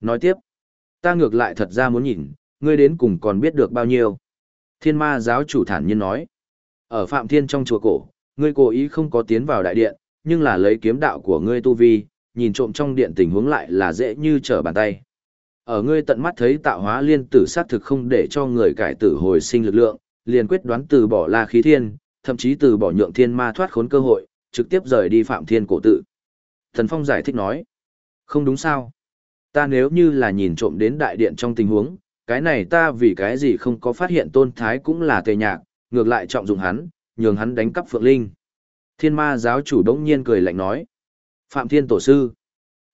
Nói tiếp, ta ngược lại thật ra muốn nhìn, ngươi đến cùng còn biết được bao nhiêu. Thiên ma giáo chủ thản nhiên nói, ở Phạm Thiên trong chùa cổ, ngươi cố ý không có tiến vào đại điện, nhưng là lấy kiếm đạo của ngươi tu vi, nhìn trộm trong điện tình huống lại là dễ như trở bàn tay. Ở ngươi tận mắt thấy tạo hóa liên tử sát thực không để cho người cải tử hồi sinh lực lượng, liền quyết đoán từ bỏ la khí thiên, thậm chí từ bỏ nhượng thiên ma thoát khốn cơ hội, trực tiếp rời đi phạm thiên cổ tự. Thần Phong giải thích nói, không đúng sao. Ta nếu như là nhìn trộm đến đại điện trong tình huống, cái này ta vì cái gì không có phát hiện tôn thái cũng là tề nhạc, ngược lại trọng dụng hắn, nhường hắn đánh cắp phượng linh. Thiên ma giáo chủ đống nhiên cười lạnh nói. Phạm Thiên Tổ Sư.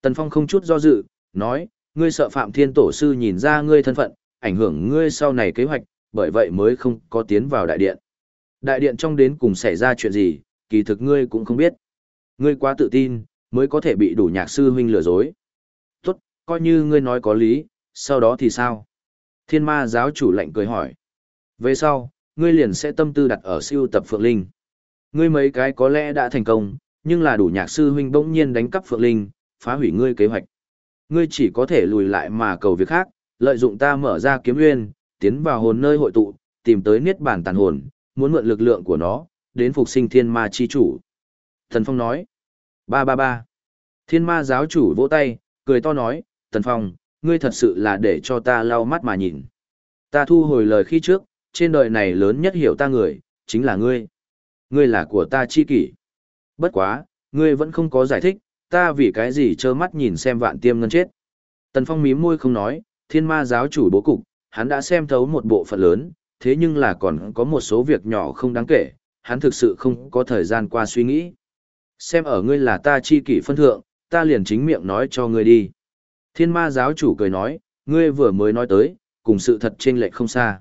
Tần Phong không chút do dự, nói, ngươi sợ Phạm Thiên Tổ Sư nhìn ra ngươi thân phận, ảnh hưởng ngươi sau này kế hoạch, bởi vậy mới không có tiến vào đại điện. Đại điện trong đến cùng xảy ra chuyện gì, kỳ thực ngươi cũng không biết. Ngươi quá tự tin, mới có thể bị đủ nhạc sư huynh lừa dối. Coi như ngươi nói có lý, sau đó thì sao? Thiên ma giáo chủ lạnh cười hỏi. Về sau, ngươi liền sẽ tâm tư đặt ở siêu tập Phượng Linh. Ngươi mấy cái có lẽ đã thành công, nhưng là đủ nhạc sư huynh bỗng nhiên đánh cắp Phượng Linh, phá hủy ngươi kế hoạch. Ngươi chỉ có thể lùi lại mà cầu việc khác, lợi dụng ta mở ra kiếm nguyên, tiến vào hồn nơi hội tụ, tìm tới niết bản tàn hồn, muốn mượn lực lượng của nó, đến phục sinh thiên ma chi chủ. Thần Phong nói, ba ba ba. Thiên ma giáo chủ vỗ tay, cười to nói, Tần Phong, ngươi thật sự là để cho ta lau mắt mà nhìn. Ta thu hồi lời khi trước, trên đời này lớn nhất hiểu ta người, chính là ngươi. Ngươi là của ta chi kỷ. Bất quá, ngươi vẫn không có giải thích, ta vì cái gì trơ mắt nhìn xem vạn tiêm ngân chết. Tần Phong mím môi không nói, thiên ma giáo chủ bố cục, hắn đã xem thấu một bộ phận lớn, thế nhưng là còn có một số việc nhỏ không đáng kể, hắn thực sự không có thời gian qua suy nghĩ. Xem ở ngươi là ta chi kỷ phân thượng, ta liền chính miệng nói cho ngươi đi. Thiên ma giáo chủ cười nói, ngươi vừa mới nói tới, cùng sự thật chênh lệch không xa.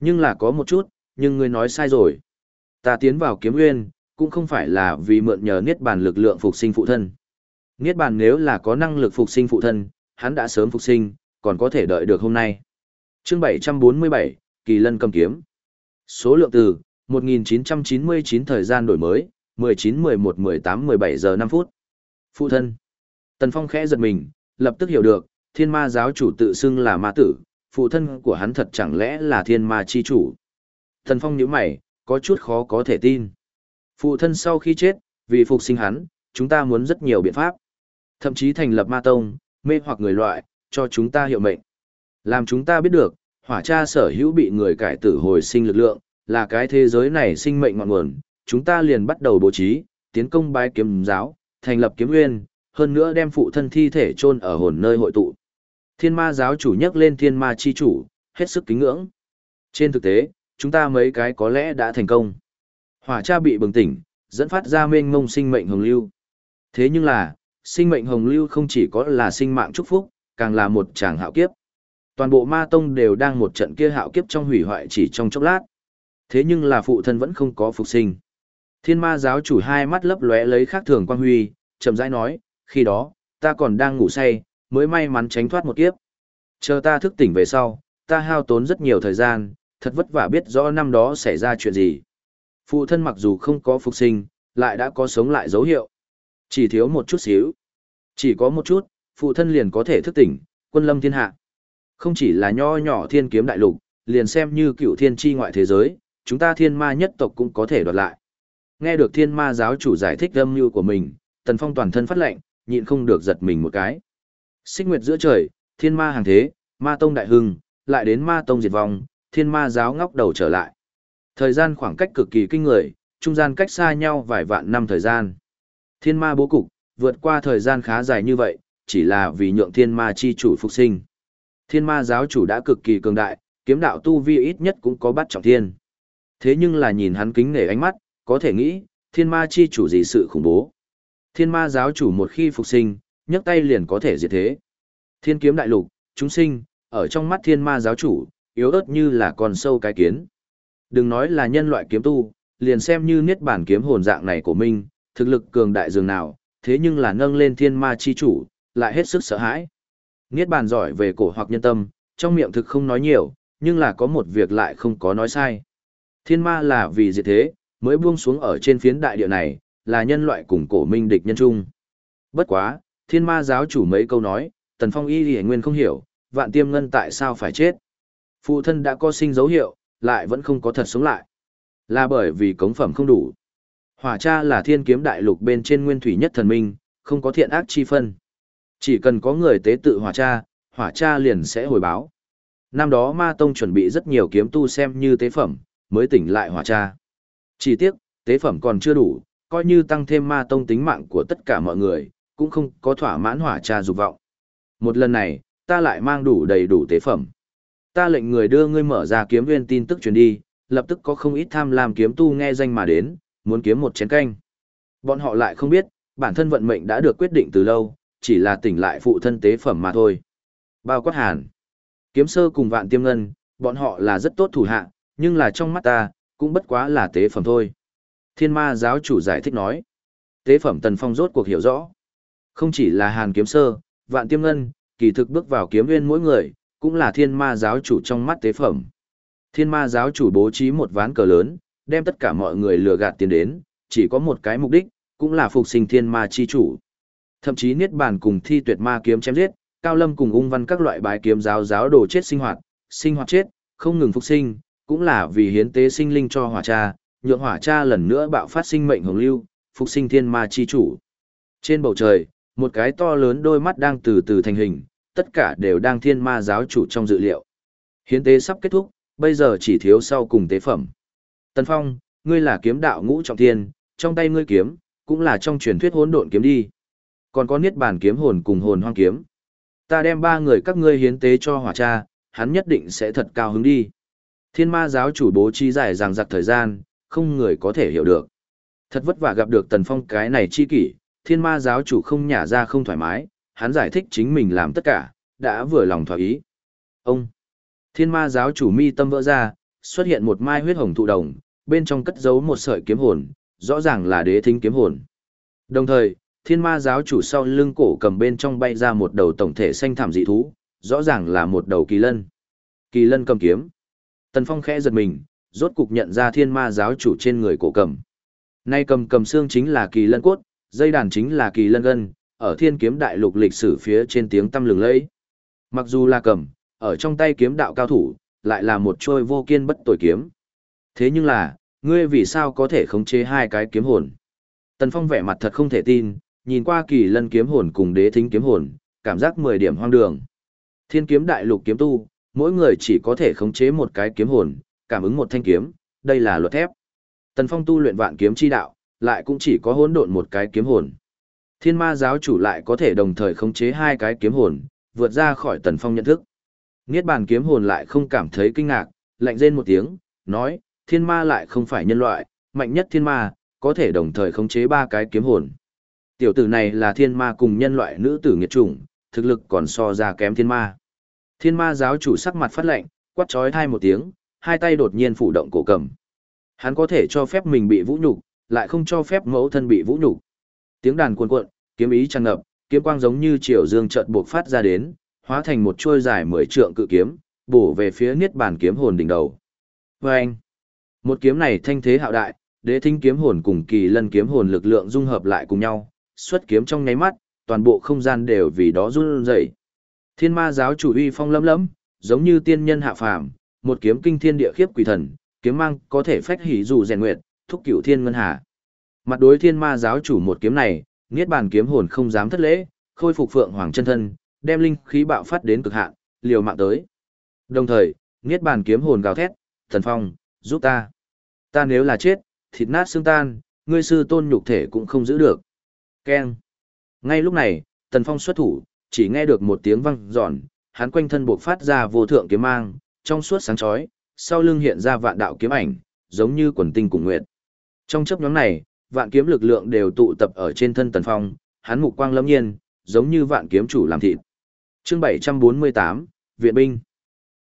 Nhưng là có một chút, nhưng ngươi nói sai rồi. Ta tiến vào kiếm nguyên, cũng không phải là vì mượn nhờ niết bàn lực lượng phục sinh phụ thân. Niết bàn nếu là có năng lực phục sinh phụ thân, hắn đã sớm phục sinh, còn có thể đợi được hôm nay. Chương 747, Kỳ Lân cầm kiếm. Số lượng từ 1999 thời gian đổi mới, 19 11 18 17 giờ 5 phút. Phụ thân. Tần Phong khẽ giật mình, lập tức hiểu được, thiên ma giáo chủ tự xưng là ma tử, phụ thân của hắn thật chẳng lẽ là thiên ma chi chủ. thần Phong nhíu mày, có chút khó có thể tin. Phụ thân sau khi chết, vì phục sinh hắn, chúng ta muốn rất nhiều biện pháp. Thậm chí thành lập ma tông, mê hoặc người loại, cho chúng ta hiệu mệnh. Làm chúng ta biết được, hỏa cha sở hữu bị người cải tử hồi sinh lực lượng, là cái thế giới này sinh mệnh ngọn nguồn, chúng ta liền bắt đầu bố trí, tiến công bái kiếm giáo, thành lập kiếm nguyên, hơn nữa đem phụ thân thi thể chôn ở hồn nơi hội tụ. Thiên ma giáo chủ nhắc lên thiên ma chi chủ, hết sức kính ngưỡng. Trên thực tế, chúng ta mấy cái có lẽ đã thành công. Hỏa cha bị bừng tỉnh, dẫn phát ra mênh mông sinh mệnh hồng lưu. Thế nhưng là, sinh mệnh hồng lưu không chỉ có là sinh mạng chúc phúc, càng là một tràng hạo kiếp. Toàn bộ ma tông đều đang một trận kia hạo kiếp trong hủy hoại chỉ trong chốc lát. Thế nhưng là phụ thân vẫn không có phục sinh. Thiên ma giáo chủ hai mắt lấp lóe lấy khác thường quan huy, chậm rãi nói, khi đó, ta còn đang ngủ say, mới may mắn tránh thoát một kiếp. Chờ ta thức tỉnh về sau, ta hao tốn rất nhiều thời gian, thật vất vả biết rõ năm đó xảy ra chuyện gì. Phụ thân mặc dù không có phục sinh, lại đã có sống lại dấu hiệu. Chỉ thiếu một chút xíu. Chỉ có một chút, phụ thân liền có thể thức tỉnh, quân lâm thiên hạ. Không chỉ là nho nhỏ thiên kiếm đại lục, liền xem như cựu thiên tri ngoại thế giới, chúng ta thiên ma nhất tộc cũng có thể đoạt lại. Nghe được thiên ma giáo chủ giải thích âm mưu của mình, tần phong toàn thân phát lệnh, nhịn không được giật mình một cái. Xích nguyệt giữa trời, thiên ma hàng thế, ma tông đại hưng, lại đến ma tông diệt vong, thiên ma giáo ngóc đầu trở lại. Thời gian khoảng cách cực kỳ kinh người, trung gian cách xa nhau vài vạn năm thời gian. Thiên ma bố cục, vượt qua thời gian khá dài như vậy, chỉ là vì nhượng thiên ma chi chủ phục sinh. Thiên ma giáo chủ đã cực kỳ cường đại, kiếm đạo tu vi ít nhất cũng có bắt trọng thiên. Thế nhưng là nhìn hắn kính nể ánh mắt, có thể nghĩ, thiên ma chi chủ gì sự khủng bố. Thiên ma giáo chủ một khi phục sinh, nhấc tay liền có thể diệt thế. Thiên kiếm đại lục, chúng sinh, ở trong mắt thiên ma giáo chủ, yếu ớt như là con sâu cái kiến. Đừng nói là nhân loại kiếm tu, liền xem như niết bản kiếm hồn dạng này của mình, thực lực cường đại dường nào, thế nhưng là nâng lên thiên ma chi chủ, lại hết sức sợ hãi. Niết bàn giỏi về cổ hoặc nhân tâm, trong miệng thực không nói nhiều, nhưng là có một việc lại không có nói sai. Thiên ma là vì diệt thế, mới buông xuống ở trên phiến đại địa này, là nhân loại cùng cổ minh địch nhân chung. Bất quá, thiên ma giáo chủ mấy câu nói, Tần Phong y thì nguyên không hiểu, vạn tiêm ngân tại sao phải chết. Phụ thân đã có sinh dấu hiệu, lại vẫn không có thật sống lại. Là bởi vì cống phẩm không đủ. Hỏa cha là thiên kiếm đại lục bên trên nguyên thủy nhất thần minh, không có thiện ác chi phân. Chỉ cần có người tế tự hỏa cha, hỏa cha liền sẽ hồi báo. Năm đó ma tông chuẩn bị rất nhiều kiếm tu xem như tế phẩm, mới tỉnh lại hỏa cha. Chỉ tiếc, tế phẩm còn chưa đủ, coi như tăng thêm ma tông tính mạng của tất cả mọi người, cũng không có thỏa mãn hỏa cha dục vọng. Một lần này, ta lại mang đủ đầy đủ tế phẩm. Ta lệnh người đưa ngươi mở ra kiếm viên tin tức truyền đi, lập tức có không ít tham lam kiếm tu nghe danh mà đến, muốn kiếm một chén canh. Bọn họ lại không biết, bản thân vận mệnh đã được quyết định từ lâu, chỉ là tỉnh lại phụ thân tế phẩm mà thôi. Bao quát hàn. Kiếm sơ cùng vạn tiêm ngân, bọn họ là rất tốt thủ hạ, nhưng là trong mắt ta, cũng bất quá là tế phẩm thôi. Thiên ma giáo chủ giải thích nói. Tế phẩm tần phong rốt cuộc hiểu rõ. Không chỉ là hàn kiếm sơ, vạn tiêm ngân, kỳ thực bước vào kiếm nguyên mỗi người, cũng là thiên ma giáo chủ trong mắt tế phẩm. Thiên ma giáo chủ bố trí một ván cờ lớn, đem tất cả mọi người lừa gạt tiền đến, chỉ có một cái mục đích, cũng là phục sinh thiên ma chi chủ. Thậm chí niết bàn cùng thi tuyệt ma kiếm chém giết, cao lâm cùng ung văn các loại bái kiếm giáo giáo đồ chết sinh hoạt, sinh hoạt chết, không ngừng phục sinh, cũng là vì hiến tế sinh linh cho hỏa cha, nhượng hỏa cha lần nữa bạo phát sinh mệnh hồng lưu, phục sinh thiên ma chi chủ. Trên bầu trời, một cái to lớn đôi mắt đang từ từ thành hình, tất cả đều đang thiên ma giáo chủ trong dự liệu. Hiến tế sắp kết thúc, bây giờ chỉ thiếu sau cùng tế phẩm. Tần Phong, ngươi là kiếm đạo ngũ trọng thiên, trong tay ngươi kiếm, cũng là trong truyền thuyết hỗn độn kiếm đi. Còn có niết bàn kiếm hồn cùng hồn hoang kiếm. Ta đem ba người các ngươi hiến tế cho hỏa cha, hắn nhất định sẽ thật cao hứng đi. Thiên ma giáo chủ bố trí giải ràng giặc thời gian, không người có thể hiểu được. Thật vất vả gặp được Tần Phong cái này chi kỷ, thiên ma giáo chủ không nhả ra không thoải mái, hắn giải thích chính mình làm tất cả, đã vừa lòng thỏa ý. Ông, thiên ma giáo chủ mi tâm vỡ ra, xuất hiện một mai huyết hồng thụ đồng, bên trong cất giấu một sợi kiếm hồn, rõ ràng là đế thính kiếm hồn. Đồng thời, thiên ma giáo chủ sau lưng cổ cầm bên trong bay ra một đầu tổng thể xanh thảm dị thú, rõ ràng là một đầu kỳ lân. Kỳ lân cầm kiếm. Tần Phong khẽ giật mình, rốt cục nhận ra thiên ma giáo chủ trên người cổ cầm. Nay cầm cầm xương chính là kỳ lân cốt, dây đàn chính là kỳ lân gân, ở thiên kiếm đại lục lịch sử phía trên tiếng tâm lừng lẫy. Mặc dù là cầm, ở trong tay kiếm đạo cao thủ, lại là một trôi vô kiên bất tội kiếm. Thế nhưng là, ngươi vì sao có thể khống chế hai cái kiếm hồn? Tần Phong vẻ mặt thật không thể tin, nhìn qua kỳ lân kiếm hồn cùng đế thính kiếm hồn, cảm giác 10 điểm hoang đường. Thiên kiếm đại lục kiếm tu, mỗi người chỉ có thể khống chế một cái kiếm hồn, cảm ứng một thanh kiếm, đây là luật thép. Tần Phong tu luyện vạn kiếm chi đạo, lại cũng chỉ có hỗn độn một cái kiếm hồn. Thiên ma giáo chủ lại có thể đồng thời khống chế hai cái kiếm hồn, vượt ra khỏi Tần Phong nhận thức. Niết bàn kiếm hồn lại không cảm thấy kinh ngạc, lạnh rên một tiếng, nói, thiên ma lại không phải nhân loại, mạnh nhất thiên ma, có thể đồng thời khống chế ba cái kiếm hồn. Tiểu tử này là thiên ma cùng nhân loại nữ tử nghiệt chủng, thực lực còn so ra kém thiên ma. Thiên ma giáo chủ sắc mặt phát lạnh, quát chói thai một tiếng, hai tay đột nhiên phủ động cổ cầm. Hắn có thể cho phép mình bị vũ nhục, lại không cho phép mẫu thân bị vũ nhục. Tiếng đàn cuồn cuộn, kiếm ý tràn ngập, kiếm quang giống như chiều dương chợt buộc phát ra đến, hóa thành một chuôi dài mười trượng cự kiếm, bổ về phía niết bàn kiếm hồn đỉnh đầu. Và anh, một kiếm này thanh thế hạo đại, đế thính kiếm hồn cùng kỳ lân kiếm hồn lực lượng dung hợp lại cùng nhau, xuất kiếm trong nháy mắt, toàn bộ không gian đều vì đó run rẩy. Thiên ma giáo chủ uy phong lấm lấm, giống như tiên nhân hạ phàm, một kiếm kinh thiên địa khiếp quỷ thần, kiếm mang có thể phách hỉ dù rèn nguyệt, thúc cửu thiên ngân hà. Mặt đối thiên ma giáo chủ một kiếm này, niết bàn kiếm hồn không dám thất lễ, khôi phục phượng hoàng chân thân, đem linh khí bạo phát đến cực hạn, liều mạng tới. Đồng thời, niết bàn kiếm hồn gào thét, "Thần Phong, giúp ta. Ta nếu là chết, thịt nát xương tan, ngươi sư tôn nhục thể cũng không giữ được." Keng. Ngay lúc này, Tần Phong xuất thủ, chỉ nghe được một tiếng vang giòn, hắn quanh thân bộc phát ra vô thượng kiếm mang, trong suốt sáng chói, sau lưng hiện ra vạn đạo kiếm ảnh, giống như quần tinh cùng nguyệt. Trong chớp nhóm này, vạn kiếm lực lượng đều tụ tập ở trên thân Tần Phong, hắn mục quang lâm nhiên, giống như vạn kiếm chủ làm thịt. Chương 748, Viện binh.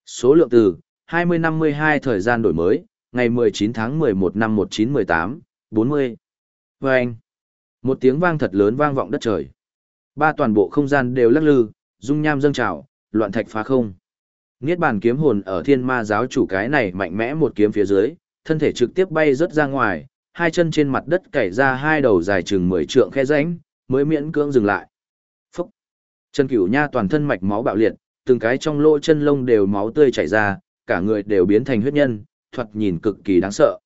Số lượng từ 2052 thời gian đổi mới, ngày 19 tháng 11 năm 1918, 40. Và anh, một tiếng vang thật lớn vang vọng đất trời. Ba toàn bộ không gian đều lắc lư, dung nham dâng trào, loạn thạch phá không. Niết bàn kiếm hồn ở thiên ma giáo chủ cái này mạnh mẽ một kiếm phía dưới, thân thể trực tiếp bay rớt ra ngoài, hai chân trên mặt đất cày ra hai đầu dài chừng 10 trượng khe rãnh, mới miễn cưỡng dừng lại. Phúc! chân Cửu Nha toàn thân mạch máu bạo liệt, từng cái trong lỗ chân lông đều máu tươi chảy ra, cả người đều biến thành huyết nhân, thoạt nhìn cực kỳ đáng sợ.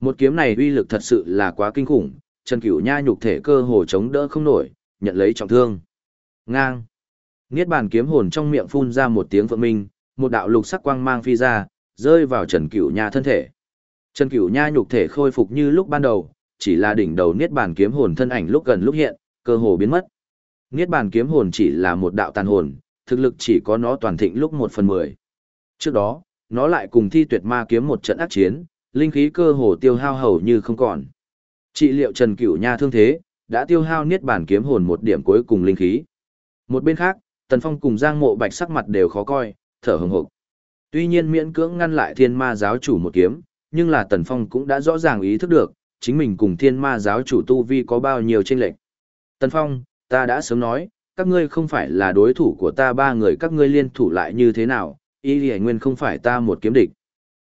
Một kiếm này uy lực thật sự là quá kinh khủng, chân Cửu Nha nhục thể cơ hồ chống đỡ không nổi, nhận lấy trọng thương. Ngang. Niết bàn kiếm hồn trong miệng phun ra một tiếng vượng minh, một đạo lục sắc quang mang phi ra, rơi vào Trần Cửu Nha thân thể. Trần Cửu Nha nhục thể khôi phục như lúc ban đầu, chỉ là đỉnh đầu niết bàn kiếm hồn thân ảnh lúc gần lúc hiện, cơ hồ biến mất. Niết bàn kiếm hồn chỉ là một đạo tàn hồn, thực lực chỉ có nó toàn thịnh lúc một phần mười. Trước đó, nó lại cùng thi tuyệt ma kiếm một trận ác chiến, linh khí cơ hồ tiêu hao hầu như không còn. Trị liệu Trần Cửu Nha thương thế, đã tiêu hao niết bàn kiếm hồn một điểm cuối cùng linh khí. Một bên khác, Tần Phong cùng Giang Mộ Bạch sắc mặt đều khó coi, thở hồng hực. Tuy nhiên miễn cưỡng ngăn lại Thiên Ma giáo chủ một kiếm, nhưng là Tần Phong cũng đã rõ ràng ý thức được, chính mình cùng Thiên Ma giáo chủ tu vi có bao nhiêu tranh lệch. Tần Phong, ta đã sớm nói, các ngươi không phải là đối thủ của ta ba người các ngươi liên thủ lại như thế nào, ý lì nguyên không phải ta một kiếm địch.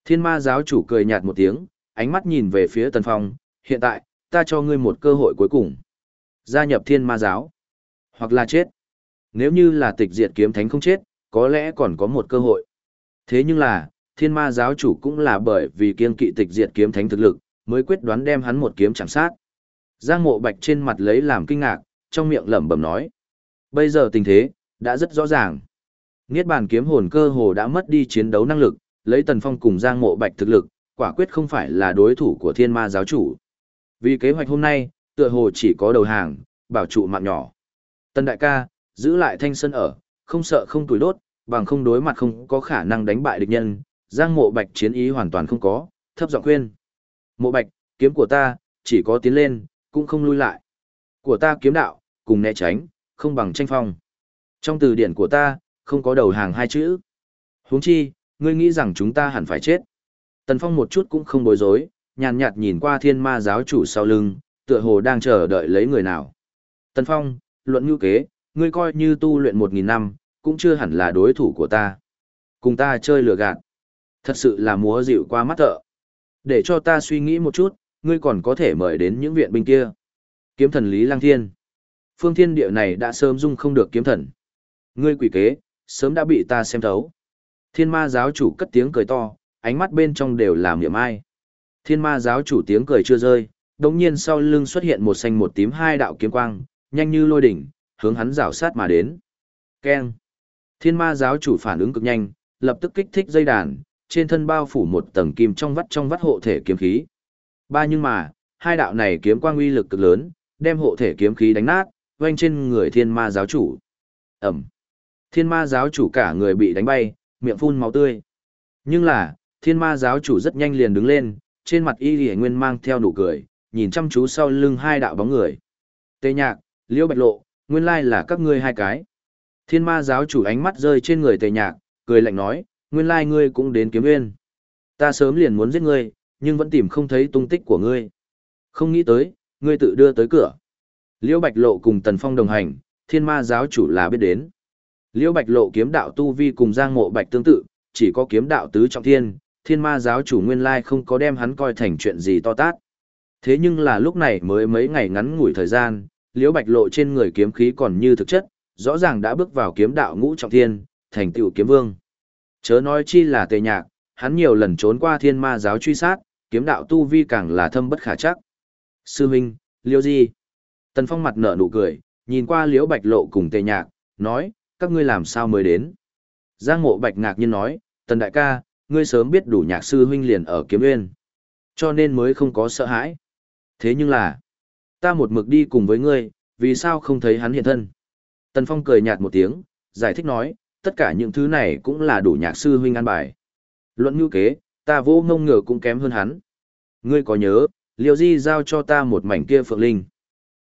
Thiên ma giáo chủ cười nhạt một tiếng, ánh mắt nhìn về phía Tần Phong, hiện tại, ta cho ngươi một cơ hội cuối cùng. Gia nhập thiên ma giáo, hoặc là chết. Nếu như là tịch diệt kiếm thánh không chết, có lẽ còn có một cơ hội. Thế nhưng là, thiên ma giáo chủ cũng là bởi vì kiên kỵ tịch diệt kiếm thánh thực lực, mới quyết đoán đem hắn một kiếm chạm sát. Giang mộ bạch trên mặt lấy làm kinh ngạc, trong miệng lẩm bẩm nói. Bây giờ tình thế, đã rất rõ ràng. Niết bàn kiếm hồn cơ hồ đã mất đi chiến đấu năng lực, lấy tần phong cùng giang mộ bạch thực lực, quả quyết không phải là đối thủ của thiên ma giáo chủ. Vì kế hoạch hôm nay, tựa hồ chỉ có đầu hàng, bảo trụ mạng nhỏ. Tần đại ca, giữ lại thanh sân ở, không sợ không tuổi đốt, bằng không đối mặt không có khả năng đánh bại địch nhân, giang mộ bạch chiến ý hoàn toàn không có, thấp giọng khuyên. Mộ bạch, kiếm của ta, chỉ có tiến lên, cũng không lui lại. Của ta kiếm đạo, cùng né tránh, không bằng tranh phong. Trong từ điển của ta, không có đầu hàng hai chữ. huống chi, ngươi nghĩ rằng chúng ta hẳn phải chết. Tần Phong một chút cũng không bối rối, nhàn nhạt nhìn qua thiên ma giáo chủ sau lưng, tựa hồ đang chờ đợi lấy người nào. Tần Phong, luận ngữ kế, ngươi coi như tu luyện một nghìn năm, cũng chưa hẳn là đối thủ của ta. Cùng ta chơi lừa gạt. Thật sự là múa dịu qua mắt thợ. Để cho ta suy nghĩ một chút, ngươi còn có thể mời đến những viện binh kia. Kiếm thần Lý Lăng Thiên. Phương thiên địa này đã sớm dung không được kiếm thần. Ngươi quỷ kế, sớm đã bị ta xem thấu. Thiên ma giáo chủ cất tiếng cười to, ánh mắt bên trong đều làm niệm ai. Thiên ma giáo chủ tiếng cười chưa rơi, đồng nhiên sau lưng xuất hiện một xanh một tím hai đạo kiếm quang, nhanh như lôi đỉnh, hướng hắn rảo sát mà đến. Keng. Thiên ma giáo chủ phản ứng cực nhanh, lập tức kích thích dây đàn, trên thân bao phủ một tầng kim trong vắt trong vắt hộ thể kiếm khí. Ba nhưng mà, hai đạo này kiếm quang uy lực cực lớn, đem hộ thể kiếm khí đánh nát, vanh trên người thiên ma giáo chủ. Ẩm. Thiên ma giáo chủ cả người bị đánh bay, miệng phun máu tươi. Nhưng là, thiên ma giáo chủ rất nhanh liền đứng lên, trên mặt y lì nguyên mang theo nụ cười, nhìn chăm chú sau lưng hai đạo bóng người. Tê nhạc, liễu bạch lộ, nguyên lai là các ngươi hai cái. Thiên ma giáo chủ ánh mắt rơi trên người tề nhạc, cười lạnh nói, nguyên lai ngươi cũng đến kiếm nguyên. Ta sớm liền muốn giết ngươi, nhưng vẫn tìm không thấy tung tích của ngươi. Không nghĩ tới, ngươi tự đưa tới cửa. Liễu Bạch Lộ cùng Tần Phong đồng hành, thiên ma giáo chủ là biết đến. Liễu Bạch Lộ kiếm đạo tu vi cùng Giang Mộ Bạch tương tự, chỉ có kiếm đạo tứ trọng thiên, thiên ma giáo chủ nguyên lai không có đem hắn coi thành chuyện gì to tát. Thế nhưng là lúc này mới mấy ngày ngắn ngủi thời gian, Liễu Bạch Lộ trên người kiếm khí còn như thực chất, rõ ràng đã bước vào kiếm đạo ngũ trọng thiên, thành tựu kiếm vương. Chớ nói chi là tề nhạc, hắn nhiều lần trốn qua thiên ma giáo truy sát, kiếm đạo tu vi càng là thâm bất khả chắc. Sư Minh, Liêu Di. Tần Phong mặt nở nụ cười, nhìn qua Liễu Bạch Lộ cùng tề nhạc, nói, các ngươi làm sao mới đến. Giang mộ Bạch ngạc nhiên nói, Tần Đại ca, ngươi sớm biết đủ nhạc sư huynh liền ở kiếm uyên cho nên mới không có sợ hãi. Thế nhưng là, ta một mực đi cùng với ngươi, vì sao không thấy hắn hiện thân? Tần Phong cười nhạt một tiếng, giải thích nói, tất cả những thứ này cũng là đủ nhạc sư huynh an bài. Luận ngữ kế, ta vô ngông ngờ cũng kém hơn hắn. Ngươi có nhớ, Liêu Di giao cho ta một mảnh kia phượng linh.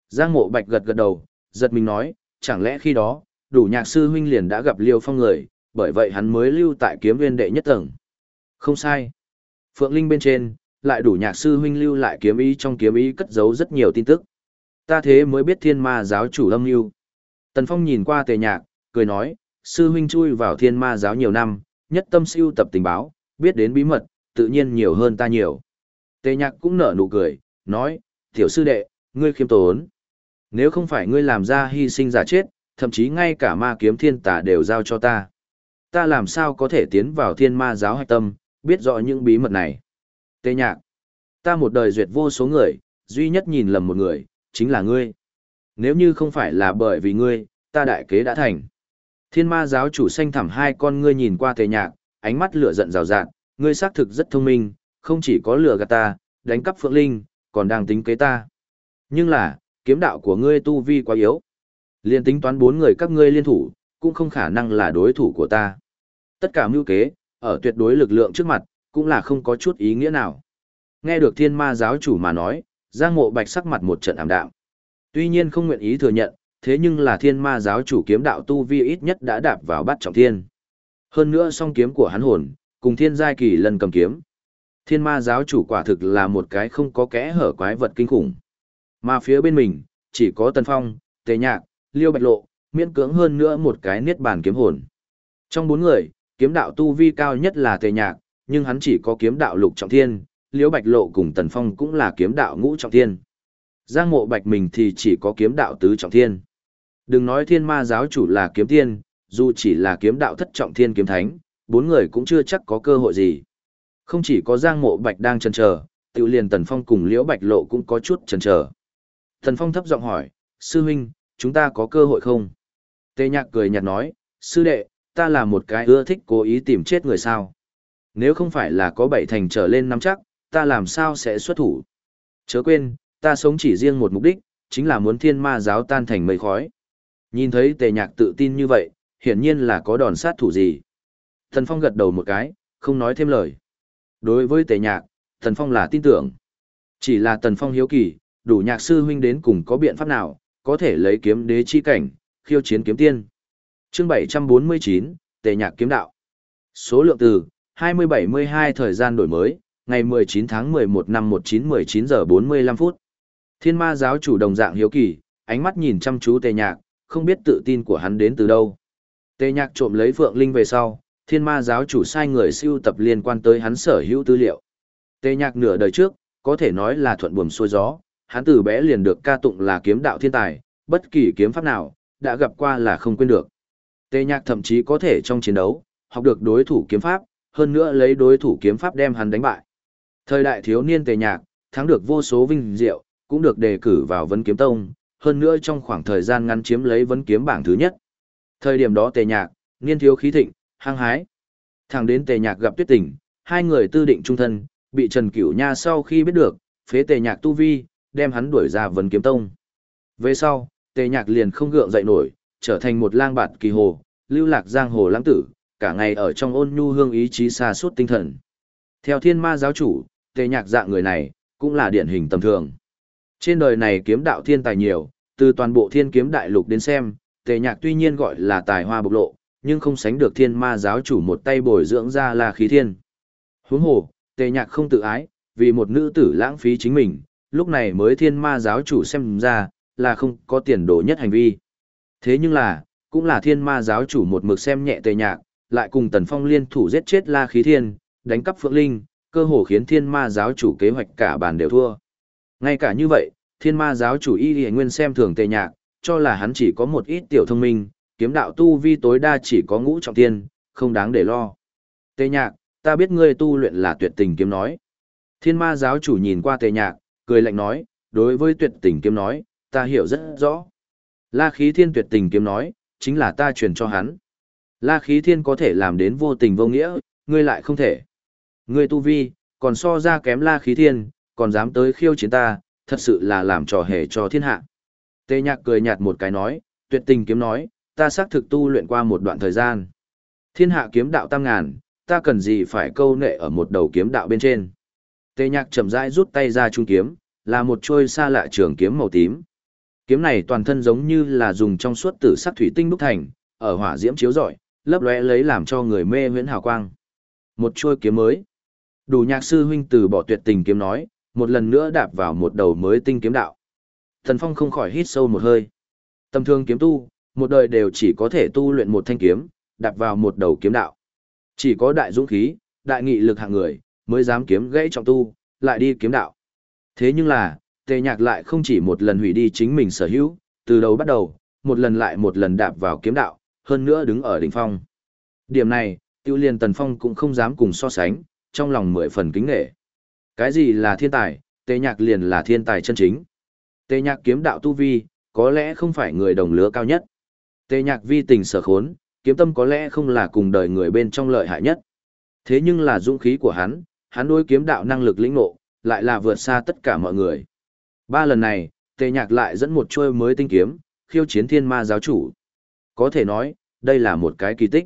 Giang mộ bạch gật gật đầu, giật mình nói, chẳng lẽ khi đó, đủ nhạc sư huynh liền đã gặp Liêu Phong người, bởi vậy hắn mới lưu tại kiếm viên đệ nhất tầng. Không sai. Phượng Linh bên trên, lại đủ nhạc sư huynh lưu lại kiếm ý trong kiếm ý cất giấu rất nhiều tin tức. Ta thế mới biết thiên ma giáo chủ lâm lưu. Tần Phong nhìn qua tề nhạc, cười nói, sư huynh chui vào thiên ma giáo nhiều năm, nhất tâm siêu tập tình báo, biết đến bí mật, tự nhiên nhiều hơn ta nhiều. Tề nhạc cũng nở nụ cười, nói, tiểu sư đệ, ngươi khiêm tốn. Nếu không phải ngươi làm ra hy sinh giả chết, thậm chí ngay cả ma kiếm thiên tả đều giao cho ta. Ta làm sao có thể tiến vào thiên ma giáo hạch tâm, biết rõ những bí mật này. Tê nhạc, ta một đời duyệt vô số người, duy nhất nhìn lầm một người, chính là ngươi. Nếu như không phải là bởi vì ngươi, ta đại kế đã thành. Thiên ma giáo chủ xanh thẳm hai con ngươi nhìn qua tề nhạc, ánh mắt lửa giận rào rạt, ngươi xác thực rất thông minh, không chỉ có lừa gạt ta, đánh cắp phượng linh, còn đang tính kế ta. Nhưng là, kiếm đạo của ngươi tu vi quá yếu. Liên tính toán bốn người các ngươi liên thủ, cũng không khả năng là đối thủ của ta. Tất cả mưu kế, ở tuyệt đối lực lượng trước mặt, cũng là không có chút ý nghĩa nào. Nghe được thiên ma giáo chủ mà nói, Giang Mộ Bạch sắc mặt một trận ảm đạm. Tuy nhiên không nguyện ý thừa nhận, thế nhưng là thiên ma giáo chủ kiếm đạo tu vi ít nhất đã đạp vào bắt trọng thiên. Hơn nữa song kiếm của hắn hồn, cùng thiên giai kỳ lần cầm kiếm. Thiên ma giáo chủ quả thực là một cái không có kẽ hở quái vật kinh khủng. Mà phía bên mình, chỉ có Tần Phong, Tề Nhạc, Liêu Bạch Lộ, miễn cưỡng hơn nữa một cái niết bàn kiếm hồn. Trong bốn người, kiếm đạo tu vi cao nhất là Tề Nhạc, nhưng hắn chỉ có kiếm đạo lục trọng thiên, liễu Bạch Lộ cùng Tần Phong cũng là kiếm đạo ngũ trọng thiên. Giang Mộ Bạch mình thì chỉ có kiếm đạo tứ trọng thiên. Đừng nói thiên ma giáo chủ là kiếm tiên, dù chỉ là kiếm đạo thất trọng thiên kiếm thánh, bốn người cũng chưa chắc có cơ hội gì. Không chỉ có Giang Mộ Bạch đang chần chờ, tiểu liền Tần Phong cùng Liễu Bạch Lộ cũng có chút chần chờ. Tần Phong thấp giọng hỏi, sư huynh, chúng ta có cơ hội không? Tê Nhạc cười nhạt nói, sư đệ, ta là một cái ưa thích cố ý tìm chết người sao. Nếu không phải là có bảy thành trở lên nắm chắc, ta làm sao sẽ xuất thủ. Chớ quên, ta sống chỉ riêng một mục đích, chính là muốn thiên ma giáo tan thành mây khói. Nhìn thấy tề nhạc tự tin như vậy, hiển nhiên là có đòn sát thủ gì. Thần Phong gật đầu một cái, không nói thêm lời. Đối với tề nhạc, Thần Phong là tin tưởng. Chỉ là Thần Phong hiếu kỳ, đủ nhạc sư huynh đến cùng có biện pháp nào, có thể lấy kiếm đế chi cảnh, khiêu chiến kiếm tiên. Chương 749, Tề nhạc kiếm đạo. Số lượng từ 2072 thời gian đổi mới, ngày 19 tháng 11 năm 1919 giờ 45 phút. Thiên ma giáo chủ đồng dạng hiếu kỳ, ánh mắt nhìn chăm chú Tề nhạc, không biết tự tin của hắn đến từ đâu. Tề nhạc trộm lấy Phượng Linh về sau, thiên ma giáo chủ sai người siêu tập liên quan tới hắn sở hữu tư liệu. Tề nhạc nửa đời trước, có thể nói là thuận buồm xuôi gió, hắn từ bé liền được ca tụng là kiếm đạo thiên tài, bất kỳ kiếm pháp nào, đã gặp qua là không quên được. Tề nhạc thậm chí có thể trong chiến đấu, học được đối thủ kiếm pháp, hơn nữa lấy đối thủ kiếm pháp đem hắn đánh bại. Thời đại thiếu niên tề nhạc, thắng được vô số vinh diệu, cũng được đề cử vào vấn kiếm tông, hơn nữa trong khoảng thời gian ngắn chiếm lấy vấn kiếm bảng thứ nhất. Thời điểm đó tề nhạc, niên thiếu khí thịnh, hăng hái. Thẳng đến tề nhạc gặp tuyết tình, hai người tư định trung thân, bị Trần Cửu Nha sau khi biết được, phế tề nhạc tu vi, đem hắn đuổi ra vấn kiếm tông. Về sau, tề nhạc liền không gượng dậy nổi, trở thành một lang bạt kỳ hồ, lưu lạc giang hồ lãng tử, cả ngày ở trong ôn nhu hương ý chí xa suốt tinh thần. Theo thiên ma giáo chủ, tề nhạc dạng người này, cũng là điển hình tầm thường. Trên đời này kiếm đạo thiên tài nhiều, từ toàn bộ thiên kiếm đại lục đến xem, tề nhạc tuy nhiên gọi là tài hoa bộc lộ, nhưng không sánh được thiên ma giáo chủ một tay bồi dưỡng ra là khí thiên. Huống hồ, tề nhạc không tự ái, vì một nữ tử lãng phí chính mình, lúc này mới thiên ma giáo chủ xem ra, là không có tiền đồ nhất hành vi. Thế nhưng là, cũng là thiên ma giáo chủ một mực xem nhẹ tề nhạc, lại cùng tần phong liên thủ giết chết la khí thiên, đánh cắp phượng linh, cơ hồ khiến thiên ma giáo chủ kế hoạch cả bàn đều thua. Ngay cả như vậy, thiên ma giáo chủ y nguyên xem thường tề nhạc, cho là hắn chỉ có một ít tiểu thông minh, kiếm đạo tu vi tối đa chỉ có ngũ trọng thiên, không đáng để lo. Tề nhạc, ta biết ngươi tu luyện là tuyệt tình kiếm nói. Thiên ma giáo chủ nhìn qua tề nhạc, cười lạnh nói, đối với tuyệt tình kiếm nói, ta hiểu rất rõ. La khí thiên tuyệt tình kiếm nói, chính là ta truyền cho hắn. La khí thiên có thể làm đến vô tình vô nghĩa, ngươi lại không thể. Ngươi tu vi, còn so ra kém la khí thiên, còn dám tới khiêu chiến ta, thật sự là làm trò hề cho thiên hạ. Tề nhạc cười nhạt một cái nói, tuyệt tình kiếm nói, ta xác thực tu luyện qua một đoạn thời gian. Thiên hạ kiếm đạo tam ngàn, ta cần gì phải câu nệ ở một đầu kiếm đạo bên trên. Tề nhạc chậm rãi rút tay ra trung kiếm, là một trôi xa lạ trường kiếm màu tím. Kiếm này toàn thân giống như là dùng trong suốt tử sắc thủy tinh đúc thành, ở hỏa diễm chiếu rọi, lấp lóe lấy làm cho người mê huyễn hào quang. Một chuôi kiếm mới. Đủ nhạc sư huynh từ bỏ tuyệt tình kiếm nói, một lần nữa đạp vào một đầu mới tinh kiếm đạo. Thần Phong không khỏi hít sâu một hơi. Tầm thương kiếm tu, một đời đều chỉ có thể tu luyện một thanh kiếm, đạp vào một đầu kiếm đạo. Chỉ có đại dũng khí, đại nghị lực hạng người, mới dám kiếm gãy trọng tu, lại đi kiếm đạo. Thế nhưng là, tề nhạc lại không chỉ một lần hủy đi chính mình sở hữu, từ đầu bắt đầu, một lần lại một lần đạp vào kiếm đạo, hơn nữa đứng ở đỉnh phong. Điểm này, tiêu liên Tần Phong cũng không dám cùng so sánh, trong lòng mười phần kính nghệ. Cái gì là thiên tài, tề nhạc liền là thiên tài chân chính. Tề nhạc kiếm đạo tu vi, có lẽ không phải người đồng lứa cao nhất. Tề nhạc vi tình sở khốn, kiếm tâm có lẽ không là cùng đời người bên trong lợi hại nhất. Thế nhưng là dũng khí của hắn, hắn đối kiếm đạo năng lực lĩnh ngộ, lại là vượt xa tất cả mọi người. Ba lần này, tề nhạc lại dẫn một chuôi mới tinh kiếm, khiêu chiến thiên ma giáo chủ. Có thể nói, đây là một cái kỳ tích.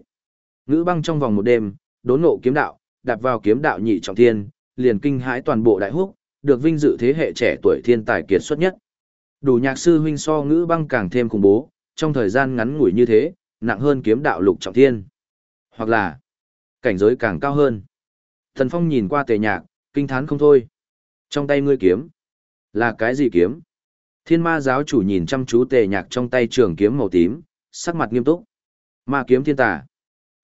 Ngữ băng trong vòng một đêm, đốn ngộ kiếm đạo, đạp vào kiếm đạo nhị trọng thiên, liền kinh hãi toàn bộ đại húc, được vinh dự thế hệ trẻ tuổi thiên tài kiệt xuất nhất. Đủ nhạc sư huynh so ngữ băng càng thêm khủng bố, trong thời gian ngắn ngủi như thế, nặng hơn kiếm đạo lục trọng thiên. Hoặc là, cảnh giới càng cao hơn. Thần Phong nhìn qua tề nhạc, kinh thán không thôi. Trong tay ngươi kiếm, là cái gì kiếm? Thiên ma giáo chủ nhìn chăm chú tề nhạc trong tay trường kiếm màu tím, sắc mặt nghiêm túc. Ma kiếm thiên tà.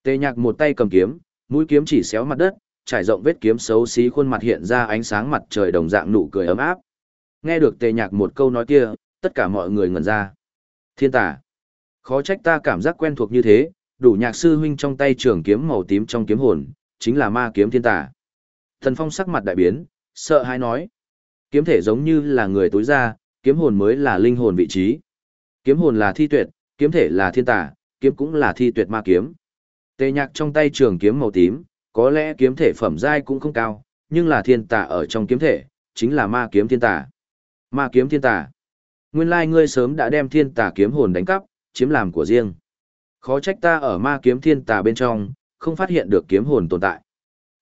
Tề nhạc một tay cầm kiếm, mũi kiếm chỉ xéo mặt đất, trải rộng vết kiếm xấu xí khuôn mặt hiện ra ánh sáng mặt trời đồng dạng nụ cười ấm áp. Nghe được tề nhạc một câu nói kia, tất cả mọi người ngẩn ra. Thiên tà. Khó trách ta cảm giác quen thuộc như thế, đủ nhạc sư huynh trong tay trường kiếm màu tím trong kiếm hồn, chính là ma kiếm thiên tà. Thần phong sắc mặt đại biến, sợ hãi nói. Kiếm thể giống như là người tối ra, kiếm hồn mới là linh hồn vị trí. Kiếm hồn là thi tuyệt, kiếm thể là thiên tà, kiếm cũng là thi tuyệt ma kiếm. Tề nhạc trong tay trường kiếm màu tím, có lẽ kiếm thể phẩm giai cũng không cao, nhưng là thiên tà ở trong kiếm thể, chính là ma kiếm thiên tà. Ma kiếm thiên tà. Nguyên lai ngươi sớm đã đem thiên tà kiếm hồn đánh cắp, chiếm làm của riêng. Khó trách ta ở ma kiếm thiên tà bên trong, không phát hiện được kiếm hồn tồn tại.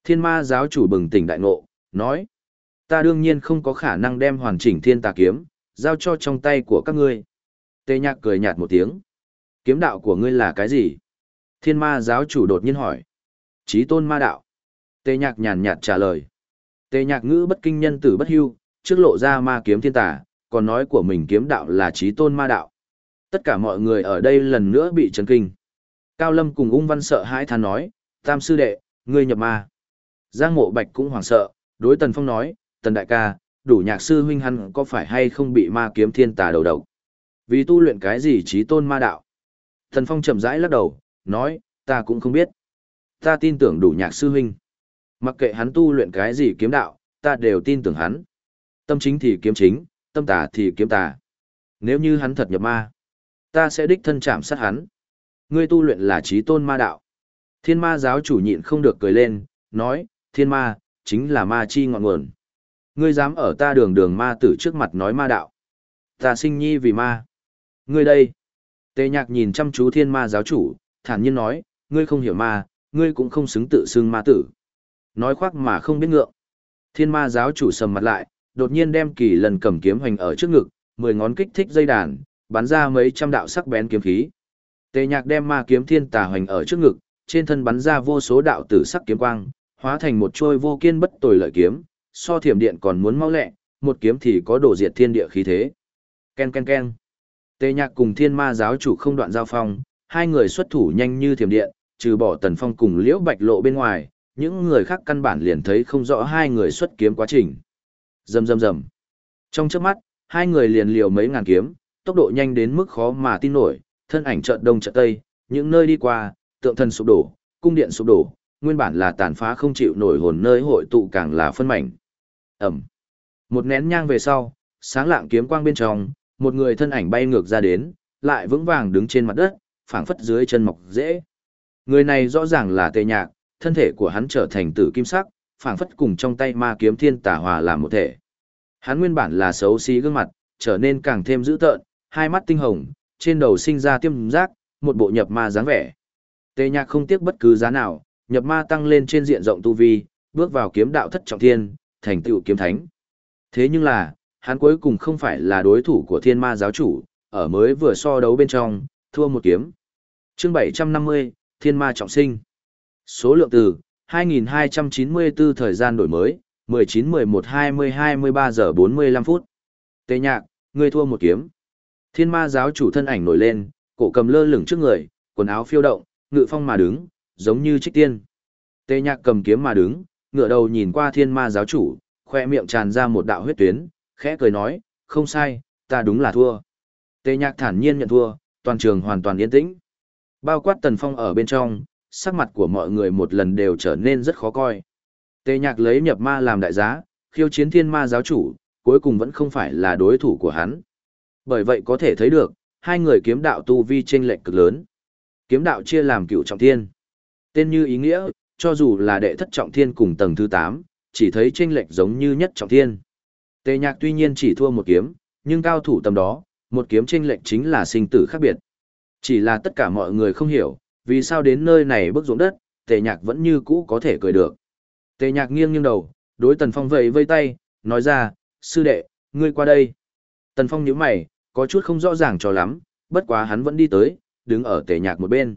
Thiên ma giáo chủ bừng tỉnh đại ngộ, nói. Ta đương nhiên không có khả năng đem hoàn chỉnh thiên tà kiếm, giao cho trong tay của các ngươi. Tê nhạc cười nhạt một tiếng. Kiếm đạo của ngươi là cái gì? Thiên ma giáo chủ đột nhiên hỏi. Chí tôn ma đạo. Tê nhạc nhàn nhạt trả lời. Tê nhạc ngữ bất kinh nhân tử bất hưu, trước lộ ra ma kiếm thiên tà, còn nói của mình kiếm đạo là chí tôn ma đạo. Tất cả mọi người ở đây lần nữa bị chấn kinh. Cao Lâm cùng ung văn sợ hãi than nói, tam sư đệ, ngươi nhập ma. Giang mộ bạch cũng hoảng sợ, đối tần phong nói, tần đại ca, đủ nhạc sư huynh hắn có phải hay không bị ma kiếm thiên tà đầu độc? Vì tu luyện cái gì trí tôn ma đạo. thần phong chậm rãi lắc đầu, nói, ta cũng không biết. Ta tin tưởng đủ nhạc sư huynh. Mặc kệ hắn tu luyện cái gì kiếm đạo, ta đều tin tưởng hắn. Tâm chính thì kiếm chính, tâm tà thì kiếm tà. Nếu như hắn thật nhập ma, ta sẽ đích thân chạm sát hắn. Ngươi tu luyện là trí tôn ma đạo. Thiên ma giáo chủ nhịn không được cười lên, nói, thiên ma, chính là ma chi ngọn nguồn. Ngươi dám ở ta đường đường ma tử trước mặt nói ma đạo. Ta sinh nhi vì ma. Ngươi đây. Tề nhạc nhìn chăm chú thiên ma giáo chủ, thản nhiên nói, ngươi không hiểu ma, ngươi cũng không xứng tự xưng ma tử. Nói khoác mà không biết ngượng. Thiên ma giáo chủ sầm mặt lại, đột nhiên đem kỳ lần cầm kiếm hoành ở trước ngực, mười ngón kích thích dây đàn, bắn ra mấy trăm đạo sắc bén kiếm khí. Tề nhạc đem ma kiếm thiên tà hoành ở trước ngực, trên thân bắn ra vô số đạo tử sắc kiếm quang, hóa thành một trôi vô kiên bất tồi lợi kiếm, so thiểm điện còn muốn mau lẹ, một kiếm thì có đổ diệt thiên địa khí thế. Ken ken ken. Tề nhạc cùng thiên ma giáo chủ không đoạn giao phong, hai người xuất thủ nhanh như thiểm điện, trừ bỏ tần phong cùng liễu bạch lộ bên ngoài, những người khác căn bản liền thấy không rõ hai người xuất kiếm quá trình. Rầm rầm rầm. Trong chớp mắt, hai người liền liều mấy ngàn kiếm, tốc độ nhanh đến mức khó mà tin nổi, thân ảnh chợt đông chợt tây, những nơi đi qua, tượng thần sụp đổ, cung điện sụp đổ, nguyên bản là tàn phá không chịu nổi hồn nơi hội tụ càng là phân mảnh. Ẩm. Một nén nhang về sau, sáng lạng kiếm quang bên trong, một người thân ảnh bay ngược ra đến, lại vững vàng đứng trên mặt đất, phảng phất dưới chân mọc dễ. Người này rõ ràng là tề nhạc, thân thể của hắn trở thành tử kim sắc, phảng phất cùng trong tay ma kiếm thiên tả hòa làm một thể. Hắn nguyên bản là xấu xí gương mặt, trở nên càng thêm dữ tợn, hai mắt tinh hồng, trên đầu sinh ra tiêm giác, một bộ nhập ma dáng vẻ. Tề nhạc không tiếc bất cứ giá nào, nhập ma tăng lên trên diện rộng tu vi, bước vào kiếm đạo thất trọng thiên, thành tựu kiếm thánh. Thế nhưng là, hắn cuối cùng không phải là đối thủ của thiên ma giáo chủ, ở mới vừa so đấu bên trong, thua một kiếm. chương 750, thiên ma trọng sinh. Số lượng từ, 2294 thời gian đổi mới, 19 11 20 23 giờ 45 phút. Tê nhạc, ngươi thua một kiếm. Thiên ma giáo chủ thân ảnh nổi lên, cổ cầm lơ lửng trước người, quần áo phiêu động, ngự phong mà đứng, giống như trích tiên. Tê nhạc cầm kiếm mà đứng, ngựa đầu nhìn qua thiên ma giáo chủ, khoe miệng tràn ra một đạo huyết tuyến, khẽ cười nói, không sai, ta đúng là thua. Tề nhạc thản nhiên nhận thua, Toàn trường hoàn toàn yên tĩnh. Bao quát Tần Phong ở bên trong, sắc mặt của mọi người một lần đều trở nên rất khó coi. Tề nhạc lấy nhập ma làm đại giá, khiêu chiến thiên ma giáo chủ, cuối cùng vẫn không phải là đối thủ của hắn. Bởi vậy có thể thấy được, hai người kiếm đạo tu vi chênh lệch cực lớn. Kiếm đạo chia làm cựu trọng thiên. Tên như ý nghĩa, cho dù là đệ thất trọng thiên cùng tầng thứ 8, chỉ thấy chênh lệch giống như nhất trọng thiên. Tề nhạc tuy nhiên chỉ thua một kiếm, nhưng cao thủ tầm đó, một kiếm chênh lệnh chính là sinh tử khác biệt. Chỉ là tất cả mọi người không hiểu, vì sao đến nơi này bước ruộng đất, tề nhạc vẫn như cũ có thể cười được. Tề nhạc nghiêng nghiêng đầu, đối tần phong vẫy vây tay, nói ra, sư đệ, ngươi qua đây. Tần phong nhíu mày, có chút không rõ ràng cho lắm, bất quá hắn vẫn đi tới, đứng ở tề nhạc một bên.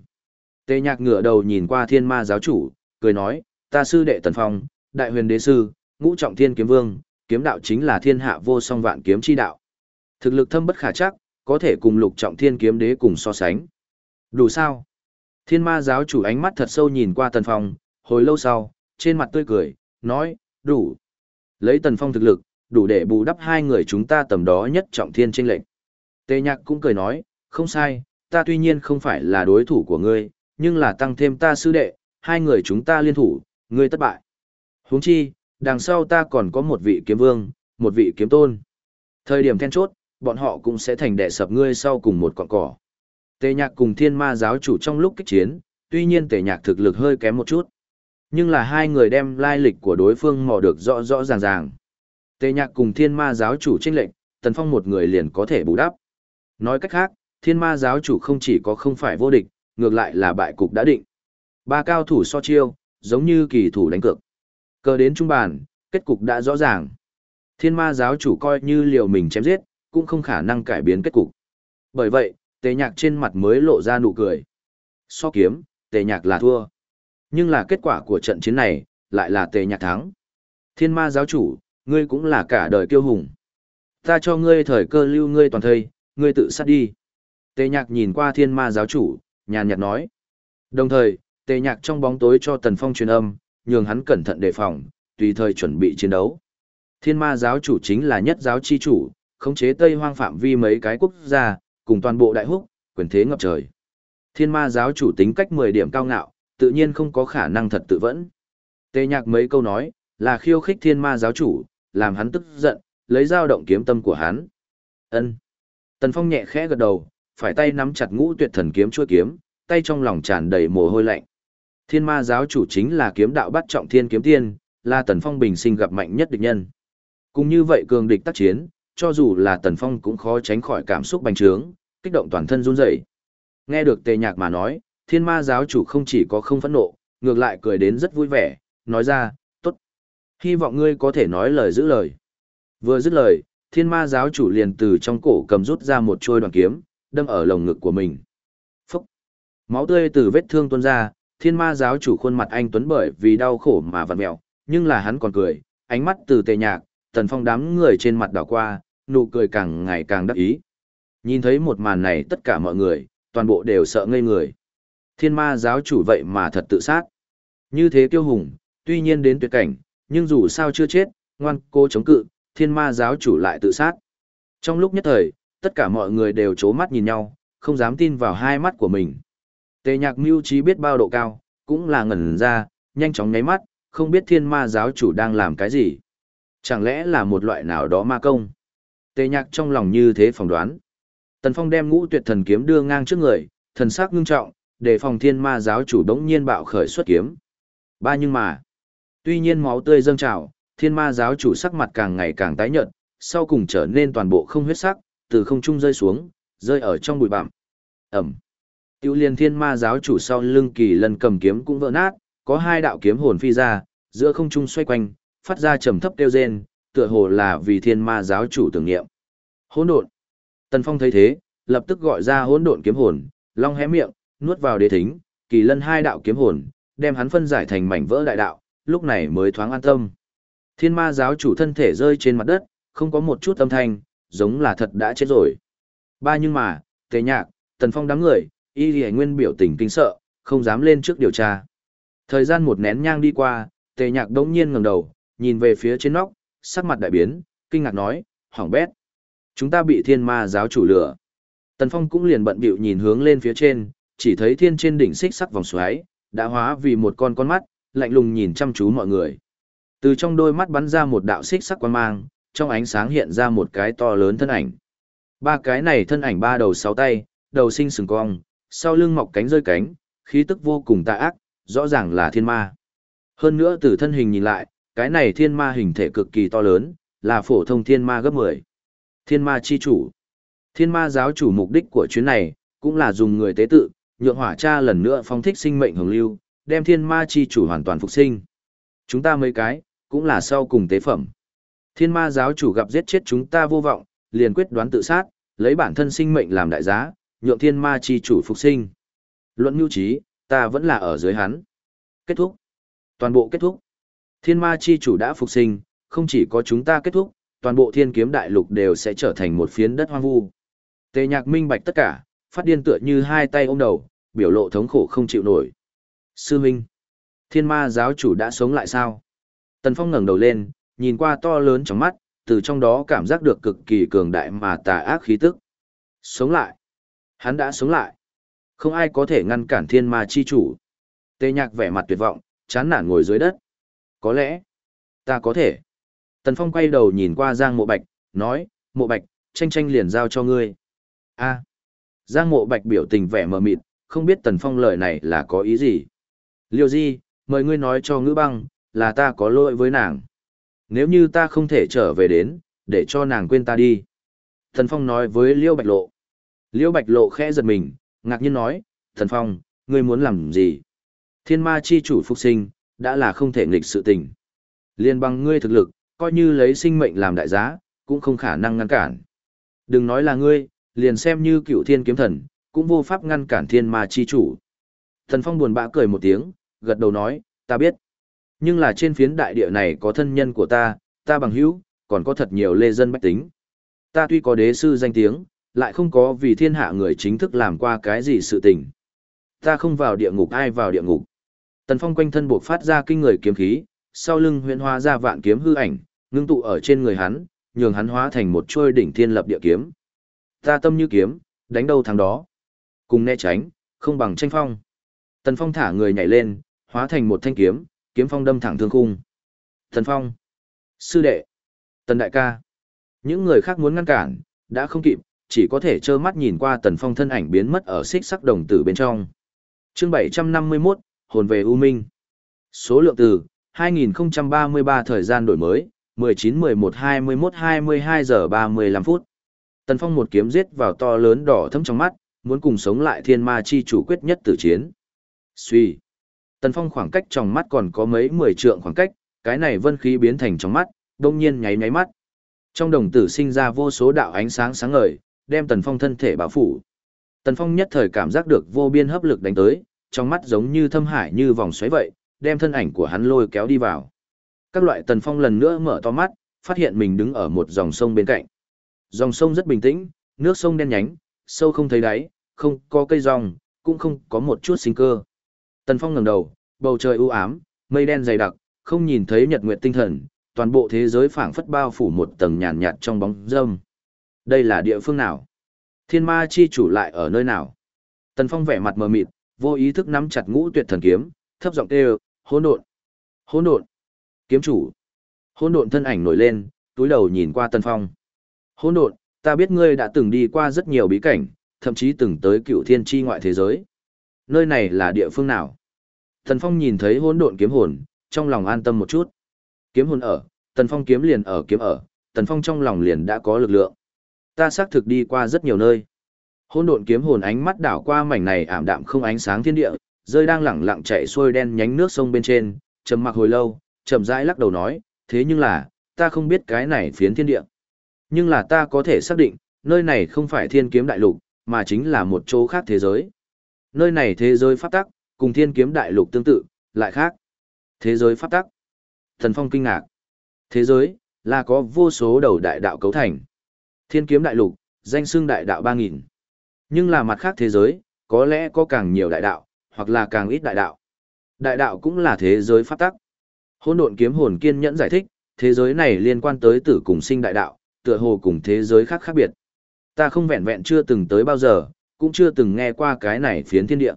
Tề nhạc ngửa đầu nhìn qua thiên ma giáo chủ, cười nói, ta sư đệ tần phong, đại huyền đế sư, ngũ trọng thiên kiếm vương, kiếm đạo chính là thiên hạ vô song vạn kiếm chi đạo. Thực lực thâm bất khả chắc, có thể cùng lục trọng thiên kiếm đế cùng so sánh. Đủ sao? Thiên ma giáo chủ ánh mắt thật sâu nhìn qua tần phong, hồi lâu sau, trên mặt tươi cười, nói, đủ. Lấy tần phong thực lực, đủ để bù đắp hai người chúng ta tầm đó nhất trọng thiên tranh lệnh. Tề nhạc cũng cười nói, không sai, ta tuy nhiên không phải là đối thủ của ngươi, nhưng là tăng thêm ta sư đệ, hai người chúng ta liên thủ, ngươi thất bại. huống chi, đằng sau ta còn có một vị kiếm vương, một vị kiếm tôn. Thời điểm then chốt, bọn họ cũng sẽ thành đệ sập ngươi sau cùng một cọng cỏ. Tề nhạc cùng thiên ma giáo chủ trong lúc kích chiến, tuy nhiên tề nhạc thực lực hơi kém một chút. Nhưng là hai người đem lai lịch của đối phương mò được rõ rõ ràng ràng. Tề nhạc cùng thiên ma giáo chủ tranh lệnh, tần phong một người liền có thể bù đắp. Nói cách khác, thiên ma giáo chủ không chỉ có không phải vô địch, ngược lại là bại cục đã định. Ba cao thủ so chiêu, giống như kỳ thủ đánh cược. Cờ đến trung bàn, kết cục đã rõ ràng. Thiên ma giáo chủ coi như liều mình chém giết, cũng không khả năng cải biến kết cục. Bởi vậy, tề nhạc trên mặt mới lộ ra nụ cười. So kiếm, tề nhạc là thua. Nhưng là kết quả của trận chiến này, lại là tề nhạc thắng. Thiên ma giáo chủ, ngươi cũng là cả đời kiêu hùng. Ta cho ngươi thời cơ lưu ngươi toàn thây, ngươi tự sát đi. Tề nhạc nhìn qua thiên ma giáo chủ, nhàn nhạt nói. Đồng thời, tề nhạc trong bóng tối cho tần phong truyền âm, nhường hắn cẩn thận đề phòng, tùy thời chuẩn bị chiến đấu. Thiên ma giáo chủ chính là nhất giáo chi chủ, khống chế Tây Hoang phạm vi mấy cái quốc gia, cùng toàn bộ đại húc, quyền thế ngập trời. Thiên ma giáo chủ tính cách 10 điểm cao ngạo, tự nhiên không có khả năng thật tự vẫn. Tê nhạc mấy câu nói, là khiêu khích thiên ma giáo chủ, làm hắn tức giận, lấy dao động kiếm tâm của hắn. Ân. Tần Phong nhẹ khẽ gật đầu, phải tay nắm chặt ngũ tuyệt thần kiếm chuôi kiếm, tay trong lòng tràn đầy mồ hôi lạnh. Thiên ma giáo chủ chính là kiếm đạo bắt trọng thiên kiếm tiên, là Tần Phong bình sinh gặp mạnh nhất địch nhân. Cũng như vậy cường địch tác chiến, cho dù là Tần Phong cũng khó tránh khỏi cảm xúc bành trướng, kích động toàn thân run rẩy. Nghe được tề nhạc mà nói, thiên ma giáo chủ không chỉ có không phẫn nộ, ngược lại cười đến rất vui vẻ, nói ra, tốt. Hy vọng ngươi có thể nói lời giữ lời. Vừa dứt lời, thiên ma giáo chủ liền từ trong cổ cầm rút ra một trôi đoàn kiếm, đâm ở lồng ngực của mình. Phúc! Máu tươi từ vết thương tuôn ra, thiên ma giáo chủ khuôn mặt anh tuấn bởi vì đau khổ mà vặn mẹo, nhưng là hắn còn cười, ánh mắt từ tề nhạc, tần phong đám người trên mặt đảo qua, nụ cười càng ngày càng đắc ý. Nhìn thấy một màn này tất cả mọi người, toàn bộ đều sợ ngây người. Thiên ma giáo chủ vậy mà thật tự sát. Như thế kiêu hùng, tuy nhiên đến tuyệt cảnh, nhưng dù sao chưa chết, ngoan cố chống cự, thiên ma giáo chủ lại tự sát. Trong lúc nhất thời, tất cả mọi người đều chố mắt nhìn nhau, không dám tin vào hai mắt của mình. Tề nhạc mưu trí biết bao độ cao, cũng là ngẩn ra, nhanh chóng nháy mắt, không biết thiên ma giáo chủ đang làm cái gì. Chẳng lẽ là một loại nào đó ma công? Tề nhạc trong lòng như thế phỏng đoán. Tần Phong đem ngũ tuyệt thần kiếm đưa ngang trước người, thần sắc ngưng trọng, để phòng thiên ma giáo chủ đống nhiên bạo khởi xuất kiếm. Ba nhưng mà, tuy nhiên máu tươi dâng trào, thiên ma giáo chủ sắc mặt càng ngày càng tái nhợt, sau cùng trở nên toàn bộ không huyết sắc, từ không trung rơi xuống, rơi ở trong bụi bặm. Ẩm. Tiêu liên thiên ma giáo chủ sau lưng kỳ lần cầm kiếm cũng vỡ nát, có hai đạo kiếm hồn phi ra, giữa không trung xoay quanh, phát ra trầm thấp kêu rên, tựa hồ là vì thiên ma giáo chủ tưởng niệm. Hỗn độn. Tần Phong thấy thế, lập tức gọi ra hỗn độn kiếm hồn, long hé miệng, nuốt vào đế thính, kỳ lân hai đạo kiếm hồn, đem hắn phân giải thành mảnh vỡ đại đạo, lúc này mới thoáng an tâm. Thiên ma giáo chủ thân thể rơi trên mặt đất, không có một chút âm thanh, giống là thật đã chết rồi. Ba nhưng mà, tề nhạc, tần phong đám người, y lì nguyên biểu tình kinh sợ, không dám lên trước điều tra. Thời gian một nén nhang đi qua, tề nhạc đống nhiên ngẩng đầu, nhìn về phía trên nóc, sắc mặt đại biến, kinh ngạc nói, hỏng bét. Chúng ta bị thiên ma giáo chủ lửa. Tần Phong cũng liền bận bịu nhìn hướng lên phía trên, chỉ thấy thiên trên đỉnh xích sắc vòng xoáy, đã hóa vì một con con mắt, lạnh lùng nhìn chăm chú mọi người. Từ trong đôi mắt bắn ra một đạo xích sắc quan mang, trong ánh sáng hiện ra một cái to lớn thân ảnh. Ba cái này thân ảnh ba đầu sáu tay, đầu sinh sừng cong, sau lưng mọc cánh rơi cánh, khí tức vô cùng tà ác, rõ ràng là thiên ma. Hơn nữa từ thân hình nhìn lại, cái này thiên ma hình thể cực kỳ to lớn, là phổ thông thiên ma gấp 10. Thiên ma chi chủ. Thiên ma giáo chủ mục đích của chuyến này, cũng là dùng người tế tự, nhượng hỏa cha lần nữa phong thích sinh mệnh hồng lưu, đem thiên ma chi chủ hoàn toàn phục sinh. Chúng ta mấy cái, cũng là sau cùng tế phẩm. Thiên ma giáo chủ gặp giết chết chúng ta vô vọng, liền quyết đoán tự sát, lấy bản thân sinh mệnh làm đại giá, nhượng thiên ma chi chủ phục sinh. Luận nhu trí, ta vẫn là ở dưới hắn. Kết thúc. Toàn bộ kết thúc. Thiên ma chi chủ đã phục sinh, không chỉ có chúng ta kết thúc, toàn bộ thiên kiếm đại lục đều sẽ trở thành một phiến đất hoang vu. Tề nhạc minh bạch tất cả, phát điên tựa như hai tay ôm đầu, biểu lộ thống khổ không chịu nổi. Sư Minh, thiên ma giáo chủ đã sống lại sao? Tần Phong ngẩng đầu lên, nhìn qua to lớn trong mắt, từ trong đó cảm giác được cực kỳ cường đại mà tà ác khí tức. Sống lại. Hắn đã sống lại. Không ai có thể ngăn cản thiên ma chi chủ. Tề nhạc vẻ mặt tuyệt vọng, chán nản ngồi dưới đất. Có lẽ, ta có thể. Tần Phong quay đầu nhìn qua Giang Mộ Bạch, nói, Mộ Bạch, tranh tranh liền giao cho ngươi. a Giang Mộ Bạch biểu tình vẻ mờ mịt, không biết Tần Phong lời này là có ý gì. Liêu Di, mời ngươi nói cho ngữ băng, là ta có lỗi với nàng. Nếu như ta không thể trở về đến, để cho nàng quên ta đi. Tần Phong nói với Liêu Bạch Lộ. Liễu Bạch Lộ khẽ giật mình, ngạc nhiên nói, Thần Phong, ngươi muốn làm gì? Thiên ma chi chủ phục sinh, đã là không thể nghịch sự tình. Liên bằng ngươi thực lực, coi như lấy sinh mệnh làm đại giá, cũng không khả năng ngăn cản. Đừng nói là ngươi, liền xem như cựu thiên kiếm thần, cũng vô pháp ngăn cản thiên ma chi chủ. Thần Phong buồn bã cười một tiếng, gật đầu nói, ta biết. Nhưng là trên phiến đại địa này có thân nhân của ta, ta bằng hữu, còn có thật nhiều lê dân bách tính. Ta tuy có đế sư danh tiếng, lại không có vì thiên hạ người chính thức làm qua cái gì sự tình. Ta không vào địa ngục ai vào địa ngục. Tần Phong quanh thân buộc phát ra kinh người kiếm khí, sau lưng huyễn hóa ra vạn kiếm hư ảnh, ngưng tụ ở trên người hắn, nhường hắn hóa thành một chuôi đỉnh thiên lập địa kiếm. Ta tâm như kiếm, đánh đâu thắng đó. Cùng né tránh, không bằng tranh phong. Tần Phong thả người nhảy lên, hóa thành một thanh kiếm, kiếm phong đâm thẳng thương khung. Tần Phong, sư đệ, Tần đại ca. Những người khác muốn ngăn cản, đã không kịp, chỉ có thể trơ mắt nhìn qua Tần Phong thân ảnh biến mất ở xích sắc đồng tử bên trong. Chương 751, hồn về U Minh. Số lượng từ 2033 thời gian đổi mới, 19 11 21 22 giờ 35 phút. Tần Phong một kiếm giết vào to lớn đỏ thâm trong mắt, muốn cùng sống lại thiên ma chi chủ quyết nhất tử chiến. Suy. Tần Phong khoảng cách trong mắt còn có mấy mười trượng khoảng cách, cái này vân khí biến thành trong mắt, đông nhiên nháy nháy mắt. Trong đồng tử sinh ra vô số đạo ánh sáng sáng ngời, đem Tần Phong thân thể bao phủ. Tần Phong nhất thời cảm giác được vô biên hấp lực đánh tới, trong mắt giống như thâm hải như vòng xoáy vậy, đem thân ảnh của hắn lôi kéo đi vào. Các loại Tần Phong lần nữa mở to mắt, phát hiện mình đứng ở một dòng sông bên cạnh. Dòng sông rất bình tĩnh, nước sông đen nhánh, sâu không thấy đáy, không có cây rong, cũng không có một chút sinh cơ. Tần Phong ngẩng đầu, bầu trời u ám, mây đen dày đặc, không nhìn thấy nhật nguyệt tinh thần, toàn bộ thế giới phảng phất bao phủ một tầng nhàn nhạt trong bóng râm. Đây là địa phương nào? Thiên ma chi chủ lại ở nơi nào? Tần Phong vẻ mặt mờ mịt, vô ý thức nắm chặt ngũ tuyệt thần kiếm, thấp giọng kêu, hỗn độn, hỗn độn, kiếm chủ. Hỗn độn thân ảnh nổi lên, túi đầu nhìn qua Tần Phong. Hỗn độn, ta biết ngươi đã từng đi qua rất nhiều bí cảnh, thậm chí từng tới cựu thiên tri ngoại thế giới. Nơi này là địa phương nào? Tần Phong nhìn thấy hỗn độn kiếm hồn, trong lòng an tâm một chút. Kiếm hồn ở, Tần Phong kiếm liền ở kiếm ở, Tần Phong trong lòng liền đã có lực lượng. Ta xác thực đi qua rất nhiều nơi. Hỗn độn kiếm hồn ánh mắt đảo qua mảnh này ảm đạm không ánh sáng thiên địa, rơi đang lẳng lặng chạy xuôi đen nhánh nước sông bên trên, trầm mặc hồi lâu, chậm rãi lắc đầu nói, thế nhưng là, ta không biết cái này phiến thiên địa. Nhưng là ta có thể xác định, nơi này không phải thiên kiếm đại lục, mà chính là một chỗ khác thế giới. Nơi này thế giới pháp tắc, cùng thiên kiếm đại lục tương tự, lại khác. Thế giới pháp tắc. Thần Phong kinh ngạc. Thế giới, là có vô số đầu đại đạo cấu thành. Thiên kiếm đại lục, danh xưng đại đạo 3.000. Nhưng là mặt khác thế giới, có lẽ có càng nhiều đại đạo, hoặc là càng ít đại đạo. Đại đạo cũng là thế giới pháp tắc. Hôn độn kiếm hồn kiên nhẫn giải thích, thế giới này liên quan tới tử cùng sinh đại đạo, tựa hồ cùng thế giới khác khác biệt. Ta không vẹn vẹn chưa từng tới bao giờ, cũng chưa từng nghe qua cái này phiến thiên địa.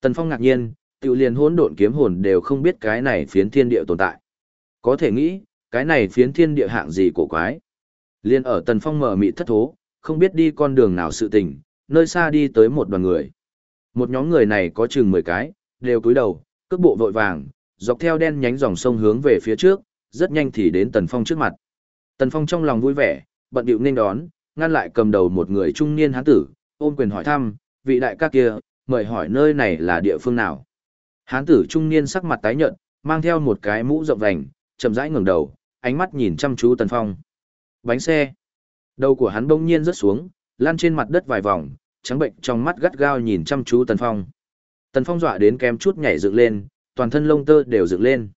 Tần Phong ngạc nhiên, tự liền hỗn độn kiếm hồn đều không biết cái này phiến thiên địa tồn tại. Có thể nghĩ, cái này phiến thiên địa hạng gì cổ quái. Liên ở Tần Phong mở mị thất thố, không biết đi con đường nào sự tình, nơi xa đi tới một đoàn người. Một nhóm người này có chừng 10 cái, đều cúi đầu, cước bộ vội vàng, dọc theo đen nhánh dòng sông hướng về phía trước, rất nhanh thì đến Tần Phong trước mặt. Tần Phong trong lòng vui vẻ, bận điệu nên đón, ngăn lại cầm đầu một người trung niên hán tử, ôm quyền hỏi thăm, vị đại ca kia, mời hỏi nơi này là địa phương nào. Hán tử trung niên sắc mặt tái nhợt, mang theo một cái mũ rộng vành, chậm rãi ngẩng đầu, ánh mắt nhìn chăm chú Tần Phong. Bánh xe. Đầu của hắn bỗng nhiên rớt xuống, lăn trên mặt đất vài vòng, trắng bệnh trong mắt gắt gao nhìn chăm chú Tần Phong. Tần Phong dọa đến kém chút nhảy dựng lên, toàn thân lông tơ đều dựng lên.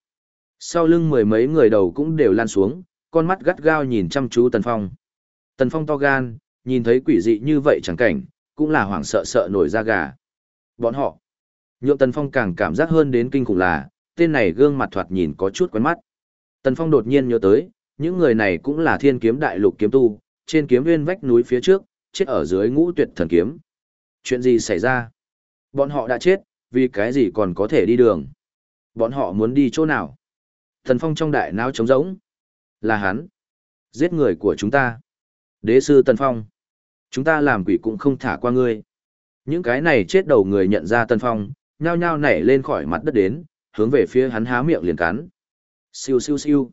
Sau lưng mười mấy người đầu cũng đều lan xuống, con mắt gắt gao nhìn chăm chú Tần Phong. Tần Phong to gan, nhìn thấy quỷ dị như vậy chẳng cảnh, cũng là hoảng sợ sợ nổi da gà. Bọn họ, nhượng Tần Phong càng cảm giác hơn đến kinh khủng là, tên này gương mặt thoạt nhìn có chút quen mắt. Tần Phong đột nhiên nhớ tới, những người này cũng là thiên kiếm đại lục kiếm tu, trên kiếm nguyên vách núi phía trước, chết ở dưới ngũ tuyệt thần kiếm. Chuyện gì xảy ra? Bọn họ đã chết, vì cái gì còn có thể đi đường? Bọn họ muốn đi chỗ nào? Thần Phong trong đại não trống rỗng. Là hắn. Giết người của chúng ta. Đế sư Tần Phong. Chúng ta làm quỷ cũng không thả qua ngươi. Những cái này chết đầu người nhận ra Tần Phong, nhao nhao nảy lên khỏi mặt đất đến, hướng về phía hắn há miệng liền cắn. Siêu siêu siêu.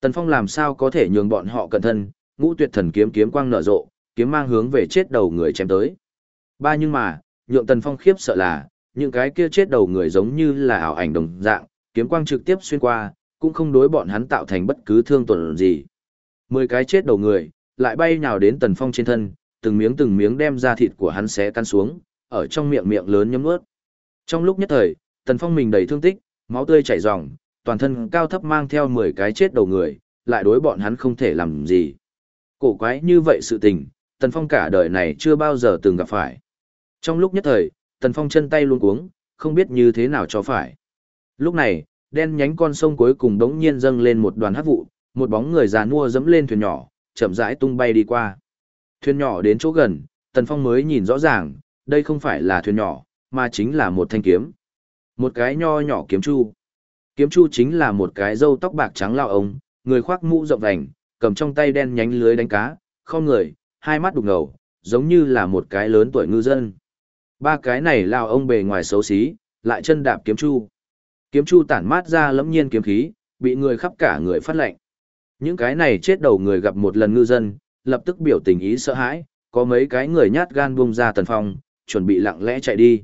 Tần Phong làm sao có thể nhường bọn họ cẩn thân, ngũ tuyệt thần kiếm kiếm quang nở rộ, kiếm mang hướng về chết đầu người chém tới. Ba nhưng mà, nhượng Tần Phong khiếp sợ là, những cái kia chết đầu người giống như là ảo ảnh đồng dạng, kiếm quang trực tiếp xuyên qua, cũng không đối bọn hắn tạo thành bất cứ thương tổn gì. Mười cái chết đầu người, lại bay nhào đến Tần Phong trên thân, từng miếng từng miếng đem ra thịt của hắn xé tan xuống, ở trong miệng miệng lớn nhấm nuốt. Trong lúc nhất thời, Tần Phong mình đầy thương tích, máu tươi chảy ròng, toàn thân cao thấp mang theo 10 cái chết đầu người, lại đối bọn hắn không thể làm gì. Cổ quái như vậy sự tình, Tần Phong cả đời này chưa bao giờ từng gặp phải. Trong lúc nhất thời, Tần Phong chân tay luôn cuống, không biết như thế nào cho phải. Lúc này, đen nhánh con sông cuối cùng đống nhiên dâng lên một đoàn hắc vụ, một bóng người già nua dẫm lên thuyền nhỏ, chậm rãi tung bay đi qua. Thuyền nhỏ đến chỗ gần, Tần Phong mới nhìn rõ ràng, đây không phải là thuyền nhỏ, mà chính là một thanh kiếm. Một cái nho nhỏ kiếm chu. Kiếm chu chính là một cái râu tóc bạc trắng lao ông, người khoác mũ rộng vành, cầm trong tay đen nhánh lưới đánh cá, không người, hai mắt đục ngầu, giống như là một cái lớn tuổi ngư dân. Ba cái này lao ông bề ngoài xấu xí, lại chân đạp kiếm chu. Kiếm chu tản mát ra lẫm nhiên kiếm khí, bị người khắp cả người phát lệnh. Những cái này chết đầu người gặp một lần ngư dân, lập tức biểu tình ý sợ hãi, có mấy cái người nhát gan bung ra Tần Phong, chuẩn bị lặng lẽ chạy đi.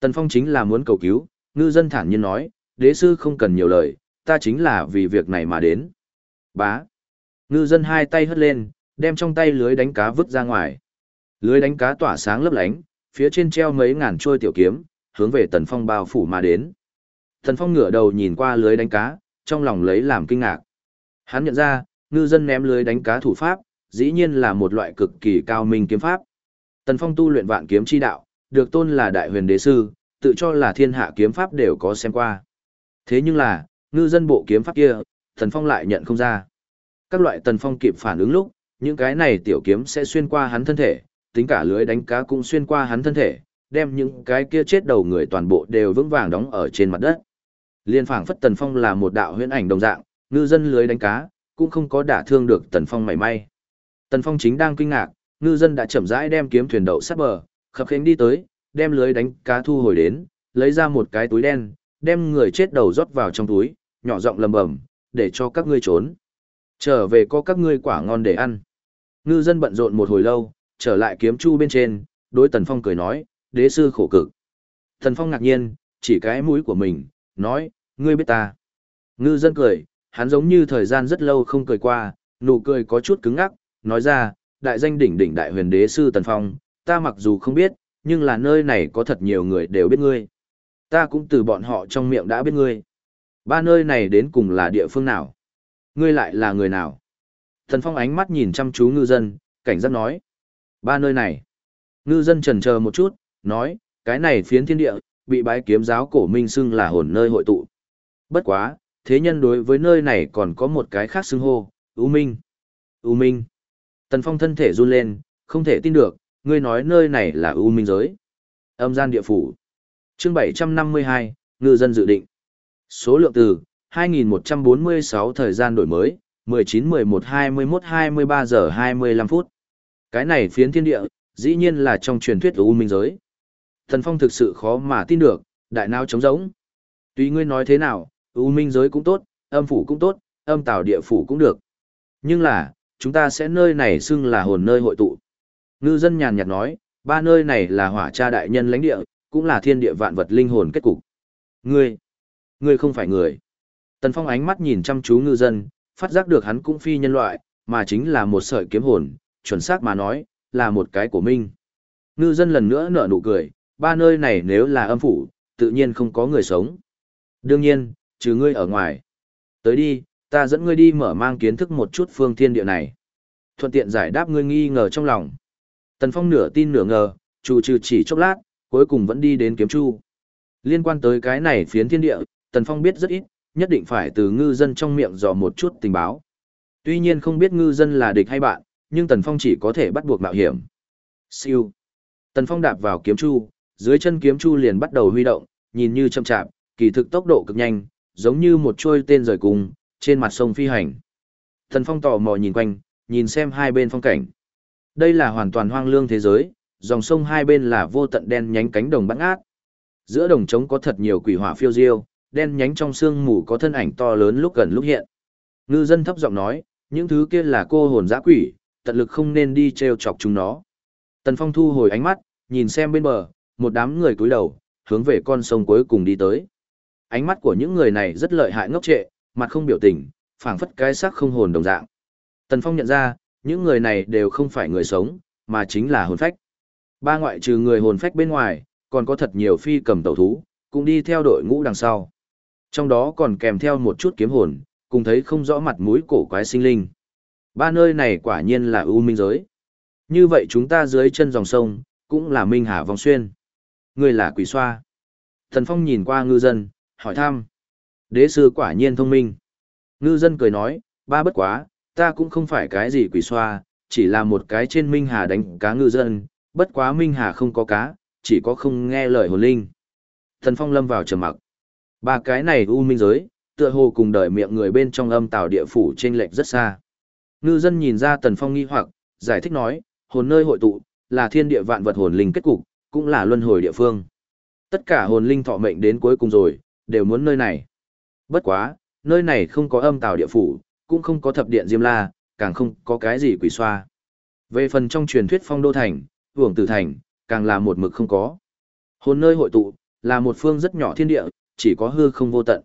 Tần Phong chính là muốn cầu cứu, ngư dân thản nhiên nói, đế sư không cần nhiều lời, ta chính là vì việc này mà đến. Bá. Ngư dân hai tay hất lên, đem trong tay lưới đánh cá vứt ra ngoài. Lưới đánh cá tỏa sáng lấp lánh, phía trên treo mấy ngàn trôi tiểu kiếm, hướng về Tần Phong bao phủ mà đến. Tần Phong ngửa đầu nhìn qua lưới đánh cá, trong lòng lấy làm kinh ngạc. Hắn nhận ra, ngư dân ném lưới đánh cá thủ pháp, dĩ nhiên là một loại cực kỳ cao minh kiếm pháp. Tần Phong tu luyện vạn kiếm chi đạo, được tôn là đại huyền đế sư, tự cho là thiên hạ kiếm pháp đều có xem qua. Thế nhưng là, ngư dân bộ kiếm pháp kia, Tần Phong lại nhận không ra. Các loại Tần Phong kịp phản ứng lúc, những cái này tiểu kiếm sẽ xuyên qua hắn thân thể, tính cả lưới đánh cá cũng xuyên qua hắn thân thể, đem những cái kia chết đầu người toàn bộ đều vững vàng đóng ở trên mặt đất. Liên phảng phất Tần Phong là một đạo huyễn ảnh đồng dạng, ngư dân lưới đánh cá, cũng không có đả thương được Tần Phong mảy may. Tần Phong chính đang kinh ngạc, ngư dân đã chậm rãi đem kiếm thuyền đậu sát bờ, khập khiễng đi tới, đem lưới đánh cá thu hồi đến, lấy ra một cái túi đen, đem người chết đầu rót vào trong túi, nhỏ giọng lầm bầm, để cho các ngươi trốn. Trở về có các ngươi quả ngon để ăn. Ngư dân bận rộn một hồi lâu, trở lại kiếm chu bên trên, đối Tần Phong cười nói, đế sư khổ cực. Tần Phong ngạc nhiên, chỉ cái mũi của mình, nói, ngươi biết ta. Ngư dân cười, hắn giống như thời gian rất lâu không cười qua, nụ cười có chút cứng ngắc, nói ra, đại danh đỉnh đỉnh đại huyền đế sư Tần Phong, ta mặc dù không biết, nhưng là nơi này có thật nhiều người đều biết ngươi. Ta cũng từ bọn họ trong miệng đã biết ngươi. Ba nơi này đến cùng là địa phương nào? Ngươi lại là người nào? Thần Phong ánh mắt nhìn chăm chú ngư dân, cảnh giác nói. Ba nơi này. Ngư dân trần chờ một chút, nói, cái này phiến thiên địa, bị bái kiếm giáo cổ minh xưng là hồn nơi hội tụ. Bất quá, thế nhân đối với nơi này còn có một cái khác xưng hô, U Minh. U Minh. Tần Phong thân thể run lên, không thể tin được, ngươi nói nơi này là U Minh giới. Âm gian địa phủ. Chương 752, ngư dân dự định. Số lượng từ 2146 thời gian đổi mới, 19 11 21 23 giờ 25 phút. Cái này phiến thiên địa, dĩ nhiên là trong truyền thuyết U Minh giới. Thần Phong thực sự khó mà tin được, đại não trống rỗng. Tuy ngươi nói thế nào, U Minh giới cũng tốt, âm phủ cũng tốt, âm tào địa phủ cũng được. Nhưng là, chúng ta sẽ nơi này xưng là hồn nơi hội tụ. Ngư dân nhàn nhạt nói, ba nơi này là hỏa cha đại nhân lãnh địa, cũng là thiên địa vạn vật linh hồn kết cục. Ngươi, ngươi không phải người. Tần Phong ánh mắt nhìn chăm chú ngư dân, phát giác được hắn cũng phi nhân loại, mà chính là một sợi kiếm hồn, chuẩn xác mà nói, là một cái của minh. Ngư dân lần nữa nở nụ cười, ba nơi này nếu là âm phủ, tự nhiên không có người sống. Đương nhiên, trừ ngươi ở ngoài. Tới đi, ta dẫn ngươi đi mở mang kiến thức một chút phương thiên địa này. Thuận tiện giải đáp ngươi nghi ngờ trong lòng. Tần Phong nửa tin nửa ngờ, trù trừ chỉ chốc lát, cuối cùng vẫn đi đến kiếm chu. Liên quan tới cái này phiến thiên địa, Tần Phong biết rất ít, nhất định phải từ ngư dân trong miệng dò một chút tình báo. Tuy nhiên không biết ngư dân là địch hay bạn, nhưng Tần Phong chỉ có thể bắt buộc mạo hiểm. Siêu. Tần Phong đạp vào kiếm chu, dưới chân kiếm chu liền bắt đầu huy động, nhìn như chậm chạp, kỳ thực tốc độ cực nhanh, giống như một trôi tên rời cùng, trên mặt sông phi hành. Tần Phong tò mò nhìn quanh, nhìn xem hai bên phong cảnh. Đây là hoàn toàn hoang lương thế giới, dòng sông hai bên là vô tận đen nhánh cánh đồng bắn ác. Giữa đồng trống có thật nhiều quỷ hỏa phiêu diêu, đen nhánh trong sương mù có thân ảnh to lớn lúc gần lúc hiện. Ngư dân thấp giọng nói, những thứ kia là cô hồn dã quỷ, tận lực không nên đi treo chọc chúng nó. Tần Phong thu hồi ánh mắt, nhìn xem bên bờ, một đám người cúi đầu, hướng về con sông cuối cùng đi tới. Ánh mắt của những người này rất lợi hại ngốc trệ, mặt không biểu tình, phảng phất cái xác không hồn đồng dạng. Tần Phong nhận ra, những người này đều không phải người sống, mà chính là hồn phách. Ba ngoại trừ người hồn phách bên ngoài, còn có thật nhiều phi cầm tẩu thú, cũng đi theo đội ngũ đằng sau. Trong đó còn kèm theo một chút kiếm hồn, cùng thấy không rõ mặt mũi cổ quái sinh linh. Ba nơi này quả nhiên là ưu minh giới. Như vậy chúng ta dưới chân dòng sông, cũng là minh hà vòng xuyên. Người là quỷ xoa. Thần Phong nhìn qua ngư dân, hỏi thăm. Đế sư quả nhiên thông minh. Ngư dân cười nói, ba bất quá, ta cũng không phải cái gì quỷ xoa, chỉ là một cái trên minh hà đánh cá ngư dân, bất quá minh hà không có cá, chỉ có không nghe lời hồn linh. Thần Phong lâm vào trầm mặc. Ba cái này u minh giới, tựa hồ cùng đợi miệng người bên trong âm tào địa phủ trên lệch rất xa. Ngư dân nhìn ra Tần Phong nghi hoặc, giải thích nói, hồn nơi hội tụ, là thiên địa vạn vật hồn linh kết cục, cũng là luân hồi địa phương. Tất cả hồn linh thọ mệnh đến cuối cùng rồi, đều muốn nơi này. Bất quá, nơi này không có âm tào địa phủ, cũng không có thập điện diêm la, càng không có cái gì quỷ xoa. Về phần trong truyền thuyết phong đô thành, hưởng tử thành, càng là một mực không có. Hồn nơi hội tụ, là một phương rất nhỏ thiên địa, chỉ có hư không vô tận.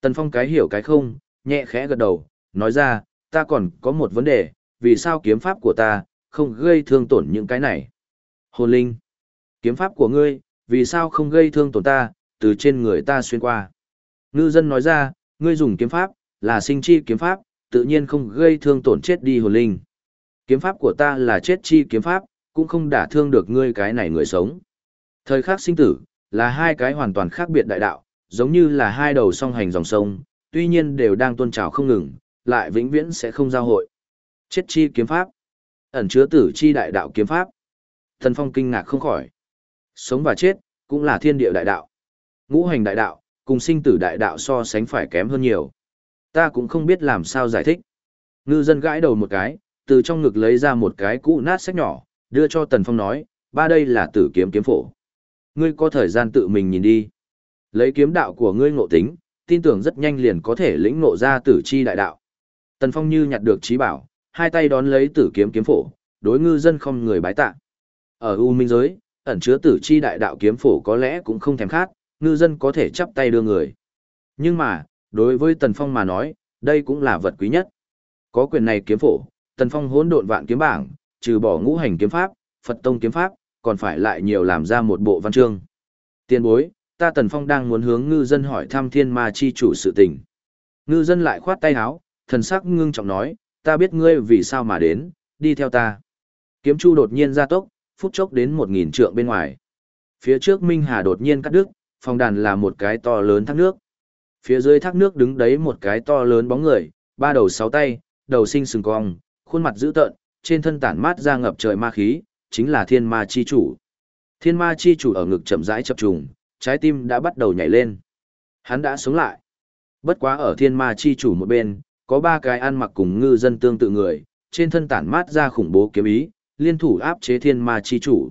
Tần Phong cái hiểu cái không, nhẹ khẽ gật đầu, nói ra, ta còn có một vấn đề, vì sao kiếm pháp của ta, không gây thương tổn những cái này? Hồn linh, kiếm pháp của ngươi, vì sao không gây thương tổn ta, từ trên người ta xuyên qua? Ngư dân nói ra, ngươi dùng kiếm pháp, là sinh chi kiếm pháp, tự nhiên không gây thương tổn chết đi hồn linh. Kiếm pháp của ta là chết chi kiếm pháp, cũng không đả thương được ngươi cái này người sống. Thời khắc sinh tử, là hai cái hoàn toàn khác biệt đại đạo, giống như là hai đầu song hành dòng sông, tuy nhiên đều đang tuôn trào không ngừng, lại vĩnh viễn sẽ không giao hội. Chết chi kiếm pháp, ẩn chứa tử chi đại đạo kiếm pháp. Thần Phong kinh ngạc không khỏi. Sống và chết, cũng là thiên địa đại đạo. Ngũ hành đại đạo, cùng sinh tử đại đạo so sánh phải kém hơn nhiều. Ta cũng không biết làm sao giải thích. Ngư dân gãi đầu một cái, từ trong ngực lấy ra một cái cũ nát sách nhỏ, đưa cho Tần Phong nói, ba đây là tử kiếm kiếm phổ. Ngươi có thời gian tự mình nhìn đi. Lấy kiếm đạo của ngươi ngộ tính, tin tưởng rất nhanh liền có thể lĩnh ngộ ra tử chi đại đạo. Tần Phong như nhặt được trí bảo, hai tay đón lấy tử kiếm kiếm phổ, đối ngư dân không người bái tạ. Ở U Minh giới, ẩn chứa tử chi đại đạo kiếm phổ có lẽ cũng không thèm khát, ngư dân có thể chắp tay đưa người. Nhưng mà, đối với Tần Phong mà nói, đây cũng là vật quý nhất. Có quyền này kiếm phổ, Tần Phong hỗn độn vạn kiếm bảng, trừ bỏ ngũ hành kiếm pháp, Phật tông kiếm pháp, còn phải lại nhiều làm ra một bộ văn chương. Tiên bối, ta Tần Phong đang muốn hướng ngư dân hỏi thăm thiên ma chi chủ sự tình. Ngư dân lại khoát tay áo, thần sắc ngưng trọng nói, ta biết ngươi vì sao mà đến, đi theo ta. Kiếm chu đột nhiên ra tốc, phút chốc đến một nghìn trượng bên ngoài. Phía trước Minh Hà đột nhiên cắt đứt, phòng đàn là một cái to lớn thác nước. Phía dưới thác nước đứng đấy một cái to lớn bóng người, ba đầu sáu tay, đầu sinh sừng cong, khuôn mặt dữ tợn, trên thân tản mát ra ngập trời ma khí, chính là thiên ma chi chủ. Thiên ma chi chủ ở ngực chậm rãi chập trùng, trái tim đã bắt đầu nhảy lên. Hắn đã sống lại. Bất quá ở thiên ma chi chủ một bên, có ba cái ăn mặc cùng ngư dân tương tự người, trên thân tản mát ra khủng bố kiếm ý, liên thủ áp chế thiên ma chi chủ.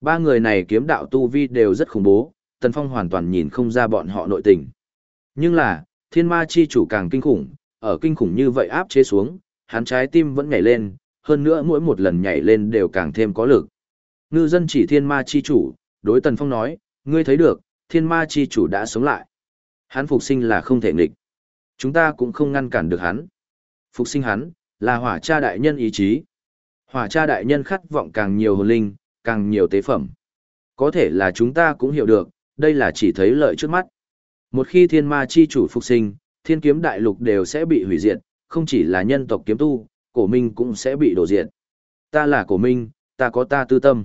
Ba người này kiếm đạo tu vi đều rất khủng bố, Tần Phong hoàn toàn nhìn không ra bọn họ nội tình. Nhưng là, thiên ma chi chủ càng kinh khủng, ở kinh khủng như vậy áp chế xuống, hắn trái tim vẫn nhảy lên, hơn nữa mỗi một lần nhảy lên đều càng thêm có lực. Ngư dân chỉ thiên ma chi chủ, đối Tần Phong nói, ngươi thấy được, thiên ma chi chủ đã sống lại. Hắn phục sinh là không thể nghịch. Chúng ta cũng không ngăn cản được hắn. Phục sinh hắn, là hỏa cha đại nhân ý chí. Hỏa cha đại nhân khát vọng càng nhiều hồn linh, càng nhiều tế phẩm. Có thể là chúng ta cũng hiểu được, đây là chỉ thấy lợi trước mắt. Một khi thiên ma chi chủ phục sinh, thiên kiếm đại lục đều sẽ bị hủy diệt, không chỉ là nhân tộc kiếm tu, cổ minh cũng sẽ bị đổ diện. Ta là cổ minh, ta có ta tư tâm.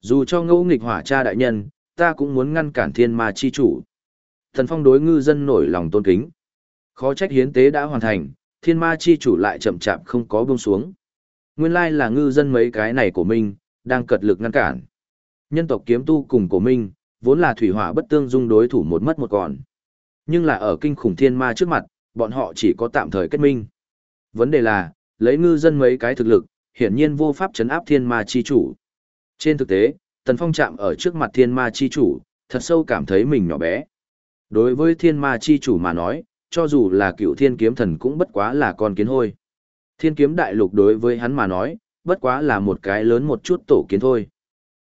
Dù cho ngẫu nghịch hỏa cha đại nhân, ta cũng muốn ngăn cản thiên ma chi chủ. Thần phong đối ngư dân nổi lòng tôn kính. Khó trách hiến tế đã hoàn thành, thiên ma chi chủ lại chậm chạp không có buông xuống. Nguyên lai là ngư dân mấy cái này của mình, đang cật lực ngăn cản. Nhân tộc kiếm tu cùng của mình, vốn là thủy hỏa bất tương dung đối thủ một mất một còn. Nhưng là ở kinh khủng thiên ma trước mặt, bọn họ chỉ có tạm thời kết minh. Vấn đề là, lấy ngư dân mấy cái thực lực, hiển nhiên vô pháp chấn áp thiên ma chi chủ. Trên thực tế, Tần Phong chạm ở trước mặt thiên ma chi chủ, thật sâu cảm thấy mình nhỏ bé. Đối với thiên ma chi chủ mà nói, cho dù là cựu thiên kiếm thần cũng bất quá là con kiến hôi. Thiên kiếm đại lục đối với hắn mà nói, bất quá là một cái lớn một chút tổ kiến thôi.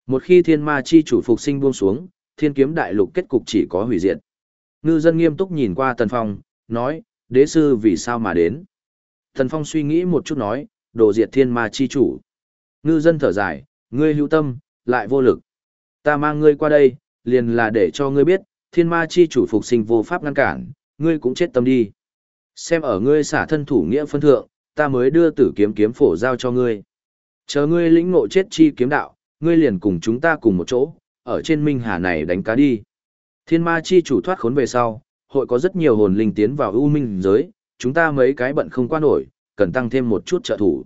Một khi thiên ma chi chủ phục sinh buông xuống, thiên kiếm đại lục kết cục chỉ có hủy diệt. Ngư dân nghiêm túc nhìn qua Tần Phong, nói, đế sư vì sao mà đến. Thần Phong suy nghĩ một chút nói, đồ diệt thiên ma chi chủ. Ngư dân thở dài, ngươi hữu tâm, lại vô lực. Ta mang ngươi qua đây, liền là để cho ngươi biết, thiên ma chi chủ phục sinh vô pháp ngăn cản, ngươi cũng chết tâm đi. Xem ở ngươi xả thân thủ nghĩa phân thượng, ta mới đưa tử kiếm kiếm phổ giao cho ngươi. Chờ ngươi lĩnh ngộ chết chi kiếm đạo, ngươi liền cùng chúng ta cùng một chỗ, ở trên minh hà này đánh cá đi. Thiên ma chi chủ thoát khốn về sau, hội có rất nhiều hồn linh tiến vào ưu minh giới, chúng ta mấy cái bận không qua nổi, cần tăng thêm một chút trợ thủ.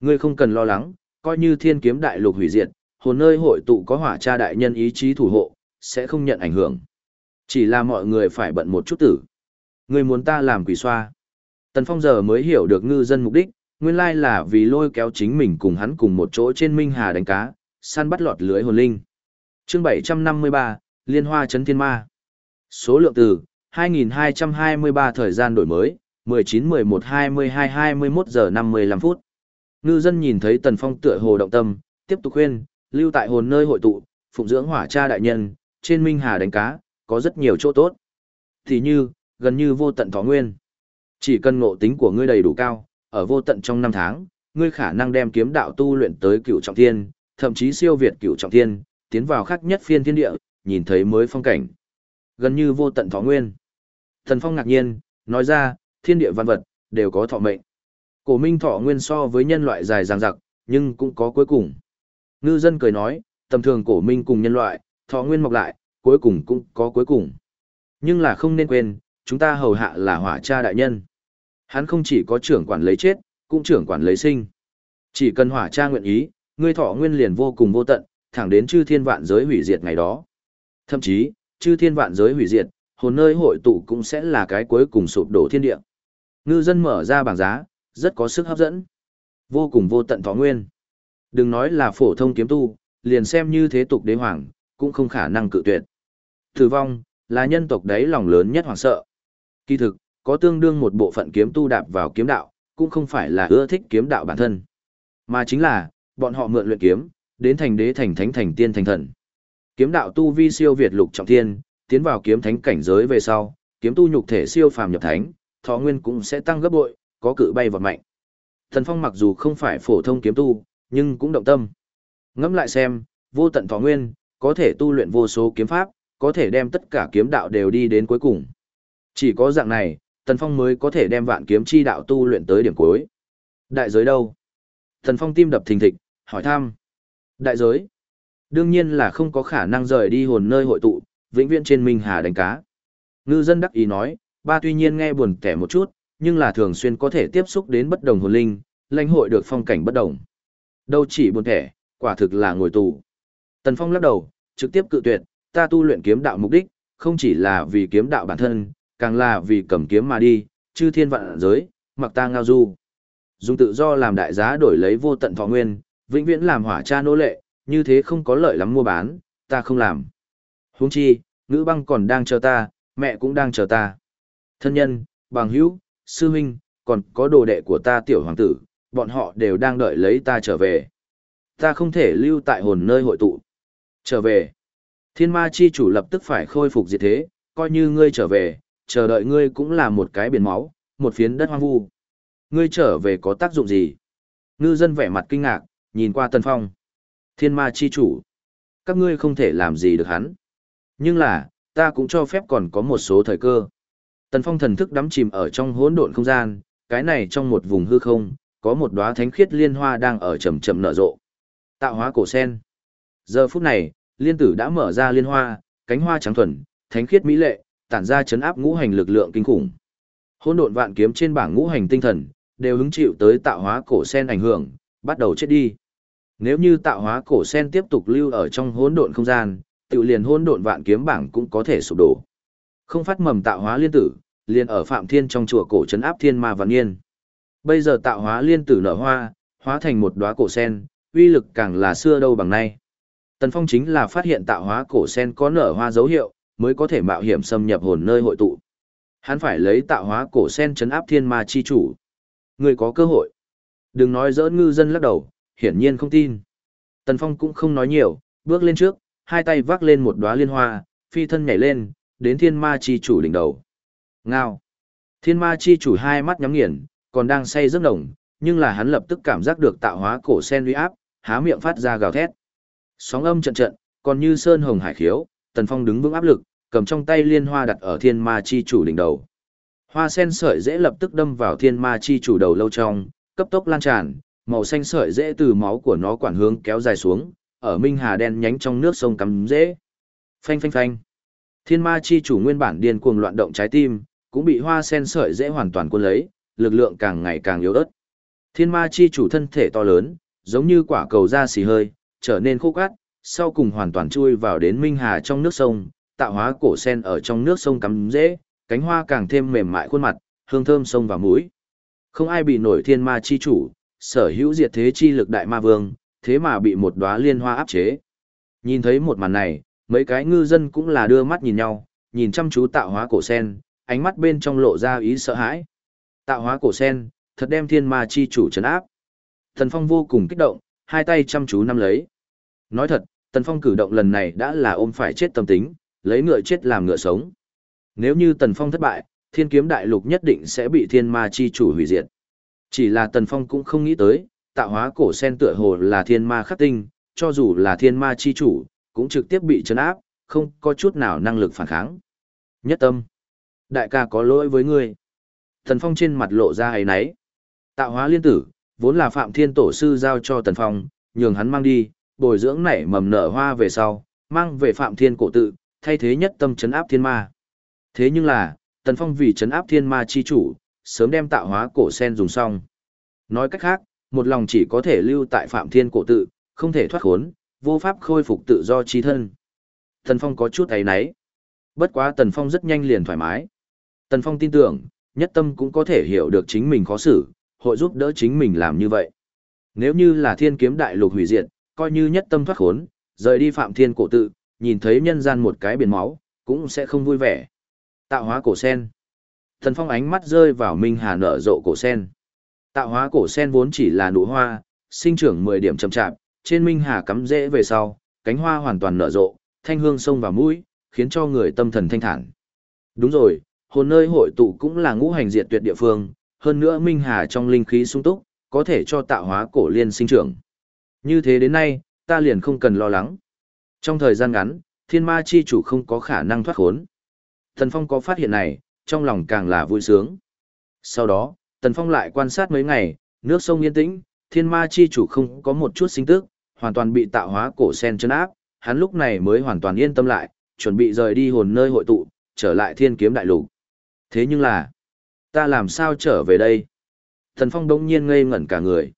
Ngươi không cần lo lắng, coi như thiên kiếm đại lục hủy diệt, hồn nơi hội tụ có hỏa cha đại nhân ý chí thủ hộ, sẽ không nhận ảnh hưởng. Chỉ là mọi người phải bận một chút tử. Ngươi muốn ta làm quỷ xoa. Tần Phong giờ mới hiểu được ngư dân mục đích, nguyên lai là vì lôi kéo chính mình cùng hắn cùng một chỗ trên Minh Hà đánh cá, săn bắt lọt lưới hồn linh. Chương 753, Liên Hoa Chấn Thiên Ma. Số lượng từ 2223 thời gian đổi mới, 19 11 22 21 giờ 55 phút. Ngư dân nhìn thấy Tần Phong tựa hồ động tâm, tiếp tục khuyên, lưu tại hồn nơi hội tụ, phụng dưỡng hỏa cha đại nhân, trên Minh Hà đánh cá, có rất nhiều chỗ tốt. Thì như, gần như vô tận thọ nguyên. Chỉ cần ngộ tính của ngươi đầy đủ cao, ở vô tận trong năm tháng, ngươi khả năng đem kiếm đạo tu luyện tới cựu trọng thiên, thậm chí siêu việt cựu trọng thiên, tiến vào khắc nhất phiên thiên địa, nhìn thấy mới phong cảnh. Gần như vô tận thọ nguyên. Thần Phong ngạc nhiên, nói ra, thiên địa văn vật, đều có thọ mệnh. Cổ minh thọ nguyên so với nhân loại dài dằng dặc, nhưng cũng có cuối cùng. Ngư dân cười nói, tầm thường cổ minh cùng nhân loại, thọ nguyên mọc lại, cuối cùng cũng có cuối cùng. Nhưng là không nên quên, chúng ta hầu hạ là hỏa cha đại nhân. Hắn không chỉ có trưởng quản lấy chết, cũng trưởng quản lấy sinh. Chỉ cần hỏa cha nguyện ý, ngươi thọ nguyên liền vô cùng vô tận, thẳng đến chư thiên vạn giới hủy diệt ngày đó. Thậm chí, chư thiên vạn giới hủy diệt, hồn nơi hội tụ cũng sẽ là cái cuối cùng sụp đổ thiên địa. Ngư dân mở ra bảng giá, rất có sức hấp dẫn. Vô cùng vô tận thọ nguyên. Đừng nói là phổ thông kiếm tu, liền xem như thế tục đế hoàng, cũng không khả năng cự tuyệt. Tử vong, là nhân tộc đấy lòng lớn nhất hoảng sợ. Kỳ thực, có tương đương một bộ phận kiếm tu đạp vào kiếm đạo, cũng không phải là ưa thích kiếm đạo bản thân, mà chính là, bọn họ mượn luyện kiếm, đến thành đế thành thánh thành tiên thành thần. Kiếm đạo tu vi siêu việt lục trọng thiên, tiến vào kiếm thánh cảnh giới về sau, kiếm tu nhục thể siêu phàm nhập thánh, thọ nguyên cũng sẽ tăng gấp bội, có cự bay vọt mạnh. Thần Phong mặc dù không phải phổ thông kiếm tu, nhưng cũng động tâm. Ngẫm lại xem, vô tận thọ nguyên, có thể tu luyện vô số kiếm pháp, có thể đem tất cả kiếm đạo đều đi đến cuối cùng. Chỉ có dạng này, Tần Phong mới có thể đem vạn kiếm chi đạo tu luyện tới điểm cuối. Đại giới đâu? Tần Phong tim đập thình thịch, hỏi thăm. Đại giới? Đương nhiên là không có khả năng rời đi hồn nơi hội tụ, vĩnh viễn trên Minh Hà đánh cá. Ngư dân đắc ý nói, ba tuy nhiên nghe buồn tẻ một chút, nhưng là thường xuyên có thể tiếp xúc đến bất đồng hồn linh, lãnh hội được phong cảnh bất đồng. Đâu chỉ buồn tẻ, quả thực là ngồi tù. Tần Phong lắc đầu, trực tiếp cự tuyệt, ta tu luyện kiếm đạo mục đích, không chỉ là vì kiếm đạo bản thân, càng là vì cầm kiếm mà đi, chư thiên vạn giới, mặc ta ngao du. Dùng tự do làm đại giá đổi lấy vô tận thọ nguyên, vĩnh viễn làm hỏa cha nô lệ, như thế không có lợi lắm mua bán, ta không làm. Huống chi, ngữ băng còn đang chờ ta, mẹ cũng đang chờ ta. Thân nhân, bằng hữu, sư huynh, còn có đồ đệ của ta tiểu hoàng tử, bọn họ đều đang đợi lấy ta trở về. Ta không thể lưu tại hồn nơi hội tụ. Trở về. Thiên ma chi chủ lập tức phải khôi phục diệt thế, coi như ngươi trở về, chờ đợi ngươi cũng là một cái biển máu, một phiến đất hoang vu. Ngươi trở về có tác dụng gì? Ngư dân vẻ mặt kinh ngạc, nhìn qua Tần Phong. Thiên ma chi chủ. Các ngươi không thể làm gì được hắn. Nhưng là, ta cũng cho phép còn có một số thời cơ. Tần Phong thần thức đắm chìm ở trong hỗn độn không gian, cái này trong một vùng hư không, có một đóa thánh khiết liên hoa đang ở chậm chậm nở rộ. Tạo hóa cổ sen. Giờ phút này, liên tử đã mở ra liên hoa, cánh hoa trắng thuần, thánh khiết mỹ lệ, tản ra chấn áp ngũ hành lực lượng kinh khủng. Hỗn độn vạn kiếm trên bảng ngũ hành tinh thần, đều hứng chịu tới tạo hóa cổ sen ảnh hưởng, bắt đầu chết đi. Nếu như tạo hóa cổ sen tiếp tục lưu ở trong hỗn độn không gian, tự liền hỗn độn vạn kiếm bảng cũng có thể sụp đổ. Không phát mầm tạo hóa liên tử, liền ở Phạm Thiên trong chùa cổ trấn áp thiên ma vạn niên. Bây giờ tạo hóa liên tử nở hoa, hóa thành một đóa cổ sen, uy lực càng là xưa đâu bằng nay. Tần Phong chính là phát hiện tạo hóa cổ sen có nở hoa dấu hiệu, mới có thể mạo hiểm xâm nhập hồn nơi hội tụ. Hắn phải lấy tạo hóa cổ sen trấn áp thiên ma chi chủ. Người có cơ hội. Đừng nói giỡn ngư dân lắc đầu, hiển nhiên không tin. Tần Phong cũng không nói nhiều, bước lên trước, hai tay vác lên một đóa liên hoa, phi thân nhảy lên, đến thiên ma chi chủ đỉnh đầu. Ngao. Thiên ma chi chủ hai mắt nhắm nghiền, còn đang say giấc nồng, nhưng là hắn lập tức cảm giác được tạo hóa cổ sen uy áp, há miệng phát ra gào thét. Sóng âm trận trận, còn như sơn hồng hải khiếu, Tần Phong đứng vững áp lực, cầm trong tay liên hoa đặt ở thiên ma chi chủ đỉnh đầu. Hoa sen sợi dễ lập tức đâm vào thiên ma chi chủ đầu lâu trong, cấp tốc lan tràn, màu xanh sợi dễ từ máu của nó quản hướng kéo dài xuống, ở minh hà đen nhánh trong nước sông cắm dễ. Phanh phanh phanh. Thiên ma chi chủ nguyên bản điên cuồng loạn động trái tim, cũng bị hoa sen sợi dễ hoàn toàn cuốn lấy, lực lượng càng ngày càng yếu ớt. Thiên ma chi chủ thân thể to lớn, giống như quả cầu da xì hơi, trở nên khô cát, sau cùng hoàn toàn chui vào đến minh hà trong nước sông, tạo hóa cổ sen ở trong nước sông cắm dễ, cánh hoa càng thêm mềm mại khuôn mặt, hương thơm sông và mũi. Không ai bị nổi thiên ma chi chủ, sở hữu diệt thế chi lực đại ma vương, thế mà bị một đóa liên hoa áp chế. Nhìn thấy một màn này, mấy cái ngư dân cũng là đưa mắt nhìn nhau, nhìn chăm chú tạo hóa cổ sen, ánh mắt bên trong lộ ra ý sợ hãi. Tạo hóa cổ sen, thật đem thiên ma chi chủ trấn áp. Thần Phong vô cùng kích động, hai tay chăm chú nắm lấy. Nói thật, Tần Phong cử động lần này đã là ôm phải chết tâm tính, lấy ngựa chết làm ngựa sống. Nếu như Tần Phong thất bại, thiên kiếm đại lục nhất định sẽ bị thiên ma chi chủ hủy diệt. Chỉ là Tần Phong cũng không nghĩ tới, tạo hóa cổ sen tựa hồ là thiên ma khắc tinh, cho dù là thiên ma chi chủ, cũng trực tiếp bị chấn áp, không có chút nào năng lực phản kháng. Nhất tâm. Đại ca có lỗi với ngươi. Tần Phong trên mặt lộ ra ấy nấy. Tạo hóa liên tử, vốn là Phạm Thiên Tổ sư giao cho Tần Phong, nhường hắn mang đi, bồi dưỡng nảy mầm nở hoa về sau, mang về Phạm Thiên cổ tự, thay thế nhất tâm chấn áp thiên ma. Thế nhưng là, Tần Phong vì chấn áp thiên ma chi chủ, sớm đem tạo hóa cổ sen dùng xong. Nói cách khác, một lòng chỉ có thể lưu tại Phạm Thiên cổ tự, không thể thoát khốn, vô pháp khôi phục tự do trí thân. Tần Phong có chút ấy nấy. Bất quá Tần Phong rất nhanh liền thoải mái. Tần Phong tin tưởng, nhất tâm cũng có thể hiểu được chính mình khó xử, hội giúp đỡ chính mình làm như vậy. Nếu như là thiên kiếm đại lục hủy diệt, coi như nhất tâm thoát khốn, rời đi phạm thiên cổ tự, nhìn thấy nhân gian một cái biển máu, cũng sẽ không vui vẻ. Tạo hóa cổ sen. Tần phong ánh mắt rơi vào Minh Hà nở rộ cổ sen. Tạo hóa cổ sen vốn chỉ là nụ hoa, sinh trưởng 10 điểm chậm chạp, trên Minh Hà cắm rễ về sau, cánh hoa hoàn toàn nở rộ, thanh hương sông vào mũi, khiến cho người tâm thần thanh thản. Đúng rồi, hồn nơi hội tụ cũng là ngũ hành diệt tuyệt địa phương, hơn nữa Minh Hà trong linh khí sung túc, có thể cho tạo hóa cổ liên sinh trưởng. Như thế đến nay, ta liền không cần lo lắng. Trong thời gian ngắn, thiên ma chi chủ không có khả năng thoát khốn. Tần Phong có phát hiện này, trong lòng càng là vui sướng. Sau đó, Tần Phong lại quan sát mấy ngày, nước sông yên tĩnh, thiên ma chi chủ không có một chút sinh tức, hoàn toàn bị tạo hóa cổ sen chân áp, hắn lúc này mới hoàn toàn yên tâm lại, chuẩn bị rời đi hồn nơi hội tụ, trở lại thiên kiếm đại lục. Thế nhưng là, ta làm sao trở về đây? Thần Phong đống nhiên ngây ngẩn cả người.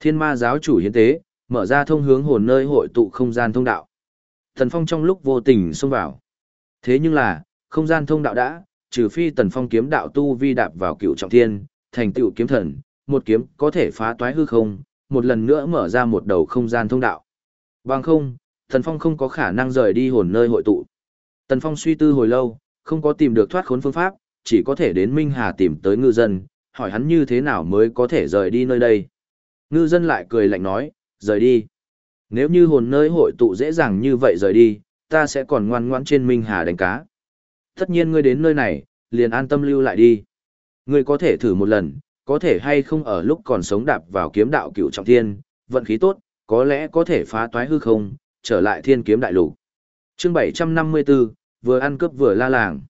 Thiên ma giáo chủ hiến tế, mở ra thông hướng hồn nơi hội tụ không gian thông đạo. Thần Phong trong lúc vô tình xông vào. Thế nhưng là, không gian thông đạo đã, trừ phi Tần Phong kiếm đạo tu vi đạp vào cựu trọng thiên, thành tựu kiếm thần, một kiếm có thể phá toái hư không, một lần nữa mở ra một đầu không gian thông đạo. Bằng không, Tần Phong không có khả năng rời đi hồn nơi hội tụ. Tần Phong suy tư hồi lâu, không có tìm được thoát khốn phương pháp, chỉ có thể đến Minh Hà tìm tới ngư dân, hỏi hắn như thế nào mới có thể rời đi nơi đây. Ngư dân lại cười lạnh nói, rời đi. Nếu như hồn nơi hội tụ dễ dàng như vậy rời đi, ta sẽ còn ngoan ngoãn trên Minh Hà đánh cá. Tất nhiên ngươi đến nơi này, liền an tâm lưu lại đi. Ngươi có thể thử một lần, có thể hay không ở lúc còn sống đạp vào kiếm đạo cựu trọng thiên, vận khí tốt, có lẽ có thể phá toái hư không, trở lại thiên kiếm đại lục. Chương 754, vừa ăn cướp vừa la làng.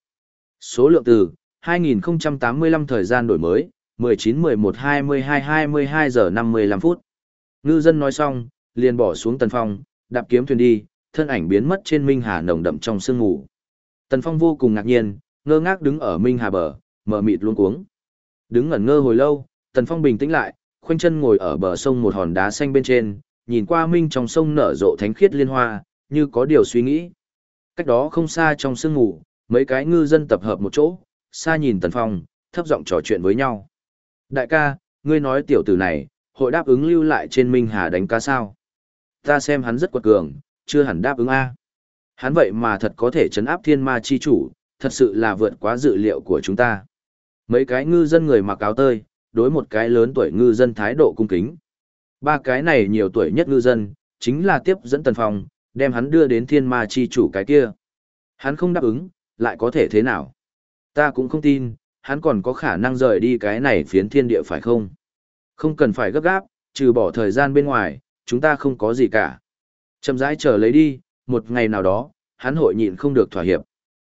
Số lượng từ 2085 thời gian đổi mới, 19 11 22 22 giờ 55 phút. Ngư dân nói xong, liền bỏ xuống Tần Phong, đạp kiếm thuyền đi, thân ảnh biến mất trên Minh Hà nồng đậm trong sương ngủ. Tần Phong vô cùng ngạc nhiên, ngơ ngác đứng ở Minh Hà bờ, mở mịt luôn cuống. Đứng ngẩn ngơ hồi lâu, Tần Phong bình tĩnh lại, khoanh chân ngồi ở bờ sông một hòn đá xanh bên trên, nhìn qua minh trong sông nở rộ thánh khiết liên hoa, như có điều suy nghĩ. Cách đó không xa trong sương ngủ, mấy cái ngư dân tập hợp một chỗ, xa nhìn Tần Phong, thấp giọng trò chuyện với nhau. Đại ca, ngươi nói tiểu tử này, hội đáp ứng lưu lại trên Minh Hà đánh cá sao? Ta xem hắn rất quật cường, chưa hẳn đáp ứng A. Hắn vậy mà thật có thể chấn áp thiên ma chi chủ, thật sự là vượt quá dự liệu của chúng ta. Mấy cái ngư dân người mặc áo tơi, đối một cái lớn tuổi ngư dân thái độ cung kính. Ba cái này nhiều tuổi nhất ngư dân, chính là tiếp dẫn Tần Phong, đem hắn đưa đến thiên ma chi chủ cái kia. Hắn không đáp ứng, lại có thể thế nào? Ta cũng không tin, hắn còn có khả năng rời đi cái này phiến thiên địa phải không? Không cần phải gấp gáp, trừ bỏ thời gian bên ngoài, chúng ta không có gì cả. Chậm rãi chờ lấy đi, một ngày nào đó, hắn hội nhịn không được thỏa hiệp.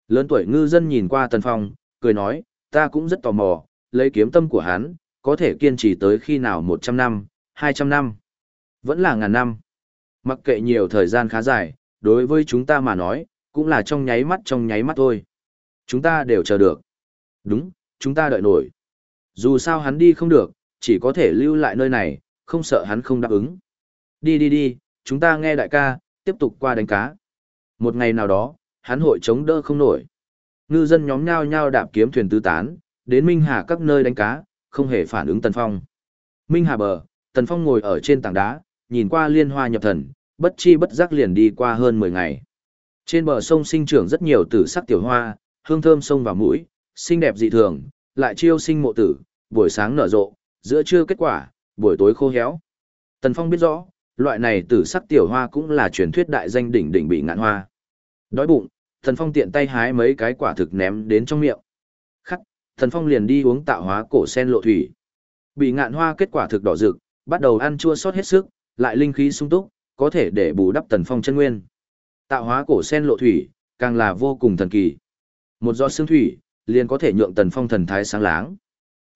Lớn tuổi ngư dân nhìn qua Tần Phong, cười nói, ta cũng rất tò mò, lấy kiếm tâm của hắn, có thể kiên trì tới khi nào 100 năm, 200 năm, vẫn là ngàn năm. Mặc kệ nhiều thời gian khá dài, đối với chúng ta mà nói, cũng là trong nháy mắt trong nháy mắt thôi. Chúng ta đều chờ được. Đúng, chúng ta đợi nổi. Dù sao hắn đi không được, chỉ có thể lưu lại nơi này, không sợ hắn không đáp ứng. Đi đi đi, chúng ta nghe đại ca, tiếp tục qua đánh cá. Một ngày nào đó, hắn hội chống đỡ không nổi. Ngư dân nhóm nhao nhao đạp kiếm thuyền tứ tán, đến Minh Hà các nơi đánh cá, không hề phản ứng Tần Phong. Minh Hà bờ, Tần Phong ngồi ở trên tảng đá, nhìn qua liên hoa nhập thần, bất chi bất giác liền đi qua hơn 10 ngày. Trên bờ sông sinh trưởng rất nhiều tử sắc tiểu hoa, hương thơm sông vào mũi, xinh đẹp dị thường, lại chiêu sinh mộ tử, buổi sáng nở rộ, giữa trưa kết quả, buổi tối khô héo. Tần Phong biết rõ, loại này tử sắc tiểu hoa cũng là truyền thuyết đại danh đỉnh đỉnh bị ngạn hoa. Đói bụng, Thần Phong tiện tay hái mấy cái quả thực ném đến trong miệng. Khắc, Thần Phong liền đi uống tạo hóa cổ sen lộ thủy. Bị ngạn hoa kết quả thực đỏ rực, bắt đầu ăn chua sót hết sức, lại linh khí sung túc, có thể để bù đắp thần Phong chân nguyên. Tạo hóa cổ sen lộ thủy, càng là vô cùng thần kỳ. Một giọt xương thủy, liền có thể nhượng Tần Phong thần thái sáng láng.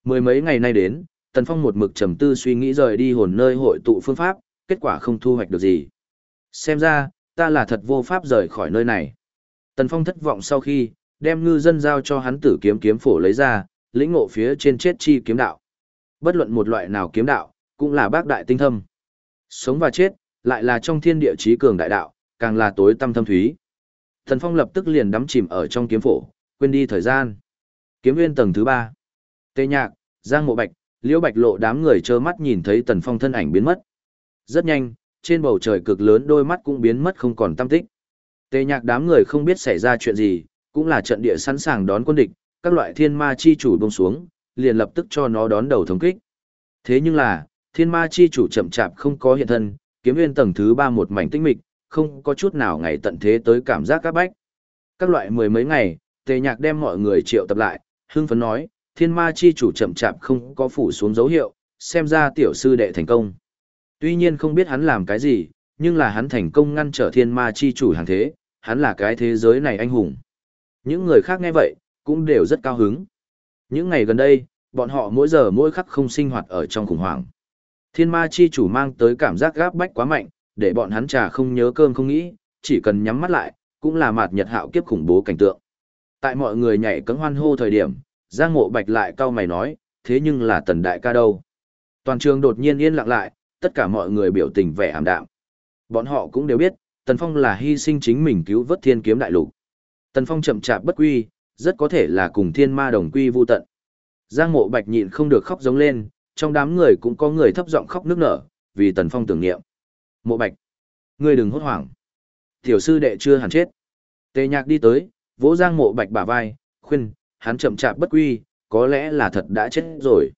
Mười mấy ngày nay đến, Tần Phong một mực trầm tư suy nghĩ rời đi hồn nơi hội tụ phương pháp, kết quả không thu hoạch được gì. Xem ra, ta là thật vô pháp rời khỏi nơi này. Tần Phong thất vọng sau khi, đem ngư dân giao cho hắn tử kiếm kiếm phổ lấy ra, lĩnh ngộ phía trên chết chi kiếm đạo. Bất luận một loại nào kiếm đạo, cũng là bác đại tinh thâm. Sống và chết, lại là trong thiên địa trí cường đại đạo, càng là tối tâm thâm thúy. Tần Phong lập tức liền đắm chìm ở trong kiếm phổ, quên đi thời gian. Kiếm nguyên tầng thứ ba. Tê Nhạc, Giang Mộ Bạch, Liễu Bạch Lộ đám người trơ mắt nhìn thấy Tần Phong thân ảnh biến mất. Rất nhanh, trên bầu trời cực lớn đôi mắt cũng biến mất không còn tâm tích. Tề Nhạc đám người không biết xảy ra chuyện gì, cũng là trận địa sẵn sàng đón quân địch, các loại thiên ma chi chủ buông xuống, liền lập tức cho nó đón đầu thống kích. Thế nhưng là, thiên ma chi chủ chậm chạp không có hiện thân, kiếm nguyên tầng thứ ba một mảnh tinh mịch, không có chút nào ngày tận thế tới cảm giác các bách. Các loại mười mấy ngày, tề nhạc đem mọi người triệu tập lại, hưng phấn nói, thiên ma chi chủ chậm chạp không có phủ xuống dấu hiệu, xem ra tiểu sư đệ thành công. Tuy nhiên không biết hắn làm cái gì, nhưng là hắn thành công ngăn trở thiên ma chi chủ hàng thế, hắn là cái thế giới này anh hùng. Những người khác nghe vậy, cũng đều rất cao hứng. Những ngày gần đây, bọn họ mỗi giờ mỗi khắc không sinh hoạt ở trong khủng hoảng. Thiên ma chi chủ mang tới cảm giác gáp bách quá mạnh, để bọn hắn trà không nhớ cơm không nghĩ, chỉ cần nhắm mắt lại, cũng là mạt nhật hạo kiếp khủng bố cảnh tượng. Tại mọi người nhảy cấm hoan hô thời điểm, Giang ngộ Bạch lại cau mày nói, thế nhưng là tần đại ca đâu? Toàn trường đột nhiên yên lặng lại, tất cả mọi người biểu tình vẻ ảm đạm. Bọn họ cũng đều biết, Tần Phong là hy sinh chính mình cứu vớt thiên kiếm đại lục. Tần Phong chậm chạp bất quy, rất có thể là cùng thiên ma đồng quy vu tận. Giang mộ bạch nhịn không được khóc giống lên, trong đám người cũng có người thấp giọng khóc nức nở, vì Tần Phong tưởng niệm. Mộ bạch, ngươi đừng hốt hoảng. Tiểu sư đệ chưa hẳn chết. Tề nhạc đi tới, vỗ giang mộ bạch bả vai, khuyên, hắn chậm chạp bất quy, có lẽ là thật đã chết rồi.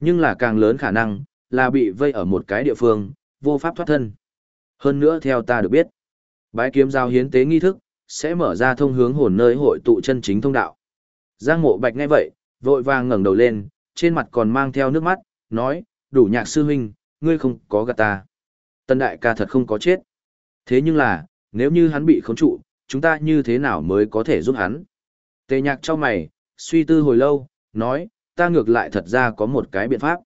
Nhưng là càng lớn khả năng, là bị vây ở một cái địa phương, vô pháp thoát thân. Hơn nữa theo ta được biết, bái kiếm giao hiến tế nghi thức, sẽ mở ra thông hướng hồn nơi hội tụ chân chính thông đạo. Giang mộ bạch nghe vậy, vội vàng ngẩng đầu lên, trên mặt còn mang theo nước mắt, nói, đủ nhạc sư huynh, ngươi không có gạt ta. Tân đại ca thật không có chết. Thế nhưng là, nếu như hắn bị khống trụ, chúng ta như thế nào mới có thể giúp hắn? Tề nhạc cho mày, suy tư hồi lâu, nói, ta ngược lại thật ra có một cái biện pháp.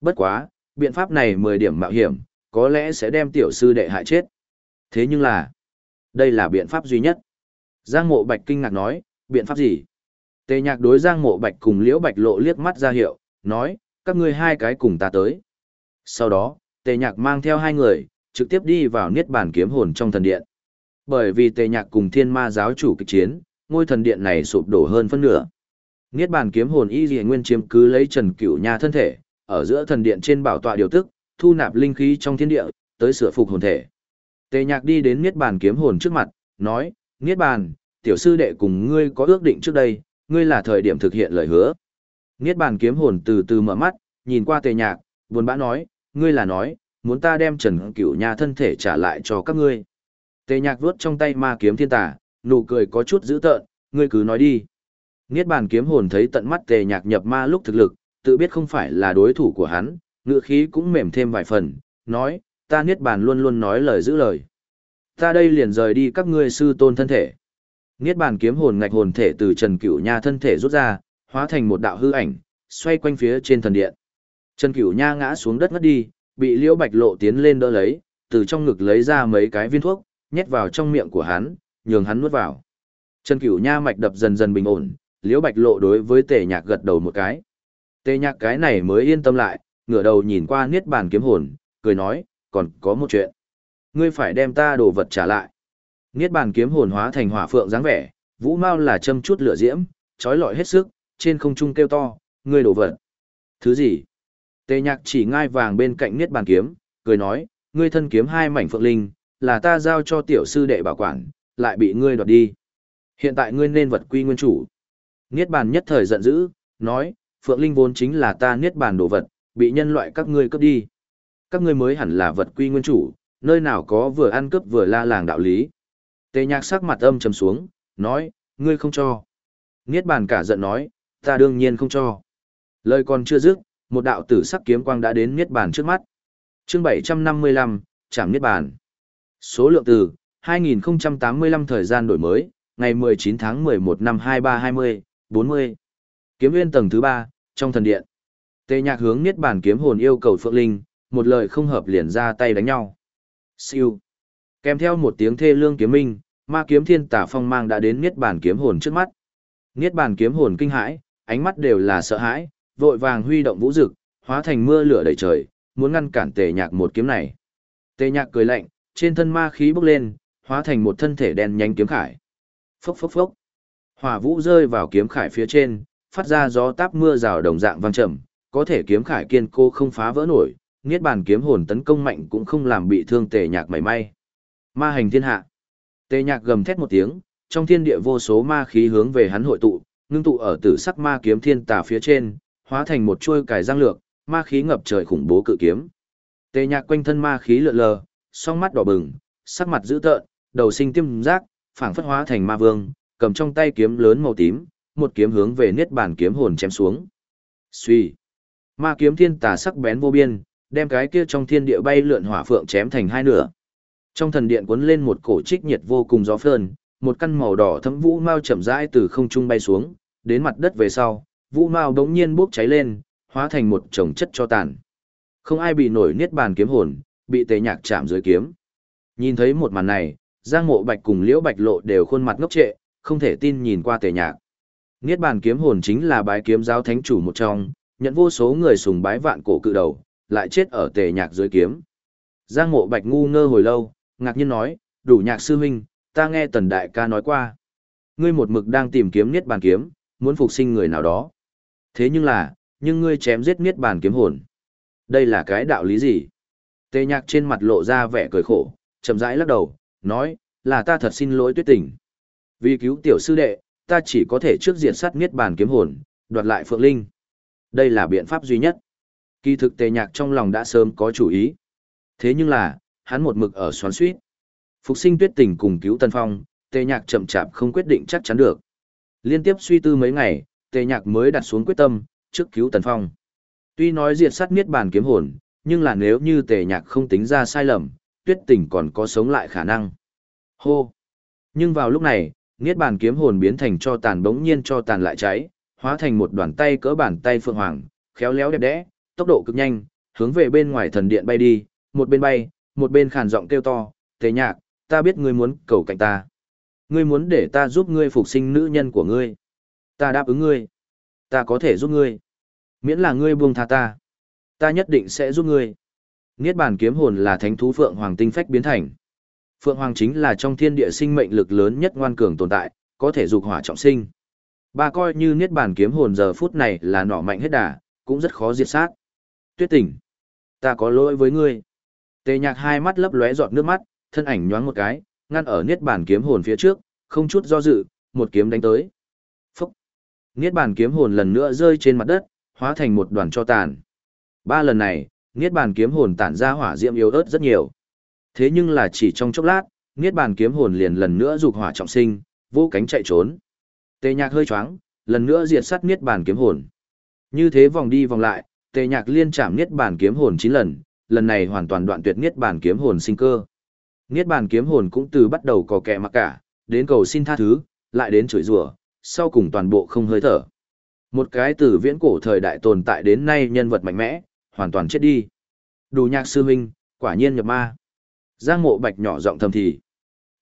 Bất quá, biện pháp này 10 điểm mạo hiểm, có lẽ sẽ đem tiểu sư đệ hại chết. Thế nhưng là, đây là biện pháp duy nhất. Giang mộ bạch kinh ngạc nói, biện pháp gì? Tề nhạc đối Giang mộ bạch cùng liễu bạch lộ liếc mắt ra hiệu, nói, các ngươi hai cái cùng ta tới. Sau đó, tề nhạc mang theo hai người, trực tiếp đi vào niết bàn kiếm hồn trong thần điện. Bởi vì tề nhạc cùng thiên ma giáo chủ kịch chiến, ngôi thần điện này sụp đổ hơn phân nửa. Niết bàn kiếm hồn y dị nguyên chiếm cứ lấy Trần Cửu Nha thân thể, ở giữa thần điện trên bảo tọa điều tức, thu nạp linh khí trong thiên địa, tới sửa phục hồn thể. Tề Nhạc đi đến Niết bàn kiếm hồn trước mặt, nói: "Niết bàn, tiểu sư đệ cùng ngươi có ước định trước đây, ngươi là thời điểm thực hiện lời hứa." Niết bàn kiếm hồn từ từ mở mắt, nhìn qua Tề Nhạc, buồn bã nói: "Ngươi là nói, muốn ta đem Trần Cửu nhà thân thể trả lại cho các ngươi?" Tề Nhạc vuốt trong tay ma kiếm thiên tà, nụ cười có chút dữ tợn, "Ngươi cứ nói đi." Niết bàn kiếm hồn thấy tận mắt tề nhạc nhập ma lúc thực lực, tự biết không phải là đối thủ của hắn, ngựa khí cũng mềm thêm vài phần, nói, ta niết bàn luôn luôn nói lời giữ lời. Ta đây liền rời đi các ngươi sư tôn thân thể. Niết bàn kiếm hồn ngạch hồn thể từ Trần Cửu Nha thân thể rút ra, hóa thành một đạo hư ảnh, xoay quanh phía trên thần điện. Trần Cửu Nha ngã xuống đất ngất đi, bị Liễu Bạch Lộ tiến lên đỡ lấy, từ trong ngực lấy ra mấy cái viên thuốc, nhét vào trong miệng của hắn, nhường hắn nuốt vào. Trần Cửu Nha mạch đập dần dần bình ổn, liễu bạch lộ đối với tề nhạc gật đầu một cái tề nhạc cái này mới yên tâm lại ngửa đầu nhìn qua niết bàn kiếm hồn cười nói còn có một chuyện. Ngươi phải đem ta đồ vật trả lại. Niết bàn kiếm hồn hóa thành hỏa phượng dáng vẻ vũ mao là châm chút lửa diễm trói lọi hết sức trên không trung kêu to ngươi đồ vật. Thứ gì? Tề nhạc chỉ ngai vàng bên cạnh niết bàn kiếm cười nói ngươi thân kiếm hai mảnh phượng linh là ta giao cho tiểu sư đệ bảo quản lại bị ngươi đoạt đi. Hiện tại ngươi nên vật quy nguyên chủ. Niết bàn nhất thời giận dữ, nói, Phượng Linh vốn chính là ta niết bàn đồ vật, bị nhân loại các ngươi cướp đi. Các ngươi mới hẳn là vật quy nguyên chủ, nơi nào có vừa ăn cướp vừa la làng đạo lý. Tề nhạc sắc mặt âm trầm xuống, nói, ngươi không cho. Niết bàn cả giận nói, ta đương nhiên không cho. Lời còn chưa dứt, một đạo tử sắc kiếm quang đã đến niết bàn trước mắt. Chương 755, Trảm niết bàn. Số lượng từ 2085 thời gian đổi mới, ngày 19 tháng 11 năm 2320, 40. Kiếm nguyên tầng thứ 3, trong thần điện. Tề nhạc hướng niết bàn kiếm hồn yêu cầu Phượng Linh, một lời không hợp liền ra tay đánh nhau. Siêu. Kèm theo một tiếng thê lương kiếm minh, ma kiếm thiên tả phong mang đã đến niết bàn kiếm hồn trước mắt. Niết bàn kiếm hồn kinh hãi, ánh mắt đều là sợ hãi, vội vàng huy động vũ dực, hóa thành mưa lửa đầy trời, muốn ngăn cản tề nhạc một kiếm này. Tề nhạc cười lạnh, trên thân ma khí bốc lên, hóa thành một thân thể đen nhanh kiếm khải. Phốc phốc phốc. Hỏa vũ rơi vào kiếm khải phía trên, phát ra gió táp mưa rào đồng dạng vang trầm, có thể kiếm khải kiên cô không phá vỡ nổi, niết bàn kiếm hồn tấn công mạnh cũng không làm bị thương tề nhạc mảy may. Ma hành thiên hạ. Tề nhạc gầm thét một tiếng, trong thiên địa vô số ma khí hướng về hắn hội tụ, ngưng tụ ở tử sắc ma kiếm thiên tà phía trên, hóa thành một chuôi cài giang lược, ma khí ngập trời khủng bố cự kiếm. Tề nhạc quanh thân ma khí lượn lờ, song mắt đỏ bừng, sắc mặt dữ tợn, đầu sinh tiêm giác, phảng phất hóa thành ma vương, cầm trong tay kiếm lớn màu tím, một kiếm hướng về niết bàn kiếm hồn chém xuống. Suy. Ma kiếm thiên tà sắc bén vô biên, đem cái kia trong thiên địa bay lượn hỏa phượng chém thành hai nửa. Trong thần điện cuốn lên một cổ trích nhiệt vô cùng gió phơn, một căn màu đỏ thấm vũ mao chậm rãi từ không trung bay xuống, đến mặt đất về sau, vũ mao đống nhiên bốc cháy lên, hóa thành một chồng chất cho tàn. Không ai bị nổi niết bàn kiếm hồn, bị tề nhạc chạm dưới kiếm. Nhìn thấy một màn này, Giang Mộ Bạch cùng Liễu Bạch Lộ đều khuôn mặt ngốc trệ, không thể tin nhìn qua tề nhạc. Niết bàn kiếm hồn chính là bái kiếm giáo thánh chủ một trong, nhận vô số người sùng bái vạn cổ cự đầu, lại chết ở tề nhạc dưới kiếm. Giang mộ bạch ngu ngơ hồi lâu, ngạc nhiên nói, đủ nhạc sư huynh, ta nghe tần đại ca nói qua. Ngươi một mực đang tìm kiếm niết bàn kiếm, muốn phục sinh người nào đó. Thế nhưng là, nhưng ngươi chém giết niết bàn kiếm hồn. Đây là cái đạo lý gì? Tề nhạc trên mặt lộ ra vẻ cười khổ, chậm rãi lắc đầu, nói, là ta thật xin lỗi tuyết tình. Vì cứu tiểu sư đệ, ta chỉ có thể trước diện sát niết bàn kiếm hồn, đoạt lại phượng linh. Đây là biện pháp duy nhất. Kỳ thực tề nhạc trong lòng đã sớm có chủ ý. Thế nhưng là, hắn một mực ở xoắn suýt. Phục sinh tuyết tình cùng cứu tân phong, tề nhạc chậm chạp không quyết định chắc chắn được. Liên tiếp suy tư mấy ngày, tề nhạc mới đặt xuống quyết tâm, trước cứu tần phong. Tuy nói diệt sát miết bàn kiếm hồn, nhưng là nếu như tề nhạc không tính ra sai lầm, tuyết tình còn có sống lại khả năng. Hô! Nhưng vào lúc này, niết bàn kiếm hồn biến thành cho tàn bỗng nhiên cho tàn lại cháy, hóa thành một đoàn tay cỡ bàn tay phượng hoàng, khéo léo đẹp đẽ, tốc độ cực nhanh, hướng về bên ngoài thần điện bay đi, một bên bay, một bên khàn giọng kêu to, "Tề Nhạc, ta biết ngươi muốn cầu cạnh ta. Ngươi muốn để ta giúp ngươi phục sinh nữ nhân của ngươi. Ta đáp ứng ngươi. Ta có thể giúp ngươi. Miễn là ngươi buông tha ta. Ta nhất định sẽ giúp ngươi." Niết bàn kiếm hồn là thánh thú phượng hoàng tinh phách biến thành. Phượng hoàng chính là trong thiên địa sinh mệnh lực lớn nhất ngoan cường tồn tại, có thể dục hỏa trọng sinh. Ba coi như niết bàn kiếm hồn giờ phút này là nỏ mạnh hết đà, cũng rất khó diệt sát. Tuyết tỉnh. Ta có lỗi với ngươi. Tề nhạc hai mắt lấp lóe giọt nước mắt, thân ảnh nhoáng một cái, ngăn ở niết bàn kiếm hồn phía trước, không chút do dự, một kiếm đánh tới. Phúc. Niết bàn kiếm hồn lần nữa rơi trên mặt đất, hóa thành một đoàn cho tàn. Ba lần này, niết bàn kiếm hồn tản ra hỏa diễm yếu ớt rất nhiều. Thế nhưng là chỉ trong chốc lát, niết bàn kiếm hồn liền lần nữa dục hỏa trọng sinh, vô cánh chạy trốn. Tề nhạc hơi choáng, lần nữa diệt sát niết bàn kiếm hồn. Như thế vòng đi vòng lại, tề nhạc liên chạm niết bàn kiếm hồn 9 lần, lần này hoàn toàn đoạn tuyệt niết bàn kiếm hồn sinh cơ. Niết bàn kiếm hồn cũng từ bắt đầu có kẻ mặc cả, đến cầu xin tha thứ, lại đến chửi rủa, sau cùng toàn bộ không hơi thở. Một cái từ viễn cổ thời đại tồn tại đến nay nhân vật mạnh mẽ, hoàn toàn chết đi. Đủ nhạc sư huynh, quả nhiên nhập ma. Giang mộ bạch nhỏ giọng thầm thì.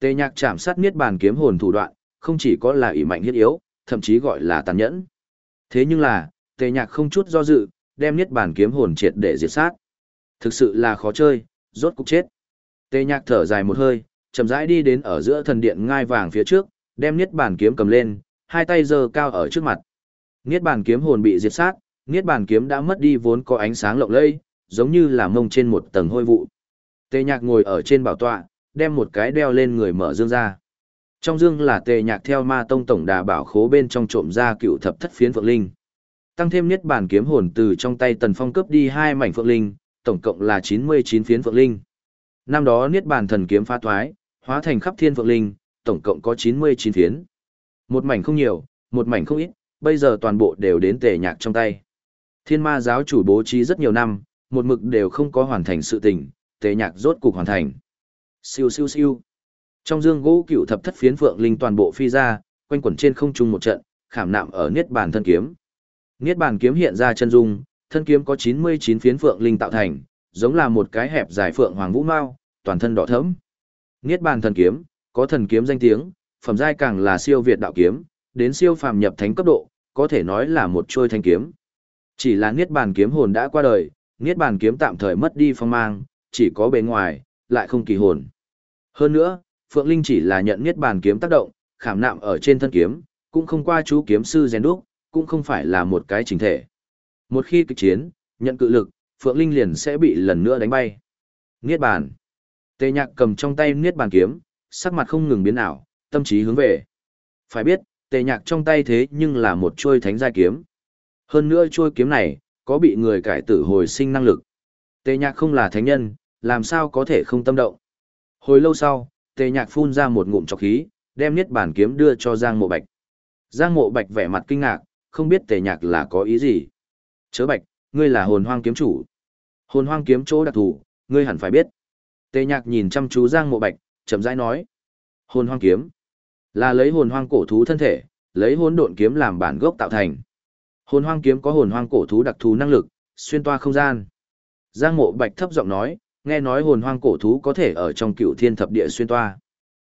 Tề nhạc chạm sát niết bàn kiếm hồn thủ đoạn, không chỉ có là ỷ mạnh hiết yếu, thậm chí gọi là tàn nhẫn. Thế nhưng là, tề nhạc không chút do dự, đem niết bàn kiếm hồn triệt để diệt sát. Thực sự là khó chơi, rốt cục chết. Tề nhạc thở dài một hơi, chậm rãi đi đến ở giữa thần điện ngai vàng phía trước, đem niết bàn kiếm cầm lên, hai tay giơ cao ở trước mặt. Niết bàn kiếm hồn bị diệt sát, niết bàn kiếm đã mất đi vốn có ánh sáng lộng lẫy, giống như là mông trên một tầng hôi vụ. Tề nhạc ngồi ở trên bảo tọa, đem một cái đeo lên người mở dương ra. Trong dương là tề nhạc theo ma tông tổng đà bảo khố bên trong trộm ra cựu thập thất phiến phượng linh. Tăng thêm niết bàn kiếm hồn từ trong tay tần phong cướp đi hai mảnh phượng linh, tổng cộng là 99 phiến phượng linh. Năm đó niết bàn thần kiếm phá thoái, hóa thành khắp thiên phượng linh, tổng cộng có 99 phiến. Một mảnh không nhiều, một mảnh không ít, bây giờ toàn bộ đều đến tề nhạc trong tay. Thiên ma giáo chủ bố trí rất nhiều năm, một mực đều không có hoàn thành sự tình, tề nhạc rốt cục hoàn thành. Siêu siêu siêu. Trong dương gỗ cựu thập thất phiến phượng linh toàn bộ phi ra, quanh quẩn trên không trung một trận, khảm nạm ở niết bàn thân kiếm. Niết bàn kiếm hiện ra chân dung, thân kiếm có 99 phiến phượng linh tạo thành, giống là một cái hẹp dài phượng hoàng vũ mao, toàn thân đỏ thẫm. Niết bàn thần kiếm, có thần kiếm danh tiếng, phẩm giai càng là siêu việt đạo kiếm, đến siêu phàm nhập thánh cấp độ, có thể nói là một trôi thanh kiếm. Chỉ là niết bàn kiếm hồn đã qua đời, niết bàn kiếm tạm thời mất đi phong mang, chỉ có bề ngoài, lại không kỳ hồn. Hơn nữa, Phượng Linh chỉ là nhận niết bàn kiếm tác động, khảm nạm ở trên thân kiếm, cũng không qua chú kiếm sư rèn đúc, cũng không phải là một cái chính thể. Một khi kịch chiến, nhận cự lực, Phượng Linh liền sẽ bị lần nữa đánh bay. Niết bàn. Tề Nhạc cầm trong tay niết bàn kiếm, sắc mặt không ngừng biến ảo, tâm trí hướng về. Phải biết, Tề Nhạc trong tay thế nhưng là một chuôi thánh giai kiếm. Hơn nữa chuôi kiếm này có bị người cải tử hồi sinh năng lực. Tề Nhạc không là thánh nhân, làm sao có thể không tâm động. Hồi lâu sau, tề nhạc phun ra một ngụm trọc khí, đem niết bản kiếm đưa cho Giang Mộ Bạch. Giang Mộ Bạch vẻ mặt kinh ngạc, không biết tề nhạc là có ý gì. Chớ Bạch, ngươi là hồn hoang kiếm chủ. Hồn hoang kiếm chỗ đặc thù, ngươi hẳn phải biết. Tề nhạc nhìn chăm chú Giang Mộ Bạch, chậm rãi nói. Hồn hoang kiếm là lấy hồn hoang cổ thú thân thể, lấy hồn độn kiếm làm bản gốc tạo thành. Hồn hoang kiếm có hồn hoang cổ thú đặc thù năng lực, xuyên toa không gian. Giang Mộ Bạch thấp giọng nói, nghe nói hồn hoang cổ thú có thể ở trong cựu thiên thập địa xuyên toa.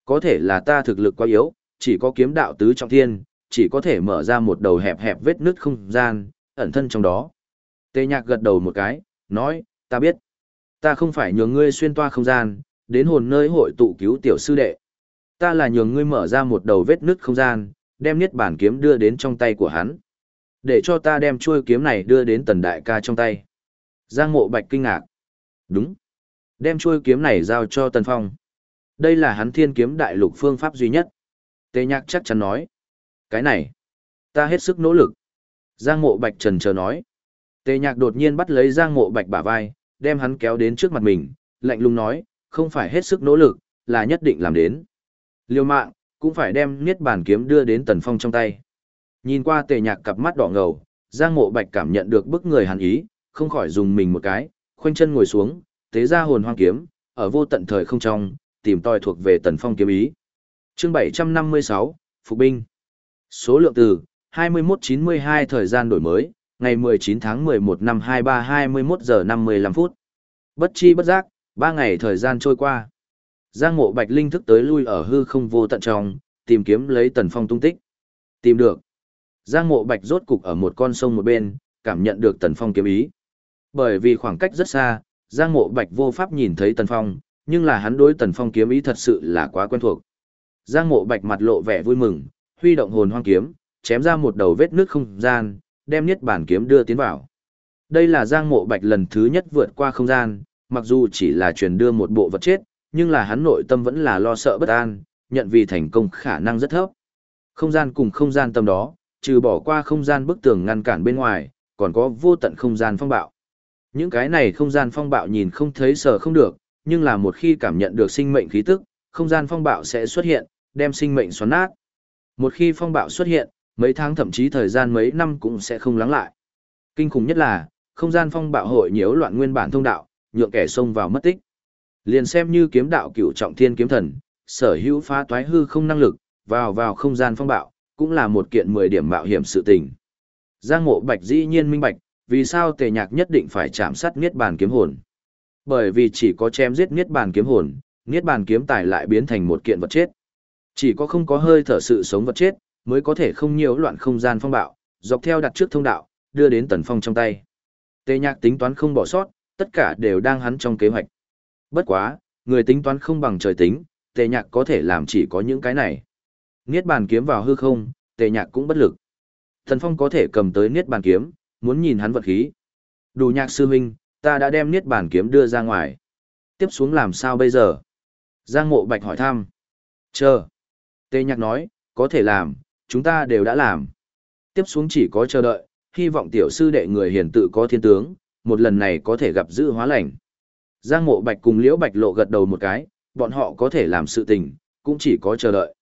Có thể là ta thực lực quá yếu, chỉ có kiếm đạo tứ trọng thiên, chỉ có thể mở ra một đầu hẹp hẹp vết nứt không gian, ẩn thân trong đó. Tê nhạc gật đầu một cái, nói, ta biết. Ta không phải nhường ngươi xuyên toa không gian, đến hồn nơi hội tụ cứu tiểu sư đệ. Ta là nhường ngươi mở ra một đầu vết nứt không gian, đem niết bản kiếm đưa đến trong tay của hắn. Để cho ta đem chuôi kiếm này đưa đến tần đại ca trong tay. Giang mộ bạch kinh ngạc. Đúng. Đem chuôi kiếm này giao cho tần phong. Đây là hắn thiên kiếm đại lục phương pháp duy nhất. Tề nhạc chắc chắn nói. Cái này. Ta hết sức nỗ lực. Giang mộ bạch trần chờ nói. Tề nhạc đột nhiên bắt lấy Giang mộ bạch bả vai, đem hắn kéo đến trước mặt mình, lạnh lùng nói, không phải hết sức nỗ lực, là nhất định làm đến. Liêu mạng, cũng phải đem niết bàn kiếm đưa đến tần phong trong tay. Nhìn qua tề nhạc cặp mắt đỏ ngầu, Giang mộ bạch cảm nhận được bức người hắn ý, không khỏi dùng mình một cái, khoanh chân ngồi xuống, tế ra hồn hoang kiếm, ở vô tận thời không trong, tìm tòi thuộc về tần phong kiếm ý. Chương 756, Phục binh. Số lượng từ 2192 thời gian đổi mới, ngày 19 tháng 11 năm 23 21 giờ 55 phút. Bất chi bất giác, ba ngày thời gian trôi qua. Giang mộ bạch linh thức tới lui ở hư không vô tận trong, tìm kiếm lấy tần phong tung tích. Tìm được. Giang mộ bạch rốt cục ở một con sông một bên, cảm nhận được tần phong kiếm ý. Bởi vì khoảng cách rất xa, Giang mộ bạch vô pháp nhìn thấy tần phong, nhưng là hắn đối tần phong kiếm ý thật sự là quá quen thuộc. Giang mộ bạch mặt lộ vẻ vui mừng, huy động hồn hoang kiếm, chém ra một đầu vết nước không gian, đem niết bản kiếm đưa tiến vào. Đây là Giang Mộ Bạch lần thứ nhất vượt qua không gian, mặc dù chỉ là truyền đưa một bộ vật chết, nhưng là hắn nội tâm vẫn là lo sợ bất an, nhận vì thành công khả năng rất thấp. Không gian cùng không gian tâm đó, trừ bỏ qua không gian bức tường ngăn cản bên ngoài, còn có vô tận không gian phong bạo. Những cái này không gian phong bạo nhìn không thấy sở không được, nhưng là một khi cảm nhận được sinh mệnh khí tức, không gian phong bạo sẽ xuất hiện, đem sinh mệnh xoắn nát. Một khi phong bạo xuất hiện, mấy tháng thậm chí thời gian mấy năm cũng sẽ không lắng lại. Kinh khủng nhất là, không gian phong bạo hội nhiễu loạn nguyên bản thông đạo, nhượng kẻ xông vào mất tích. Liền xem như kiếm đạo cửu trọng thiên kiếm thần, sở hữu phá toái hư không năng lực, vào vào không gian phong bạo, cũng là một kiện 10 điểm mạo hiểm sự tình. Giang Mộ Bạch dĩ nhiên minh bạch, vì sao Tề Nhạc nhất định phải chạm sát Niết Bàn kiếm hồn. Bởi vì chỉ có chém giết Niết Bàn kiếm hồn, Niết Bàn kiếm tài lại biến thành một kiện vật chết. Chỉ có không có hơi thở sự sống vật chết, mới có thể không nhiễu loạn không gian phong bạo, dọc theo đặt trước thông đạo, đưa đến Tần Phong trong tay. Tề Nhạc tính toán không bỏ sót, tất cả đều đang hắn trong kế hoạch. Bất quá, người tính toán không bằng trời tính, Tề Nhạc có thể làm chỉ có những cái này. Niết bàn kiếm vào hư không, Tề Nhạc cũng bất lực. thần Phong có thể cầm tới Niết bàn kiếm, muốn nhìn hắn vật khí. Đủ nhạc sư huynh, ta đã đem Niết bàn kiếm đưa ra ngoài. Tiếp xuống làm sao bây giờ? Giang Mộ Bạch hỏi thăm. Chờ. Tề Nhạc nói, có thể làm, chúng ta đều đã làm. Tiếp xuống chỉ có chờ đợi, hy vọng tiểu sư đệ người hiền tự có thiên tướng, một lần này có thể gặp dự hóa lành. Giang mộ bạch cùng liễu bạch lộ gật đầu một cái, bọn họ có thể làm sự tình, cũng chỉ có chờ đợi.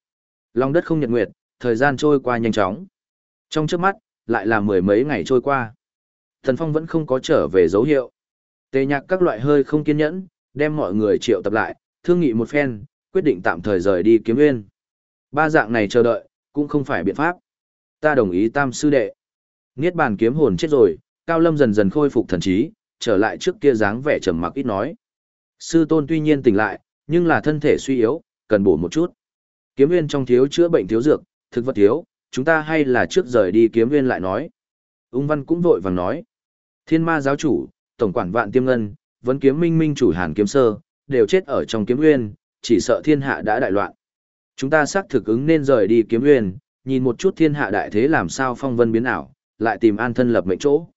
Long đất không nhật nguyệt, thời gian trôi qua nhanh chóng. Trong trước mắt, lại là mười mấy ngày trôi qua. Thần Phong vẫn không có trở về dấu hiệu. Tề nhạc các loại hơi không kiên nhẫn, đem mọi người triệu tập lại, thương nghị một phen, quyết định tạm thời rời đi kiếm nguyên. Ba dạng này chờ đợi, cũng không phải biện pháp. Ta đồng ý tam sư đệ. Niết bàn kiếm hồn chết rồi, Cao Lâm dần dần khôi phục thần trí, trở lại trước kia dáng vẻ trầm mặc ít nói. Sư tôn tuy nhiên tỉnh lại, nhưng là thân thể suy yếu, cần bổ một chút. Kiếm nguyên trong thiếu chữa bệnh thiếu dược, thực vật thiếu, chúng ta hay là trước rời đi kiếm viên lại nói. Ung văn cũng vội vàng nói. Thiên ma giáo chủ, tổng quản vạn tiêm ngân, vấn kiếm minh minh chủ hàn kiếm sơ, đều chết ở trong kiếm nguyên, chỉ sợ thiên hạ đã đại loạn. Chúng ta xác thực ứng nên rời đi kiếm nguyên, nhìn một chút thiên hạ đại thế làm sao phong vân biến ảo, lại tìm an thân lập mệnh chỗ.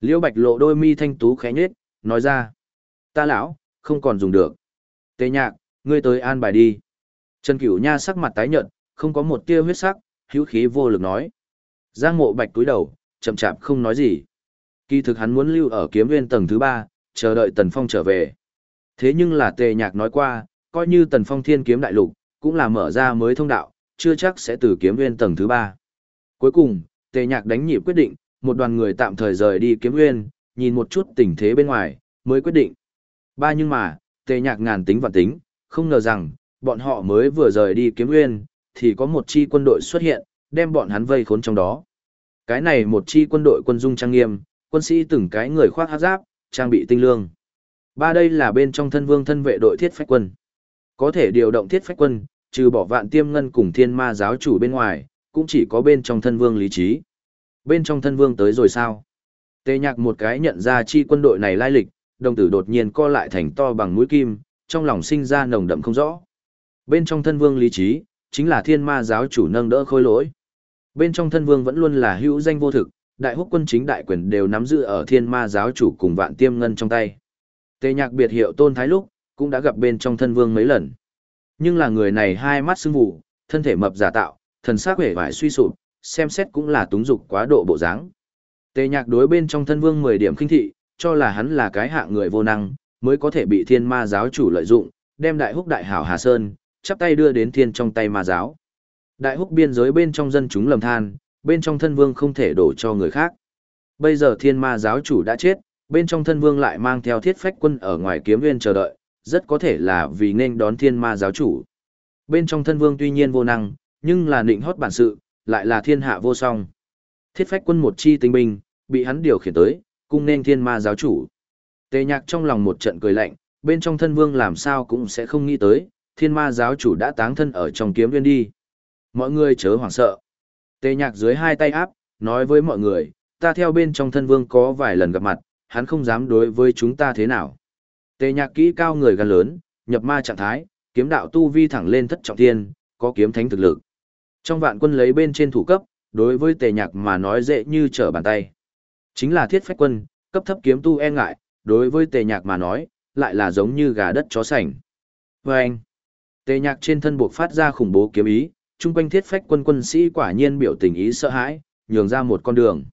Liễu Bạch lộ đôi mi thanh tú khẽ nhếch, nói ra: "Ta lão, không còn dùng được. Tề Nhạc, ngươi tới an bài đi." Trần Cửu Nha sắc mặt tái nhợt, không có một tia huyết sắc, hữu khí vô lực nói. Giang Mộ Bạch cúi đầu, chậm chạp không nói gì. Kỳ thực hắn muốn lưu ở kiếm viên tầng thứ ba, chờ đợi Tần Phong trở về. Thế nhưng là Tề Nhạc nói qua, coi như Tần Phong thiên kiếm đại lục, cũng là mở ra mới thông đạo, chưa chắc sẽ từ kiếm viên tầng thứ ba. Cuối cùng, Tề Nhạc đánh nhịp quyết định, một đoàn người tạm thời rời đi kiếm nguyên, nhìn một chút tình thế bên ngoài, mới quyết định. Ba nhưng mà, Tề Nhạc ngàn tính và tính, không ngờ rằng, bọn họ mới vừa rời đi kiếm nguyên, thì có một chi quân đội xuất hiện, đem bọn hắn vây khốn trong đó. Cái này một chi quân đội quân dung trang nghiêm, quân sĩ từng cái người khoác hát giáp, trang bị tinh lương. Ba đây là bên trong thân vương thân vệ đội thiết phách quân. Có thể điều động thiết phách quân, trừ bỏ vạn tiêm ngân cùng thiên ma giáo chủ bên ngoài, cũng chỉ có bên trong thân vương lý trí. Bên trong thân vương tới rồi sao? Tê nhạc một cái nhận ra chi quân đội này lai lịch, đồng tử đột nhiên co lại thành to bằng mũi kim, trong lòng sinh ra nồng đậm không rõ. Bên trong thân vương lý trí, chính là thiên ma giáo chủ nâng đỡ khôi lỗi. Bên trong thân vương vẫn luôn là hữu danh vô thực, đại húc quân chính đại quyền đều nắm giữ ở thiên ma giáo chủ cùng vạn tiêm ngân trong tay. Tề nhạc biệt hiệu tôn thái lúc, cũng đã gặp bên trong thân vương mấy lần. Nhưng là người này hai mắt sưng vụ, thân thể mập giả tạo, thần sắc vẻ vải suy sụp, xem xét cũng là túng dục quá độ bộ dáng. Tề nhạc đối bên trong thân vương 10 điểm kinh thị, cho là hắn là cái hạng người vô năng, mới có thể bị thiên ma giáo chủ lợi dụng, đem đại húc đại hảo Hà Sơn, chắp tay đưa đến thiên trong tay ma giáo. Đại húc biên giới bên trong dân chúng lầm than, bên trong thân vương không thể đổ cho người khác. Bây giờ thiên ma giáo chủ đã chết, bên trong thân vương lại mang theo thiết phách quân ở ngoài kiếm viên chờ đợi, rất có thể là vì nên đón thiên ma giáo chủ. Bên trong thân vương tuy nhiên vô năng, nhưng là nịnh hót bản sự, lại là thiên hạ vô song. Thiết phách quân một chi tinh binh, bị hắn điều khiển tới, cung nên thiên ma giáo chủ. Tề nhạc trong lòng một trận cười lạnh, bên trong thân vương làm sao cũng sẽ không nghĩ tới, thiên ma giáo chủ đã táng thân ở trong kiếm viên đi. Mọi người chớ hoảng sợ. Tề nhạc dưới hai tay áp, nói với mọi người, ta theo bên trong thân vương có vài lần gặp mặt, hắn không dám đối với chúng ta thế nào. Tề nhạc kỹ cao người gan lớn, nhập ma trạng thái, kiếm đạo tu vi thẳng lên thất trọng thiên, có kiếm thánh thực lực. Trong vạn quân lấy bên trên thủ cấp, đối với tề nhạc mà nói dễ như trở bàn tay. Chính là thiết phách quân, cấp thấp kiếm tu e ngại, đối với tề nhạc mà nói, lại là giống như gà đất chó sành. Vâng! anh, tề nhạc trên thân buộc phát ra khủng bố kiếm ý, chung quanh thiết phách quân quân sĩ quả nhiên biểu tình ý sợ hãi, nhường ra một con đường.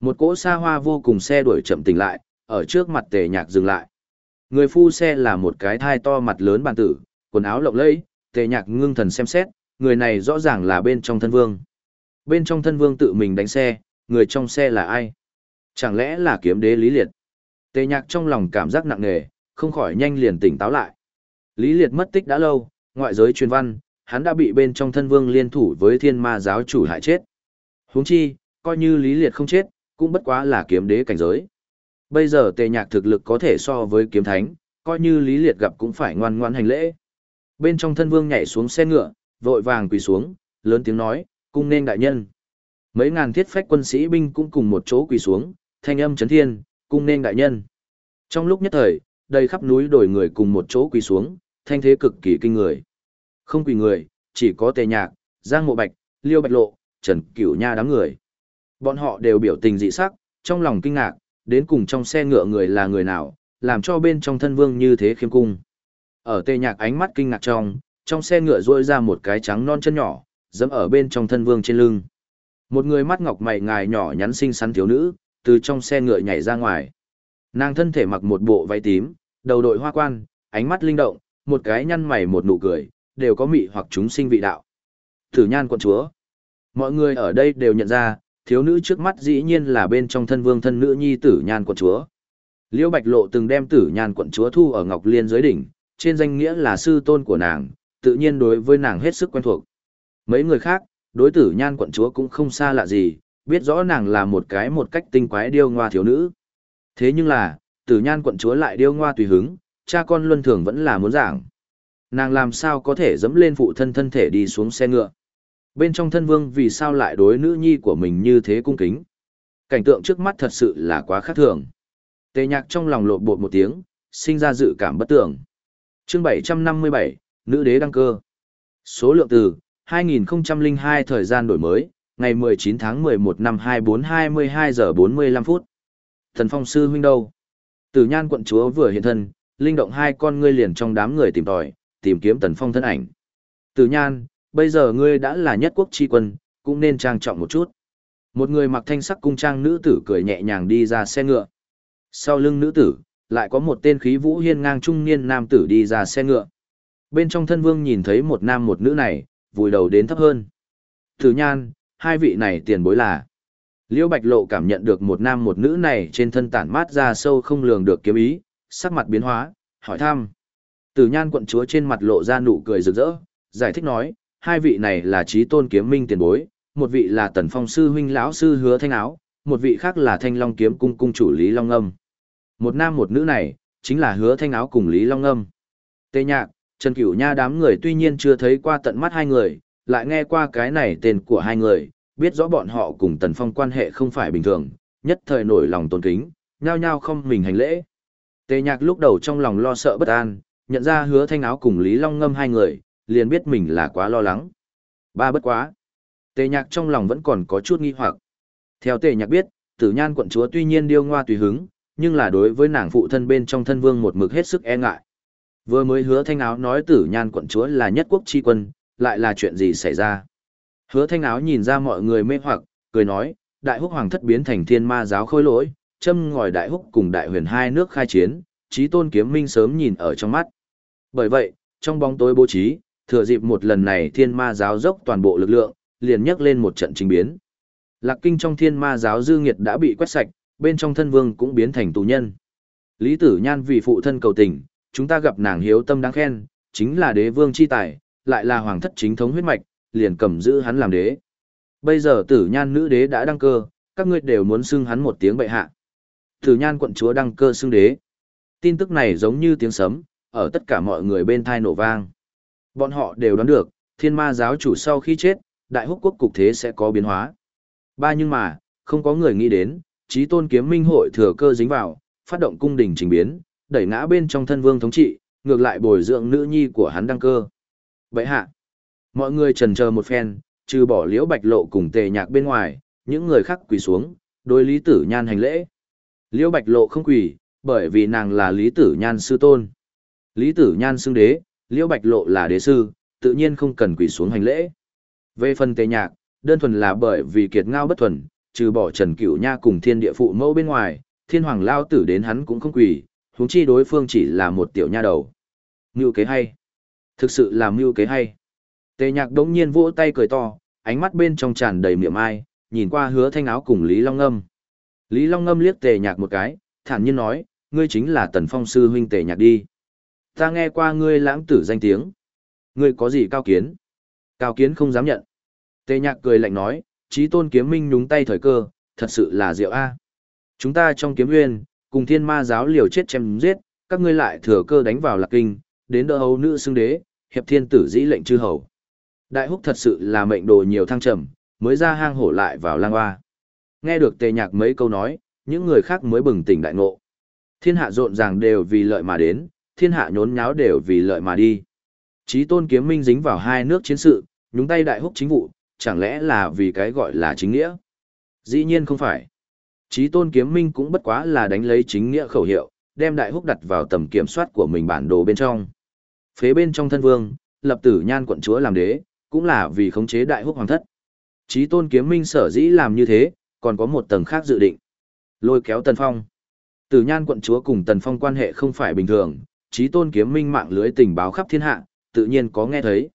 Một cỗ xa hoa vô cùng xe đuổi chậm tỉnh lại, ở trước mặt tề nhạc dừng lại. Người phu xe là một cái thai to mặt lớn bàn tử, quần áo lộng lẫy, tề nhạc ngưng thần xem xét, người này rõ ràng là bên trong thân vương. Bên trong thân vương tự mình đánh xe, người trong xe là ai? Chẳng lẽ là kiếm đế Lý Liệt? Tề nhạc trong lòng cảm giác nặng nề, không khỏi nhanh liền tỉnh táo lại. Lý Liệt mất tích đã lâu, ngoại giới truyền văn, hắn đã bị bên trong thân vương liên thủ với thiên ma giáo chủ hại chết. huống chi, coi như Lý Liệt không chết, cũng bất quá là kiếm đế cảnh giới. Bây giờ tề nhạc thực lực có thể so với kiếm thánh, coi như Lý Liệt gặp cũng phải ngoan ngoan hành lễ. Bên trong thân vương nhảy xuống xe ngựa, vội vàng quỳ xuống, lớn tiếng nói, cung nên đại nhân. Mấy ngàn thiết phách quân sĩ binh cũng cùng một chỗ quỳ xuống, thanh âm chấn thiên, cung nên đại nhân. Trong lúc nhất thời, đầy khắp núi đồi người cùng một chỗ quỳ xuống, thanh thế cực kỳ kinh người. Không quỳ người, chỉ có tề nhạc, giang mộ bạch, liêu bạch lộ, trần cửu nha đám người. Bọn họ đều biểu tình dị sắc, trong lòng kinh ngạc, đến cùng trong xe ngựa người là người nào, làm cho bên trong thân vương như thế khiêm cung. Ở tề nhạc ánh mắt kinh ngạc trong, trong xe ngựa rôi ra một cái trắng non chân nhỏ, dẫm ở bên trong thân vương trên lưng. Một người mắt ngọc mày ngài nhỏ nhắn xinh xắn thiếu nữ, từ trong xe ngựa nhảy ra ngoài. Nàng thân thể mặc một bộ váy tím, đầu đội hoa quan, ánh mắt linh động, một cái nhăn mày một nụ cười, đều có mị hoặc chúng sinh vị đạo. Thử nhan quận chúa. Mọi người ở đây đều nhận ra, thiếu nữ trước mắt dĩ nhiên là bên trong thân vương thân nữ nhi tử nhan quận chúa. Liễu Bạch Lộ từng đem tử nhan quận chúa thu ở Ngọc Liên dưới đỉnh, trên danh nghĩa là sư tôn của nàng, tự nhiên đối với nàng hết sức quen thuộc. Mấy người khác, đối tử nhan quận chúa cũng không xa lạ gì, biết rõ nàng là một cái một cách tinh quái điêu ngoa thiếu nữ. Thế nhưng là, tử nhan quận chúa lại điêu ngoa tùy hứng, cha con luân thường vẫn là muốn giảng. Nàng làm sao có thể dẫm lên phụ thân thân thể đi xuống xe ngựa. Bên trong thân vương vì sao lại đối nữ nhi của mình như thế cung kính. Cảnh tượng trước mắt thật sự là quá khác thường. Tề nhạc trong lòng lột bột một tiếng, sinh ra dự cảm bất tưởng. chương 757, Nữ đế đăng cơ. Số lượng từ, 2002 thời gian đổi mới, ngày 19 tháng 11 năm 2422 giờ 45 phút. Thần phong sư huynh đâu? Tử nhan quận chúa vừa hiện thân, linh động hai con ngươi liền trong đám người tìm tòi, tìm kiếm tần phong thân ảnh. Tử nhan, bây giờ ngươi đã là nhất quốc tri quân, cũng nên trang trọng một chút. Một người mặc thanh sắc cung trang nữ tử cười nhẹ nhàng đi ra xe ngựa. Sau lưng nữ tử, lại có một tên khí vũ hiên ngang trung niên nam tử đi ra xe ngựa. Bên trong thân vương nhìn thấy một nam một nữ này, vùi đầu đến thấp hơn. Tử nhan, hai vị này tiền bối là. Liễu Bạch Lộ cảm nhận được một nam một nữ này trên thân tản mát ra sâu không lường được kiếm ý, sắc mặt biến hóa, hỏi thăm. Tử nhan quận chúa trên mặt lộ ra nụ cười rực rỡ, giải thích nói, hai vị này là trí tôn kiếm minh tiền bối, một vị là tần phong sư huynh lão sư hứa thanh áo, một vị khác là thanh long kiếm cung cung chủ Lý Long Âm. Một nam một nữ này, chính là hứa thanh áo cùng Lý Long Âm. Tê nhạc, Trần Cửu Nha đám người tuy nhiên chưa thấy qua tận mắt hai người, lại nghe qua cái này tên của hai người, biết rõ bọn họ cùng Tần Phong quan hệ không phải bình thường, nhất thời nổi lòng tôn kính, nhao nhao không mình hành lễ. Tề nhạc lúc đầu trong lòng lo sợ bất an, nhận ra hứa thanh áo cùng Lý Long ngâm hai người, liền biết mình là quá lo lắng. Ba bất quá. Tề nhạc trong lòng vẫn còn có chút nghi hoặc. Theo tề nhạc biết, tử nhan quận chúa tuy nhiên điêu ngoa tùy hứng, nhưng là đối với nàng phụ thân bên trong thân vương một mực hết sức e ngại. Vừa mới hứa thanh áo nói tử nhan quận chúa là nhất quốc chi quân, lại là chuyện gì xảy ra. Hứa thanh áo nhìn ra mọi người mê hoặc, cười nói, đại húc hoàng thất biến thành thiên ma giáo khôi lỗi, châm ngòi đại húc cùng đại huyền hai nước khai chiến, trí tôn kiếm minh sớm nhìn ở trong mắt. Bởi vậy, trong bóng tối bố trí, thừa dịp một lần này thiên ma giáo dốc toàn bộ lực lượng, liền nhấc lên một trận trình biến. Lạc kinh trong thiên ma giáo dư nghiệt đã bị quét sạch, bên trong thân vương cũng biến thành tù nhân. Lý tử nhan vì phụ thân cầu tình, chúng ta gặp nàng hiếu tâm đáng khen, chính là đế vương chi tài, lại là hoàng thất chính thống huyết mạch, liền cầm giữ hắn làm đế. Bây giờ tử nhan nữ đế đã đăng cơ, các ngươi đều muốn xưng hắn một tiếng bệ hạ. Thử nhan quận chúa đăng cơ xưng đế. Tin tức này giống như tiếng sấm, ở tất cả mọi người bên thai nổ vang. Bọn họ đều đoán được, thiên ma giáo chủ sau khi chết, đại húc quốc cục thế sẽ có biến hóa. Ba nhưng mà, không có người nghĩ đến, trí tôn kiếm minh hội thừa cơ dính vào, phát động cung đình trình biến, đẩy ngã bên trong thân vương thống trị, ngược lại bồi dưỡng nữ nhi của hắn đăng cơ. Vậy hạ, mọi người trần chờ một phen, trừ bỏ liễu bạch lộ cùng tề nhạc bên ngoài, những người khác quỳ xuống, đối lý tử nhan hành lễ. Liễu bạch lộ không quỳ, bởi vì nàng là lý tử nhan sư tôn. Lý tử nhan xưng đế, liễu bạch lộ là đế sư, tự nhiên không cần quỳ xuống hành lễ. Về phần tề nhạc, đơn thuần là bởi vì kiệt ngao bất thuần, trừ bỏ Trần Cửu Nha cùng thiên địa phụ mẫu bên ngoài, thiên hoàng lao tử đến hắn cũng không quỳ, huống chi đối phương chỉ là một tiểu nha đầu. Mưu kế hay. Thực sự là mưu kế hay. Tề nhạc đống nhiên vỗ tay cười to, ánh mắt bên trong tràn đầy miệng ai, nhìn qua hứa thanh áo cùng Lý Long Âm. Lý Long Ngâm liếc tề nhạc một cái, thản nhiên nói, ngươi chính là tần phong sư huynh tề nhạc đi. Ta nghe qua ngươi lãng tử danh tiếng. Ngươi có gì cao kiến? Cao kiến không dám nhận. Tề nhạc cười lạnh nói, trí tôn kiếm minh nhúng tay thời cơ, thật sự là diệu a. Chúng ta trong kiếm nguyên, cùng thiên ma giáo liều chết chém giết, các ngươi lại thừa cơ đánh vào lạc kinh, đến đỡ hầu nữ xưng đế, hiệp thiên tử dĩ lệnh chư hầu. Đại húc thật sự là mệnh đồ nhiều thăng trầm, mới ra hang hổ lại vào lang hoa. Nghe được tề nhạc mấy câu nói, những người khác mới bừng tỉnh đại ngộ. Thiên hạ rộn ràng đều vì lợi mà đến, thiên hạ nhốn nháo đều vì lợi mà đi. Chí tôn kiếm minh dính vào hai nước chiến sự, nhúng tay đại húc chính vụ, chẳng lẽ là vì cái gọi là chính nghĩa? Dĩ nhiên không phải. Chí tôn kiếm minh cũng bất quá là đánh lấy chính nghĩa khẩu hiệu, đem đại húc đặt vào tầm kiểm soát của mình bản đồ bên trong. Phế bên trong thân vương, lập tử nhan quận chúa làm đế, cũng là vì khống chế đại húc hoàng thất. Chí tôn kiếm minh sở dĩ làm như thế, còn có một tầng khác dự định. Lôi kéo tần phong. Tử nhan quận chúa cùng tần phong quan hệ không phải bình thường, trí tôn kiếm minh mạng lưới tình báo khắp thiên hạ, tự nhiên có nghe thấy.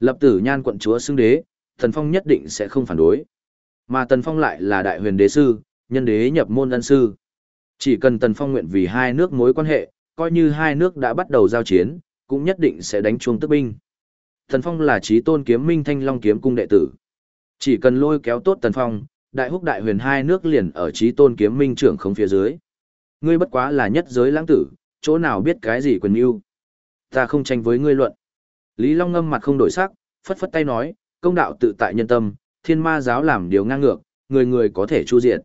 Lập tử nhan quận chúa xưng đế, tần phong nhất định sẽ không phản đối. Mà tần phong lại là đại huyền đế sư, nhân đế nhập môn ân sư. Chỉ cần tần phong nguyện vì hai nước mối quan hệ, coi như hai nước đã bắt đầu giao chiến, cũng nhất định sẽ đánh chuông tức binh. Tần phong là trí tôn kiếm minh thanh long kiếm cung đệ tử. Chỉ cần lôi kéo tốt tần phong, đại húc đại huyền hai nước liền ở trí tôn kiếm minh trưởng không phía dưới. Ngươi bất quá là nhất giới lãng tử, chỗ nào biết cái gì quyền yêu. Ta không tranh với ngươi luận. Lý Long ngâm mặt không đổi sắc, phất phất tay nói, công đạo tự tại nhân tâm, thiên ma giáo làm điều ngang ngược, người người có thể chu diệt.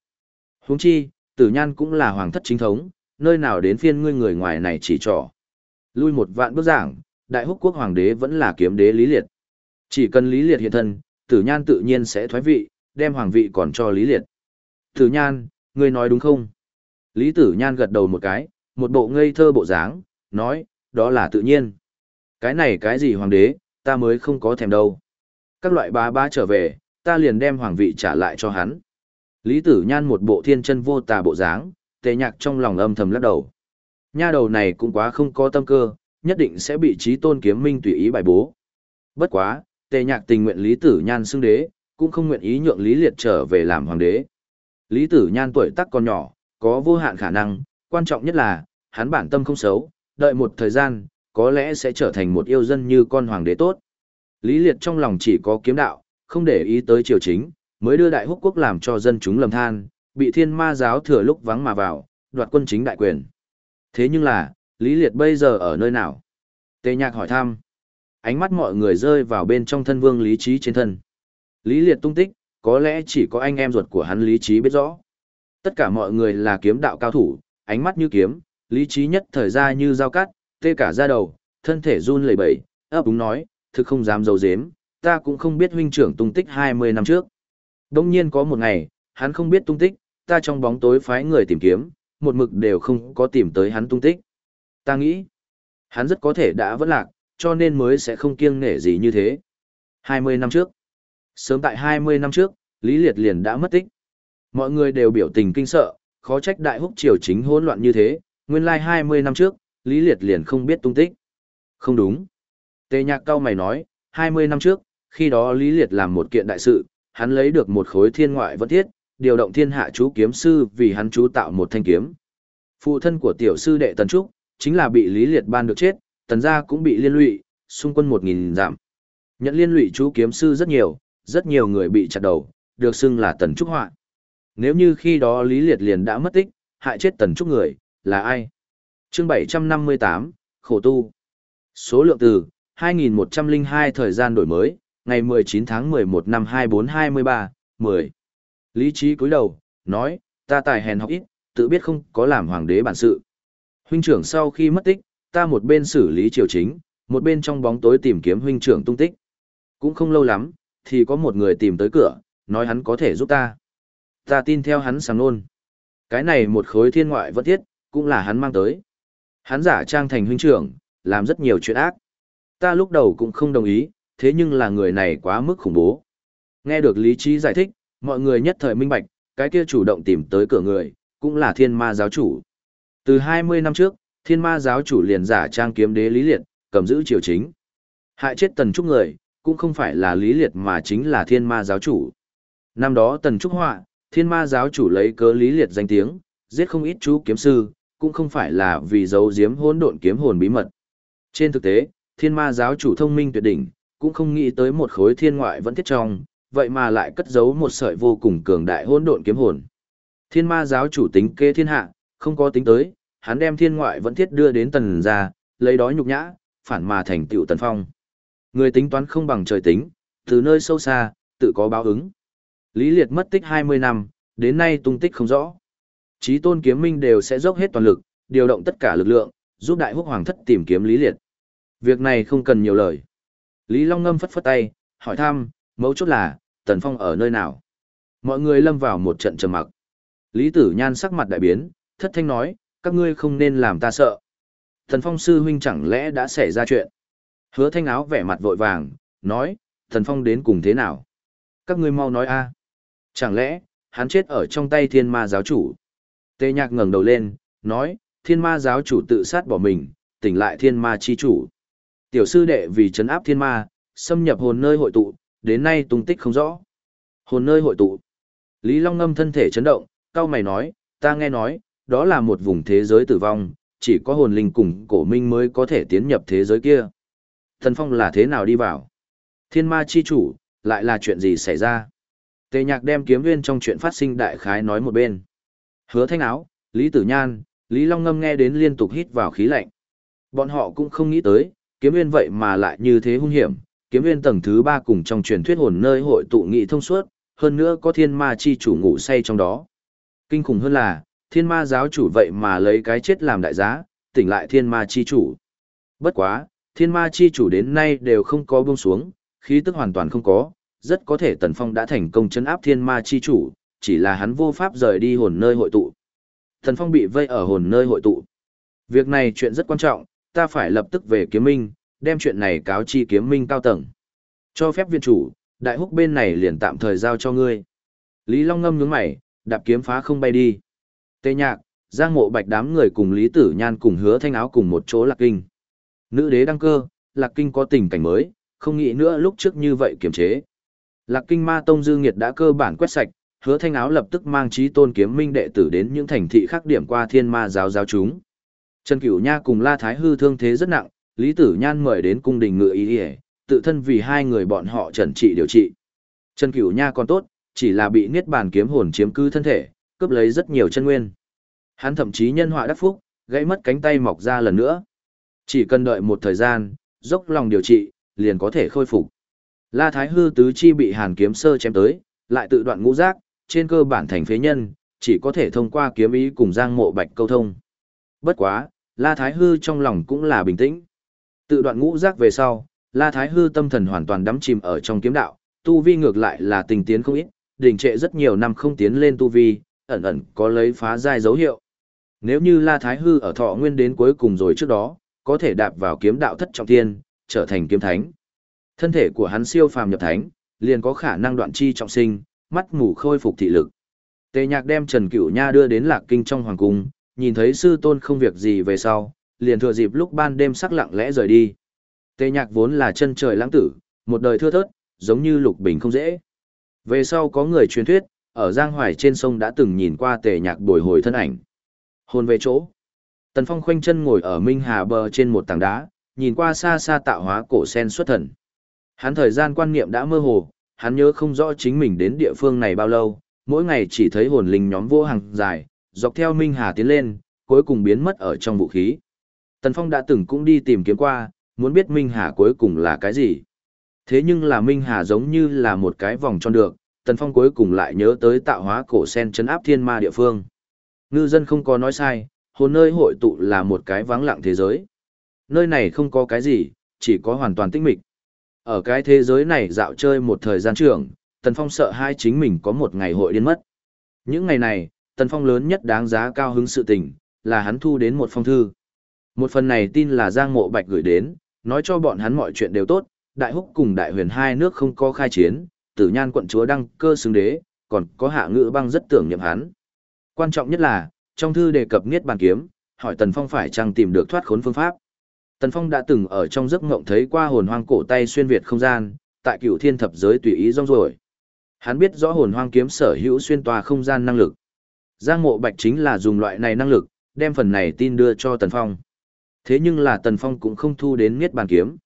Huống chi, tử nhan cũng là hoàng thất chính thống, nơi nào đến phiên ngươi người ngoài này chỉ trỏ. Lui một vạn bước giảng, đại húc quốc hoàng đế vẫn là kiếm đế lý liệt. Chỉ cần lý liệt hiện thân, tử nhan tự nhiên sẽ thoái vị, đem hoàng vị còn cho lý liệt. Tử nhan, ngươi nói đúng không? Lý tử nhan gật đầu một cái, một bộ ngây thơ bộ dáng, nói, đó là tự nhiên. Cái này cái gì hoàng đế, ta mới không có thèm đâu. Các loại bá bá trở về, ta liền đem hoàng vị trả lại cho hắn. Lý tử nhan một bộ thiên chân vô tà bộ dáng, tề nhạc trong lòng âm thầm lắc đầu. Nha đầu này cũng quá không có tâm cơ, nhất định sẽ bị trí tôn kiếm minh tùy ý bài bố. Bất quá, tề nhạc tình nguyện Lý tử nhan xưng đế, cũng không nguyện ý nhượng Lý liệt trở về làm hoàng đế. Lý tử nhan tuổi tác còn nhỏ, có vô hạn khả năng, quan trọng nhất là, hắn bản tâm không xấu, đợi một thời gian, có lẽ sẽ trở thành một yêu dân như con hoàng đế tốt. Lý liệt trong lòng chỉ có kiếm đạo, không để ý tới triều chính, mới đưa đại húc quốc làm cho dân chúng lầm than, bị thiên ma giáo thừa lúc vắng mà vào, đoạt quân chính đại quyền. Thế nhưng là, Lý Liệt bây giờ ở nơi nào? Tề nhạc hỏi thăm. Ánh mắt mọi người rơi vào bên trong thân vương lý trí trên thân. Lý Liệt tung tích, có lẽ chỉ có anh em ruột của hắn lý trí biết rõ. Tất cả mọi người là kiếm đạo cao thủ, ánh mắt như kiếm, Lý trí nhất thời ra như dao cắt, tê cả da đầu, thân thể run lẩy bẩy, ấp úng nói, thực không dám dầu dếm, ta cũng không biết huynh trưởng tung tích 20 năm trước. Đông nhiên có một ngày, hắn không biết tung tích, ta trong bóng tối phái người tìm kiếm, một mực đều không có tìm tới hắn tung tích. Ta nghĩ, hắn rất có thể đã vẫn lạc, cho nên mới sẽ không kiêng nể gì như thế. 20 năm trước, sớm tại 20 năm trước, Lý Liệt liền đã mất tích. Mọi người đều biểu tình kinh sợ, khó trách đại húc triều chính hỗn loạn như thế, nguyên lai like 20 năm trước, Lý Liệt liền không biết tung tích. Không đúng. Tề nhạc cao mày nói, 20 năm trước, khi đó Lý Liệt làm một kiện đại sự, hắn lấy được một khối thiên ngoại vẫn thiết, điều động thiên hạ chú kiếm sư vì hắn chú tạo một thanh kiếm. Phụ thân của tiểu sư đệ Tần Trúc, chính là bị Lý Liệt ban được chết, Tần gia cũng bị liên lụy, xung quân 1.000 giảm. Nhận liên lụy chú kiếm sư rất nhiều, rất nhiều người bị chặt đầu, được xưng là Tần Trúc họa. Nếu như khi đó Lý Liệt liền đã mất tích, hại chết Tần Trúc người, là ai? chương 758, Khổ tu. Số lượng từ, 2102 thời gian đổi mới, ngày 19 tháng 11 năm 2423, 10. Lý trí cúi đầu, nói, ta tài hèn học ít, tự biết không có làm hoàng đế bản sự. Huynh trưởng sau khi mất tích, ta một bên xử lý triều chính, một bên trong bóng tối tìm kiếm huynh trưởng tung tích. Cũng không lâu lắm, thì có một người tìm tới cửa, nói hắn có thể giúp ta. Ta tin theo hắn sáng nôn. Cái này một khối thiên ngoại vẫn thiết, cũng là hắn mang tới. Hắn giả trang thành huynh trưởng, làm rất nhiều chuyện ác. Ta lúc đầu cũng không đồng ý, thế nhưng là người này quá mức khủng bố. Nghe được lý trí giải thích, mọi người nhất thời minh bạch, cái kia chủ động tìm tới cửa người, cũng là thiên ma giáo chủ. Từ 20 năm trước, thiên ma giáo chủ liền giả trang kiếm đế lý liệt, cầm giữ triều chính. Hại chết tần trúc người, cũng không phải là lý liệt mà chính là thiên ma giáo chủ. Năm đó tần trúc họa, thiên ma giáo chủ lấy cớ lý liệt danh tiếng, giết không ít chú kiếm sư, cũng không phải là vì giấu giếm hỗn độn kiếm hồn bí mật. Trên thực tế, thiên ma giáo chủ thông minh tuyệt đỉnh, cũng không nghĩ tới một khối thiên ngoại vẫn thiết trong, vậy mà lại cất giấu một sợi vô cùng cường đại hỗn độn kiếm hồn. Thiên ma giáo chủ tính kê thiên hạ, không có tính tới, hắn đem thiên ngoại vẫn thiết đưa đến tần ra, lấy đó nhục nhã, phản mà thành tựu tần phong. Người tính toán không bằng trời tính, từ nơi sâu xa, tự có báo ứng. Lý Liệt mất tích 20 năm, đến nay tung tích không rõ. Chí tôn kiếm minh đều sẽ dốc hết toàn lực, điều động tất cả lực lượng, giúp đại húc hoàng thất tìm kiếm Lý Liệt. Việc này không cần nhiều lời. Lý Long Ngâm phất phất tay, hỏi thăm, mấu chốt là, Tần Phong ở nơi nào? Mọi người lâm vào một trận trầm mặc. Lý Tử Nhan sắc mặt đại biến, thất thanh nói, các ngươi không nên làm ta sợ. Tần Phong sư huynh chẳng lẽ đã xảy ra chuyện? Hứa thanh áo vẻ mặt vội vàng, nói, Thần Phong đến cùng thế nào? Các ngươi mau nói a. Chẳng lẽ, hắn chết ở trong tay thiên ma giáo chủ? Tê nhạc ngẩng đầu lên, nói, thiên ma giáo chủ tự sát bỏ mình, tỉnh lại thiên ma chi chủ. Tiểu sư đệ vì chấn áp thiên ma, xâm nhập hồn nơi hội tụ, đến nay tung tích không rõ. Hồn nơi hội tụ. Lý Long Ngâm thân thể chấn động, cao mày nói, ta nghe nói, đó là một vùng thế giới tử vong, chỉ có hồn linh cùng cổ minh mới có thể tiến nhập thế giới kia. Thần phong là thế nào đi vào? Thiên ma chi chủ, lại là chuyện gì xảy ra? Tề nhạc đem kiếm viên trong chuyện phát sinh đại khái nói một bên. Hứa thanh áo, Lý Tử Nhan, Lý Long Ngâm nghe đến liên tục hít vào khí lạnh. Bọn họ cũng không nghĩ tới, kiếm viên vậy mà lại như thế hung hiểm, kiếm viên tầng thứ ba cùng trong truyền thuyết hồn nơi hội tụ nghị thông suốt, hơn nữa có thiên ma chi chủ ngủ say trong đó. Kinh khủng hơn là, thiên ma giáo chủ vậy mà lấy cái chết làm đại giá, tỉnh lại thiên ma chi chủ. Bất quá, thiên ma chi chủ đến nay đều không có buông xuống, khí tức hoàn toàn không có, rất có thể Tần Phong đã thành công chấn áp thiên ma chi chủ, chỉ là hắn vô pháp rời đi hồn nơi hội tụ. Tần Phong bị vây ở hồn nơi hội tụ. Việc này chuyện rất quan trọng, ta phải lập tức về kiếm minh, đem chuyện này cáo chi kiếm minh cao tầng. Cho phép viện chủ, đại húc bên này liền tạm thời giao cho ngươi. Lý Long ngâm nhướng mày, đạp kiếm phá không bay đi. Tê nhạc, giang mộ bạch đám người cùng Lý Tử Nhan cùng hứa thanh áo cùng một chỗ lạc kinh. Nữ đế đăng cơ, lạc kinh có tình cảnh mới, không nghĩ nữa lúc trước như vậy kiềm chế. Lạc kinh ma tông dư nghiệt đã cơ bản quét sạch, hứa thanh áo lập tức mang trí tôn kiếm minh đệ tử đến những thành thị khác điểm qua thiên ma giáo giáo chúng. Trần Cửu Nha cùng La Thái Hư thương thế rất nặng, Lý Tử Nhan mời đến cung đình ngựa ý y, tự thân vì hai người bọn họ trần trị điều trị. Trần Cửu Nha còn tốt, chỉ là bị niết bàn kiếm hồn chiếm cư thân thể, cướp lấy rất nhiều chân nguyên. Hắn thậm chí nhân họa đắc phúc, gãy mất cánh tay mọc ra lần nữa. Chỉ cần đợi một thời gian, dốc lòng điều trị, liền có thể khôi phục. La Thái Hư tứ chi bị Hàn kiếm sơ chém tới, lại tự đoạn ngũ giác, trên cơ bản thành phế nhân, chỉ có thể thông qua kiếm ý cùng Giang Mộ Bạch câu thông. Bất quá, La Thái Hư trong lòng cũng là bình tĩnh. Tự đoạn ngũ giác về sau, La Thái Hư tâm thần hoàn toàn đắm chìm ở trong kiếm đạo, tu vi ngược lại là tình tiến không ít, đình trệ rất nhiều năm không tiến lên tu vi, ẩn ẩn có lấy phá giai dấu hiệu. Nếu như La Thái Hư ở thọ nguyên đến cuối cùng rồi trước đó, có thể đạp vào kiếm đạo thất trọng thiên, trở thành kiếm thánh. Thân thể của hắn siêu phàm nhập thánh, liền có khả năng đoạn chi trọng sinh, mắt mù khôi phục thị lực. Tề Nhạc đem Trần Cửu Nha đưa đến Lạc Kinh trong hoàng cung, nhìn thấy sư tôn không việc gì về sau, liền thừa dịp lúc ban đêm sắc lặng lẽ rời đi. Tề Nhạc vốn là chân trời lãng tử, một đời thưa thớt, giống như lục bình không dễ. Về sau có người truyền thuyết, ở Giang Hoài trên sông đã từng nhìn qua Tề Nhạc bồi hồi thân ảnh. Hồn về chỗ. Tần Phong khoanh chân ngồi ở Minh Hà bờ trên một tảng đá, nhìn qua xa xa tạo hóa cổ sen xuất thần. Hắn thời gian quan niệm đã mơ hồ, hắn nhớ không rõ chính mình đến địa phương này bao lâu, mỗi ngày chỉ thấy hồn linh nhóm vô hàng dài, dọc theo Minh Hà tiến lên, cuối cùng biến mất ở trong vũ khí. Tần Phong đã từng cũng đi tìm kiếm qua, muốn biết Minh Hà cuối cùng là cái gì. Thế nhưng là Minh Hà giống như là một cái vòng tròn được, Tần Phong cuối cùng lại nhớ tới tạo hóa cổ sen chấn áp thiên ma địa phương. Ngư dân không có nói sai, hồn nơi hội tụ là một cái vắng lặng thế giới. Nơi này không có cái gì, chỉ có hoàn toàn tĩnh mịch. Ở cái thế giới này dạo chơi một thời gian trường, Tần Phong sợ hai chính mình có một ngày hội điên mất. Những ngày này, Tần Phong lớn nhất đáng giá cao hứng sự tình, là hắn thu đến một phong thư. Một phần này tin là Giang Mộ Bạch gửi đến, nói cho bọn hắn mọi chuyện đều tốt, Đại Húc cùng Đại Huyền hai nước không có khai chiến, Tử Nhan quận chúa đăng cơ xứng đế, còn có hạ ngữ băng rất tưởng niệm hắn. Quan trọng nhất là, trong thư đề cập Niết Bàn Kiếm, hỏi Tần Phong phải chăng tìm được thoát khốn phương pháp. Tần Phong đã từng ở trong giấc mộng thấy qua hồn hoang cổ tay xuyên việt không gian, tại cửu thiên thập giới tùy ý rong rồi. Hắn biết rõ hồn hoang kiếm sở hữu xuyên tòa không gian năng lực. Giang mộ bạch chính là dùng loại này năng lực, đem phần này tin đưa cho Tần Phong. Thế nhưng là Tần Phong cũng không thu đến Niết Bàn Kiếm.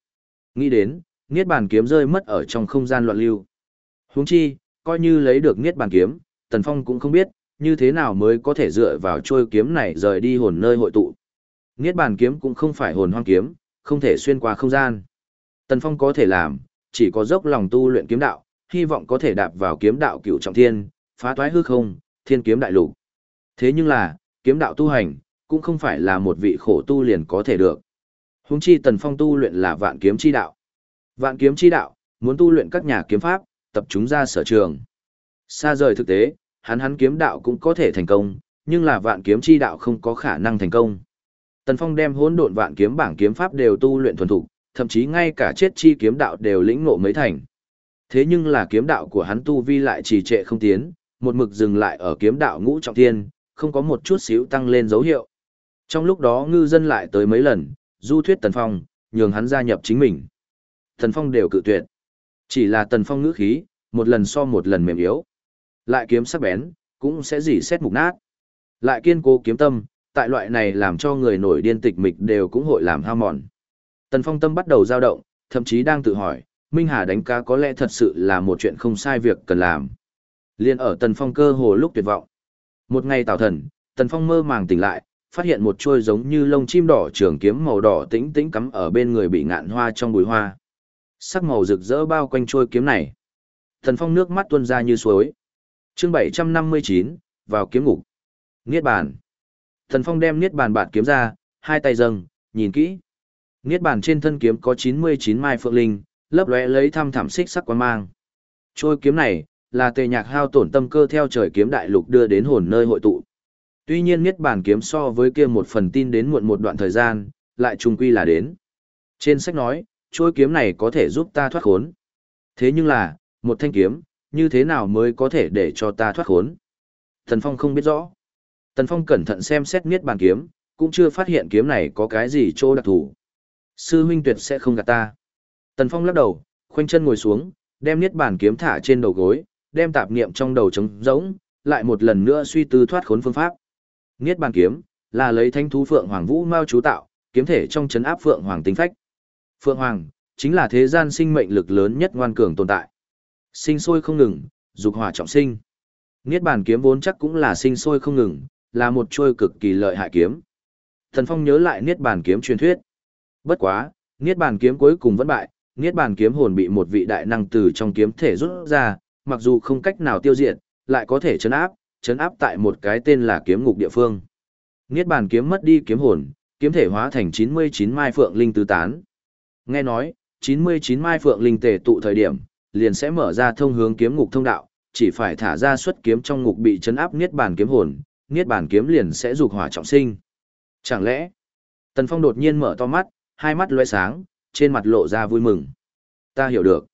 Nghĩ đến, Niết Bàn Kiếm rơi mất ở trong không gian loạn lưu. Huống chi, coi như lấy được Niết Bàn Kiếm, Tần Phong cũng không biết, như thế nào mới có thể dựa vào trôi kiếm này rời đi hồn nơi hội tụ. Niết bàn kiếm cũng không phải hồn hoang kiếm, không thể xuyên qua không gian. Tần Phong có thể làm, chỉ có dốc lòng tu luyện kiếm đạo, hy vọng có thể đạp vào kiếm đạo cửu trọng thiên, phá toái hư không, thiên kiếm đại lục. Thế nhưng là, kiếm đạo tu hành, cũng không phải là một vị khổ tu liền có thể được. Huống chi Tần Phong tu luyện là vạn kiếm chi đạo. Vạn kiếm chi đạo, muốn tu luyện các nhà kiếm pháp, tập chúng ra sở trường. Xa rời thực tế, hắn hắn kiếm đạo cũng có thể thành công, nhưng là vạn kiếm chi đạo không có khả năng thành công. Tần Phong đem hỗn độn vạn kiếm bảng kiếm pháp đều tu luyện thuần thục, thậm chí ngay cả chết chi kiếm đạo đều lĩnh ngộ mấy thành. Thế nhưng là kiếm đạo của hắn tu vi lại trì trệ không tiến, một mực dừng lại ở kiếm đạo ngũ trọng thiên, không có một chút xíu tăng lên dấu hiệu. Trong lúc đó ngư dân lại tới mấy lần, du thuyết Tần Phong, nhường hắn gia nhập chính mình. Tần Phong đều cự tuyệt. Chỉ là Tần Phong ngữ khí, một lần so một lần mềm yếu. Lại kiếm sắc bén, cũng sẽ dỉ xét mục nát. Lại kiên cố kiếm tâm, tại loại này làm cho người nổi điên tịch mịch đều cũng hội làm hao mòn. Tần Phong tâm bắt đầu dao động, thậm chí đang tự hỏi, Minh Hà đánh cá có lẽ thật sự là một chuyện không sai việc cần làm. Liên ở Tần Phong cơ hồ lúc tuyệt vọng. Một ngày tào thần, Tần Phong mơ màng tỉnh lại, phát hiện một chuôi giống như lông chim đỏ trường kiếm màu đỏ tĩnh tĩnh cắm ở bên người bị ngạn hoa trong bụi hoa. Sắc màu rực rỡ bao quanh chuôi kiếm này. Tần Phong nước mắt tuôn ra như suối. Chương 759, vào kiếm ngục. Niết bàn. Thần Phong đem niết bàn bạt kiếm ra, hai tay dâng, nhìn kỹ. Niết bàn trên thân kiếm có 99 mai phượng linh, lấp lóe lấy thăm thảm xích sắc quan mang. Trôi kiếm này là tề nhạc hao tổn tâm cơ theo trời kiếm đại lục đưa đến hồn nơi hội tụ. Tuy nhiên niết bàn kiếm so với kia một phần tin đến muộn một đoạn thời gian, lại trùng quy là đến. Trên sách nói, trôi kiếm này có thể giúp ta thoát khốn. Thế nhưng là, một thanh kiếm, như thế nào mới có thể để cho ta thoát khốn? Thần Phong không biết rõ. Tần Phong cẩn thận xem xét miết bàn kiếm, cũng chưa phát hiện kiếm này có cái gì chỗ đặc thù. Sư huynh tuyệt sẽ không gạt ta. Tần Phong lắc đầu, khoanh chân ngồi xuống, đem niết bàn kiếm thả trên đầu gối, đem tạp niệm trong đầu trống rỗng, lại một lần nữa suy tư thoát khốn phương pháp. Niết bàn kiếm là lấy thanh thú phượng hoàng vũ mao chú tạo, kiếm thể trong chấn áp phượng hoàng tính phách. Phượng hoàng chính là thế gian sinh mệnh lực lớn nhất ngoan cường tồn tại. Sinh sôi không ngừng, dục hỏa trọng sinh. Niết bàn kiếm vốn chắc cũng là sinh sôi không ngừng, là một trôi cực kỳ lợi hại kiếm. Thần Phong nhớ lại Niết Bàn kiếm truyền thuyết. Bất quá, Niết Bàn kiếm cuối cùng vẫn bại, Niết Bàn kiếm hồn bị một vị đại năng từ trong kiếm thể rút ra, mặc dù không cách nào tiêu diệt, lại có thể chấn áp, chấn áp tại một cái tên là kiếm ngục địa phương. Niết bàn kiếm mất đi kiếm hồn, kiếm thể hóa thành 99 mai phượng linh tứ tán. Nghe nói, 99 mai phượng linh tề tụ thời điểm, liền sẽ mở ra thông hướng kiếm ngục thông đạo, chỉ phải thả ra xuất kiếm trong ngục bị chấn áp niết bàn kiếm hồn, niết bàn kiếm liền sẽ dục hỏa trọng sinh. Chẳng lẽ? Tần Phong đột nhiên mở to mắt, hai mắt lóe sáng, trên mặt lộ ra vui mừng. Ta hiểu được.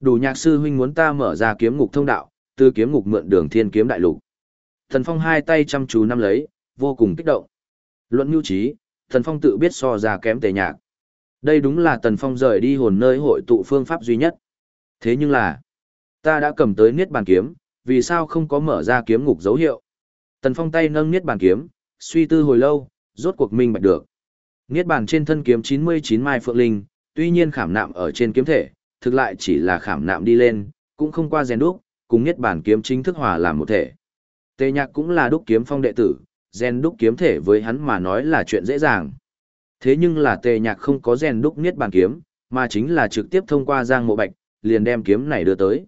Đủ nhạc sư huynh muốn ta mở ra kiếm ngục thông đạo, từ kiếm ngục mượn đường thiên kiếm đại lục. Tần Phong hai tay chăm chú nắm lấy, vô cùng kích động. Luận nhu trí, Tần Phong tự biết so ra kém tề nhạc. Đây đúng là Tần Phong rời đi hồn nơi hội tụ phương pháp duy nhất. Thế nhưng là, ta đã cầm tới niết bàn kiếm, vì sao không có mở ra kiếm ngục dấu hiệu? Tần Phong tay nâng niết bàn kiếm, suy tư hồi lâu, rốt cuộc minh bạch được. Niết bàn trên thân kiếm 99 mai phượng linh, tuy nhiên khảm nạm ở trên kiếm thể, thực lại chỉ là khảm nạm đi lên, cũng không qua rèn đúc, cùng niết bàn kiếm chính thức hòa làm một thể. Tề Nhạc cũng là đúc kiếm phong đệ tử, rèn đúc kiếm thể với hắn mà nói là chuyện dễ dàng. Thế nhưng là Tề Nhạc không có rèn đúc niết bàn kiếm, mà chính là trực tiếp thông qua Giang Mộ Bạch, liền đem kiếm này đưa tới.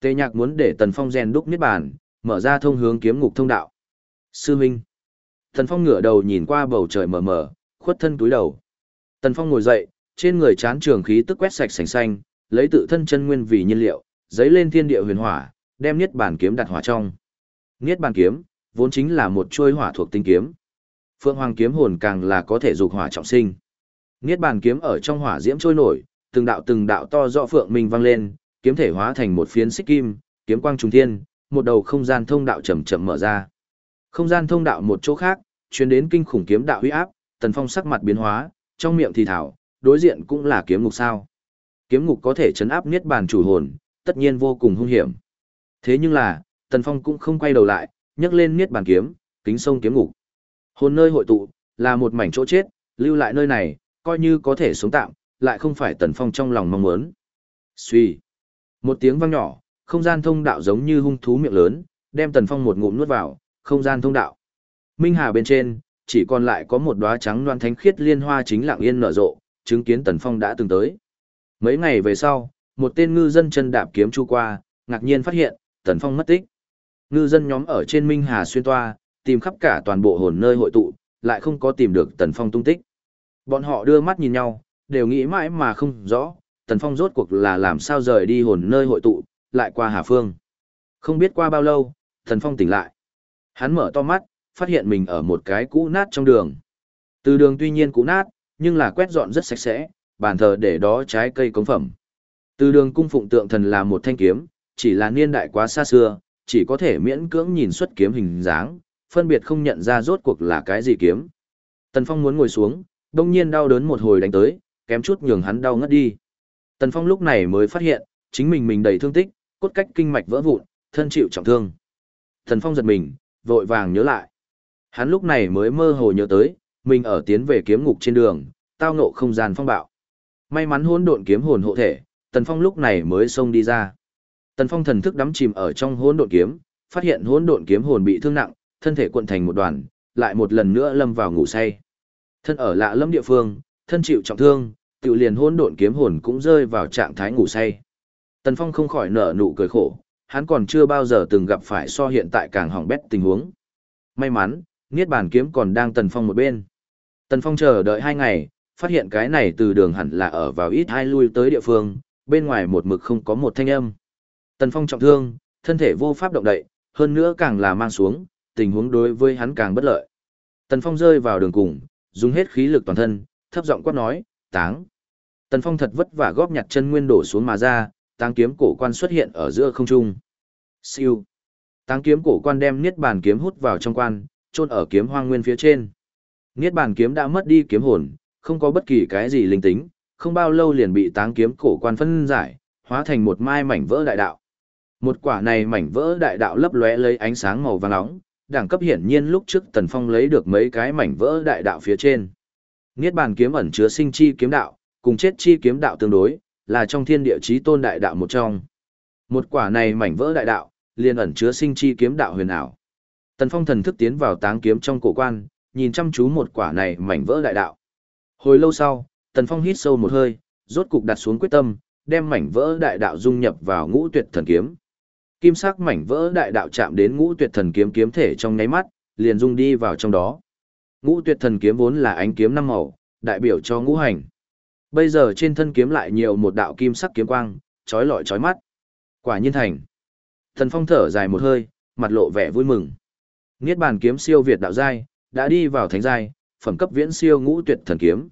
Tề Nhạc muốn để Tần Phong rèn đúc niết bàn, mở ra thông hướng kiếm ngục thông đạo. Sư Minh. Tần Phong ngửa đầu nhìn qua bầu trời mờ mờ, khuất thân túi đầu. Tần Phong ngồi dậy, trên người chán trường khí tức quét sạch sành xanh, lấy tự thân chân nguyên vì nhiên liệu, giấy lên thiên địa huyền hỏa, đem niết bàn kiếm đặt hỏa trong. Niết bàn kiếm, vốn chính là một chuôi hỏa thuộc tinh kiếm. Phượng Hoàng kiếm hồn càng là có thể dục hỏa trọng sinh. Niết bàn kiếm ở trong hỏa diễm trôi nổi, từng đạo từng đạo to rõ phượng minh vang lên, kiếm thể hóa thành một phiến xích kim, kiếm quang trùng thiên, một đầu không gian thông đạo chậm chậm mở ra. Không gian thông đạo một chỗ khác, truyền đến kinh khủng kiếm đạo uy áp, Tần Phong sắc mặt biến hóa, trong miệng thì thảo, đối diện cũng là kiếm ngục sao? Kiếm ngục có thể chấn áp niết bàn chủ hồn, tất nhiên vô cùng hung hiểm. Thế nhưng là, Tần Phong cũng không quay đầu lại, nhấc lên niết bàn kiếm, kính sông kiếm ngục. Hồn nơi hội tụ, là một mảnh chỗ chết, lưu lại nơi này, coi như có thể sống tạm, lại không phải Tần Phong trong lòng mong muốn. Xuy. Một tiếng vang nhỏ, không gian thông đạo giống như hung thú miệng lớn, đem Tần Phong một ngụm nuốt vào, không gian thông đạo. Minh Hà bên trên, chỉ còn lại có một đóa trắng loan thánh khiết liên hoa chính lặng yên nở rộ, chứng kiến Tần Phong đã từng tới. Mấy ngày về sau, một tên ngư dân chân đạp kiếm chu qua, ngạc nhiên phát hiện, Tần Phong mất tích. Ngư dân nhóm ở trên Minh Hà xuyên toa, tìm khắp cả toàn bộ hồn nơi hội tụ, lại không có tìm được Tần Phong tung tích. Bọn họ đưa mắt nhìn nhau, đều nghĩ mãi mà không rõ, Tần Phong rốt cuộc là làm sao rời đi hồn nơi hội tụ, lại qua Hà Phương. Không biết qua bao lâu, Tần Phong tỉnh lại. Hắn mở to mắt, phát hiện mình ở một cái cũ nát trong đường. Từ đường tuy nhiên cũ nát, nhưng là quét dọn rất sạch sẽ, bàn thờ để đó trái cây cống phẩm. Từ đường cung phụng tượng thần là một thanh kiếm, chỉ là niên đại quá xa xưa, chỉ có thể miễn cưỡng nhìn xuất kiếm hình dáng, phân biệt không nhận ra rốt cuộc là cái gì kiếm. Tần Phong muốn ngồi xuống, đông nhiên đau đớn một hồi đánh tới, kém chút nhường hắn đau ngất đi. Tần Phong lúc này mới phát hiện, chính mình mình đầy thương tích, cốt cách kinh mạch vỡ vụn, thân chịu trọng thương. Tần Phong giật mình, vội vàng nhớ lại. Hắn lúc này mới mơ hồ nhớ tới, mình ở tiến về kiếm ngục trên đường, tao ngộ không gian phong bạo. May mắn hỗn độn kiếm hồn hộ thể, Tần Phong lúc này mới xông đi ra. Tần Phong thần thức đắm chìm ở trong hỗn độn kiếm, phát hiện hỗn độn kiếm hồn bị thương nặng, thân thể cuộn thành một đoàn, lại một lần nữa lâm vào ngủ say. Thân ở lạ lâm địa phương, thân chịu trọng thương, tự liền hỗn độn kiếm hồn cũng rơi vào trạng thái ngủ say. Tần Phong không khỏi nở nụ cười khổ, hắn còn chưa bao giờ từng gặp phải so hiện tại càng hỏng bét tình huống. May mắn, Niết Bàn kiếm còn đang Tần Phong một bên. Tần Phong chờ đợi hai ngày, phát hiện cái này từ đường hẳn là ở vào ít hai lui tới địa phương, bên ngoài một mực không có một thanh âm. Tần Phong trọng thương, thân thể vô pháp động đậy, hơn nữa càng là mang xuống, tình huống đối với hắn càng bất lợi. Tần Phong rơi vào đường cùng, dùng hết khí lực toàn thân, thấp giọng quát nói, táng. Tần Phong thật vất vả góp nhặt chân nguyên đổ xuống mà ra, táng kiếm cổ quan xuất hiện ở giữa không trung. Siêu. Táng kiếm cổ quan đem niết bàn kiếm hút vào trong quan, chôn ở kiếm hoang nguyên phía trên. Niết bàn kiếm đã mất đi kiếm hồn, không có bất kỳ cái gì linh tính, không bao lâu liền bị táng kiếm cổ quan phân giải, hóa thành một mai mảnh vỡ đại đạo. Một quả này mảnh vỡ đại đạo lấp lóe lấy ánh sáng màu vàng nóng, đẳng cấp hiển nhiên lúc trước Tần Phong lấy được mấy cái mảnh vỡ đại đạo phía trên. Niết bàn kiếm ẩn chứa sinh chi kiếm đạo, cùng chết chi kiếm đạo tương đối, là trong thiên địa chí tôn đại đạo một trong. Một quả này mảnh vỡ đại đạo, liền ẩn chứa sinh chi kiếm đạo huyền ảo. Tần Phong thần thức tiến vào táng kiếm trong cổ quan, nhìn chăm chú một quả này mảnh vỡ đại đạo. Hồi lâu sau, Tần Phong hít sâu một hơi, rốt cục đặt xuống quyết tâm, đem mảnh vỡ đại đạo dung nhập vào ngũ tuyệt thần kiếm. Kim sắc mảnh vỡ đại đạo chạm đến ngũ tuyệt thần kiếm kiếm thể trong nháy mắt, liền dung đi vào trong đó. Ngũ tuyệt thần kiếm vốn là ánh kiếm năm màu, đại biểu cho ngũ hành. Bây giờ trên thân kiếm lại nhiều một đạo kim sắc kiếm quang, chói lọi chói mắt. Quả nhiên thành. Thần Phong thở dài một hơi, mặt lộ vẻ vui mừng. Niết bàn kiếm siêu việt đạo giai, đã đi vào thánh giai, phẩm cấp viễn siêu ngũ tuyệt thần kiếm.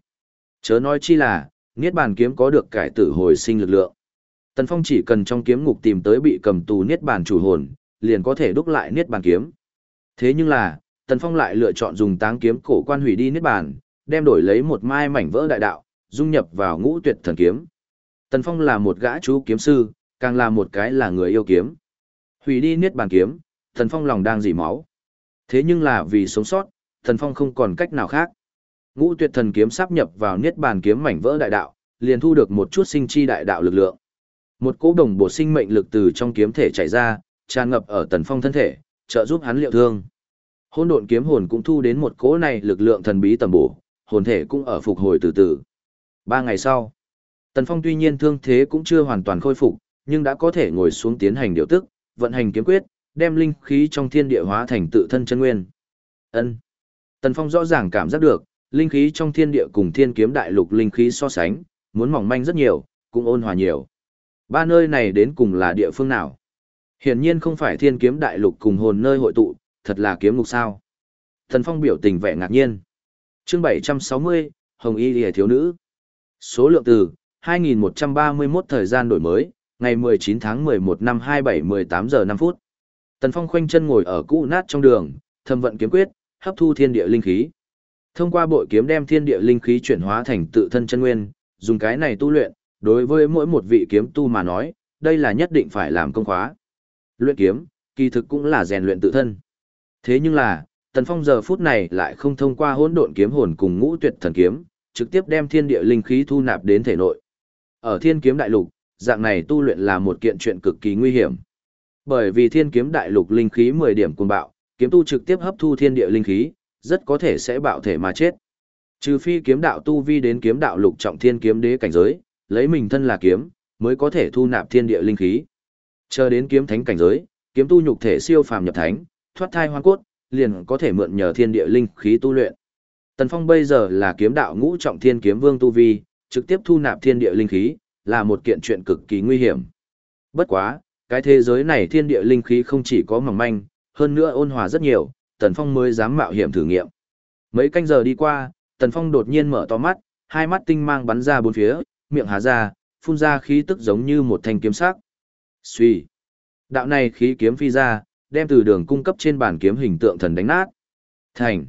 Chớ nói chi là, Niết bàn kiếm có được cải tử hồi sinh lực lượng. Tần Phong chỉ cần trong kiếm ngục tìm tới bị cầm tù Niết bàn chủ hồn, liền có thể đúc lại Niết bàn kiếm. Thế nhưng là, Tần Phong lại lựa chọn dùng táng kiếm cổ quan hủy đi Niết bàn, đem đổi lấy một mai mảnh vỡ đại đạo, dung nhập vào ngũ tuyệt thần kiếm. Tần Phong là một gã chú kiếm sư, càng là một cái là người yêu kiếm. Hủy đi Niết bàn kiếm, Tần Phong lòng đang dỉ máu. Thế nhưng là vì sống sót, Tần Phong không còn cách nào khác. Ngũ tuyệt thần kiếm sắp nhập vào Niết bàn kiếm mảnh vỡ đại đạo, liền thu được một chút sinh chi đại đạo lực lượng. Một cỗ đồng bộ sinh mệnh lực từ trong kiếm thể chảy ra, tràn ngập ở Tần Phong thân thể, trợ giúp hắn liệu thương. Hỗn độn kiếm hồn cũng thu đến một cỗ này lực lượng thần bí tầm bổ, hồn thể cũng ở phục hồi từ từ. Ba ngày sau, Tần Phong tuy nhiên thương thế cũng chưa hoàn toàn khôi phục, nhưng đã có thể ngồi xuống tiến hành điều tức, vận hành kiếm quyết, đem linh khí trong thiên địa hóa thành tự thân chân nguyên. Ân. Tần Phong rõ ràng cảm giác được, linh khí trong thiên địa cùng thiên kiếm đại lục linh khí so sánh, muốn mỏng manh rất nhiều, cũng ôn hòa nhiều. Ba nơi này đến cùng là địa phương nào? Hiển nhiên không phải thiên kiếm đại lục cùng hồn nơi hội tụ, thật là kiếm ngục sao. Thần Phong biểu tình vẻ ngạc nhiên. Chương 760, Hồng Y Lìa Thiếu Nữ. Số lượng từ, 2131 thời gian đổi mới, ngày 19 tháng 11 năm 27-18 giờ 5 phút. Tần Phong khoanh chân ngồi ở cũ nát trong đường, thâm vận kiếm quyết, hấp thu thiên địa linh khí. Thông qua bội kiếm đem thiên địa linh khí chuyển hóa thành tự thân chân nguyên, dùng cái này tu luyện, đối với mỗi một vị kiếm tu mà nói, đây là nhất định phải làm công khóa. Luyện kiếm, kỳ thực cũng là rèn luyện tự thân. Thế nhưng là, Tần Phong giờ phút này lại không thông qua hỗn độn kiếm hồn cùng ngũ tuyệt thần kiếm, trực tiếp đem thiên địa linh khí thu nạp đến thể nội. Ở thiên kiếm đại lục, dạng này tu luyện là một kiện chuyện cực kỳ nguy hiểm. Bởi vì thiên kiếm đại lục linh khí 10 điểm cuồng bạo, kiếm tu trực tiếp hấp thu thiên địa linh khí, rất có thể sẽ bạo thể mà chết. Trừ phi kiếm đạo tu vi đến kiếm đạo lục trọng thiên kiếm đế cảnh giới, lấy mình thân là kiếm, mới có thể thu nạp thiên địa linh khí. Chờ đến kiếm thánh cảnh giới, kiếm tu nhục thể siêu phàm nhập thánh, thoát thai hoang cốt, liền có thể mượn nhờ thiên địa linh khí tu luyện. Tần Phong bây giờ là kiếm đạo ngũ trọng thiên kiếm vương tu vi, trực tiếp thu nạp thiên địa linh khí, là một kiện chuyện cực kỳ nguy hiểm. Bất quá, cái thế giới này thiên địa linh khí không chỉ có mỏng manh, hơn nữa ôn hòa rất nhiều, Tần Phong mới dám mạo hiểm thử nghiệm. Mấy canh giờ đi qua, Tần Phong đột nhiên mở to mắt, hai mắt tinh mang bắn ra bốn phía, miệng há ra, phun ra khí tức giống như một thanh kiếm sắc. Suy. Đạo này khí kiếm phi ra, đem từ đường cung cấp trên bản kiếm hình tượng thần đánh nát. Thành.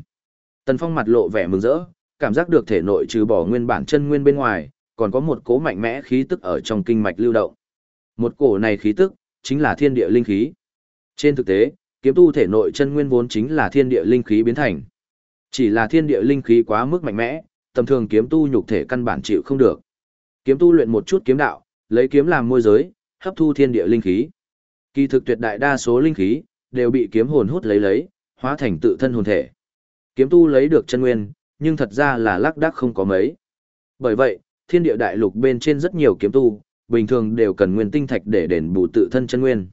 Tần Phong mặt lộ vẻ mừng rỡ, cảm giác được thể nội trừ bỏ nguyên bản chân nguyên bên ngoài, còn có một cố mạnh mẽ khí tức ở trong kinh mạch lưu động. Một cổ này khí tức, chính là thiên địa linh khí. Trên thực tế, kiếm tu thể nội chân nguyên vốn chính là thiên địa linh khí biến thành. Chỉ là thiên địa linh khí quá mức mạnh mẽ, tầm thường kiếm tu nhục thể căn bản chịu không được. Kiếm tu luyện một chút kiếm đạo, lấy kiếm làm môi giới, hấp thu thiên địa linh khí. Kỳ thực tuyệt đại đa số linh khí đều bị kiếm hồn hút lấy lấy, hóa thành tự thân hồn thể. Kiếm tu lấy được chân nguyên, nhưng thật ra là lác đác không có mấy. Bởi vậy, thiên địa đại lục bên trên rất nhiều kiếm tu, bình thường đều cần nguyên tinh thạch để đền bù tự thân chân nguyên.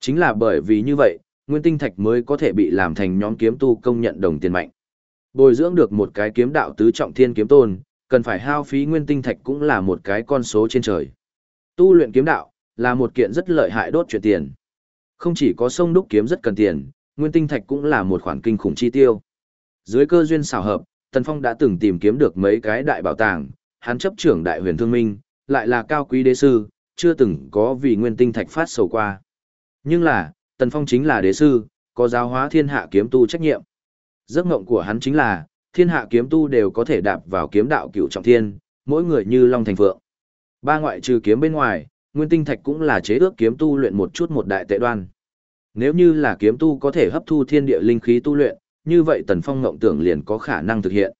Chính là bởi vì như vậy, nguyên tinh thạch mới có thể bị làm thành nhóm kiếm tu công nhận đồng tiền mạnh. Bồi dưỡng được một cái kiếm đạo tứ trọng thiên kiếm tôn, cần phải hao phí nguyên tinh thạch cũng là một cái con số trên trời. Tu luyện kiếm đạo là một kiện rất lợi hại đốt chuyện tiền. Không chỉ có sông đúc kiếm rất cần tiền, nguyên tinh thạch cũng là một khoản kinh khủng chi tiêu. Dưới cơ duyên xảo hợp, Tần Phong đã từng tìm kiếm được mấy cái đại bảo tàng, hắn chấp trưởng đại huyền thương minh, lại là cao quý đế sư, chưa từng có vì nguyên tinh thạch phát sầu qua. Nhưng là, Tần Phong chính là đế sư, có giáo hóa thiên hạ kiếm tu trách nhiệm. Giấc mộng của hắn chính là, thiên hạ kiếm tu đều có thể đạp vào kiếm đạo cửu trọng thiên, mỗi người như long thành phượng. Ba ngoại trừ kiếm bên ngoài, nguyên tinh thạch cũng là chế ước kiếm tu luyện một chút một đại tệ đoan. Nếu như là kiếm tu có thể hấp thu thiên địa linh khí tu luyện, như vậy Tần Phong ngộng tưởng liền có khả năng thực hiện.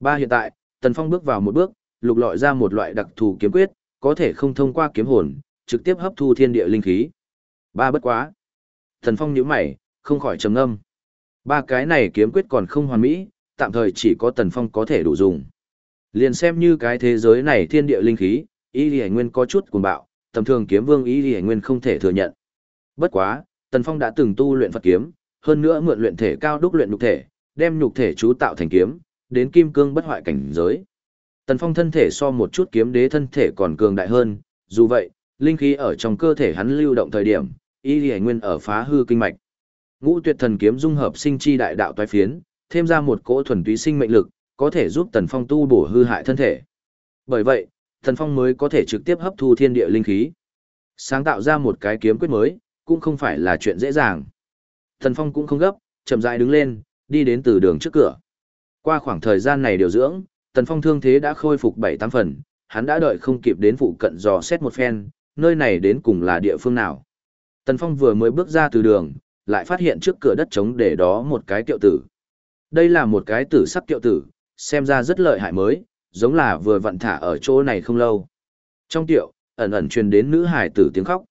Ba hiện tại, Tần Phong bước vào một bước, lục lọi ra một loại đặc thù kiếm quyết, có thể không thông qua kiếm hồn, trực tiếp hấp thu thiên địa linh khí. Ba bất quá. Tần Phong nhíu mày, không khỏi trầm ngâm. Ba cái này kiếm quyết còn không hoàn mỹ, tạm thời chỉ có Tần Phong có thể đủ dùng. Liền xem như cái thế giới này thiên địa linh khí, ý lì nguyên có chút cuồng bạo, tầm thường kiếm vương ý lì nguyên không thể thừa nhận. Bất quá, Tần Phong đã từng tu luyện Phật kiếm, hơn nữa mượn luyện thể cao đúc luyện nhục thể, đem nhục thể chú tạo thành kiếm, đến kim cương bất hoại cảnh giới. Tần Phong thân thể so một chút kiếm đế thân thể còn cường đại hơn, dù vậy, linh khí ở trong cơ thể hắn lưu động thời điểm, y lì nguyên ở phá hư kinh mạch. Ngũ tuyệt thần kiếm dung hợp sinh chi đại đạo toái phiến, thêm ra một cỗ thuần túy sinh mệnh lực, có thể giúp Tần Phong tu bổ hư hại thân thể. Bởi vậy, Tần Phong mới có thể trực tiếp hấp thu thiên địa linh khí. Sáng tạo ra một cái kiếm quyết mới, cũng không phải là chuyện dễ dàng. Tần Phong cũng không gấp, chậm rãi đứng lên, đi đến từ đường trước cửa. Qua khoảng thời gian này điều dưỡng, Tần Phong thương thế đã khôi phục 7-8 phần, hắn đã đợi không kịp đến phụ cận dò xét một phen, nơi này đến cùng là địa phương nào. Tần Phong vừa mới bước ra từ đường, lại phát hiện trước cửa đất trống để đó một cái tiệu tử. Đây là một cái tử sắc tiệu tử, xem ra rất lợi hại mới, giống là vừa vặn thả ở chỗ này không lâu. Trong tiệu, ẩn ẩn truyền đến nữ hải tử tiếng khóc.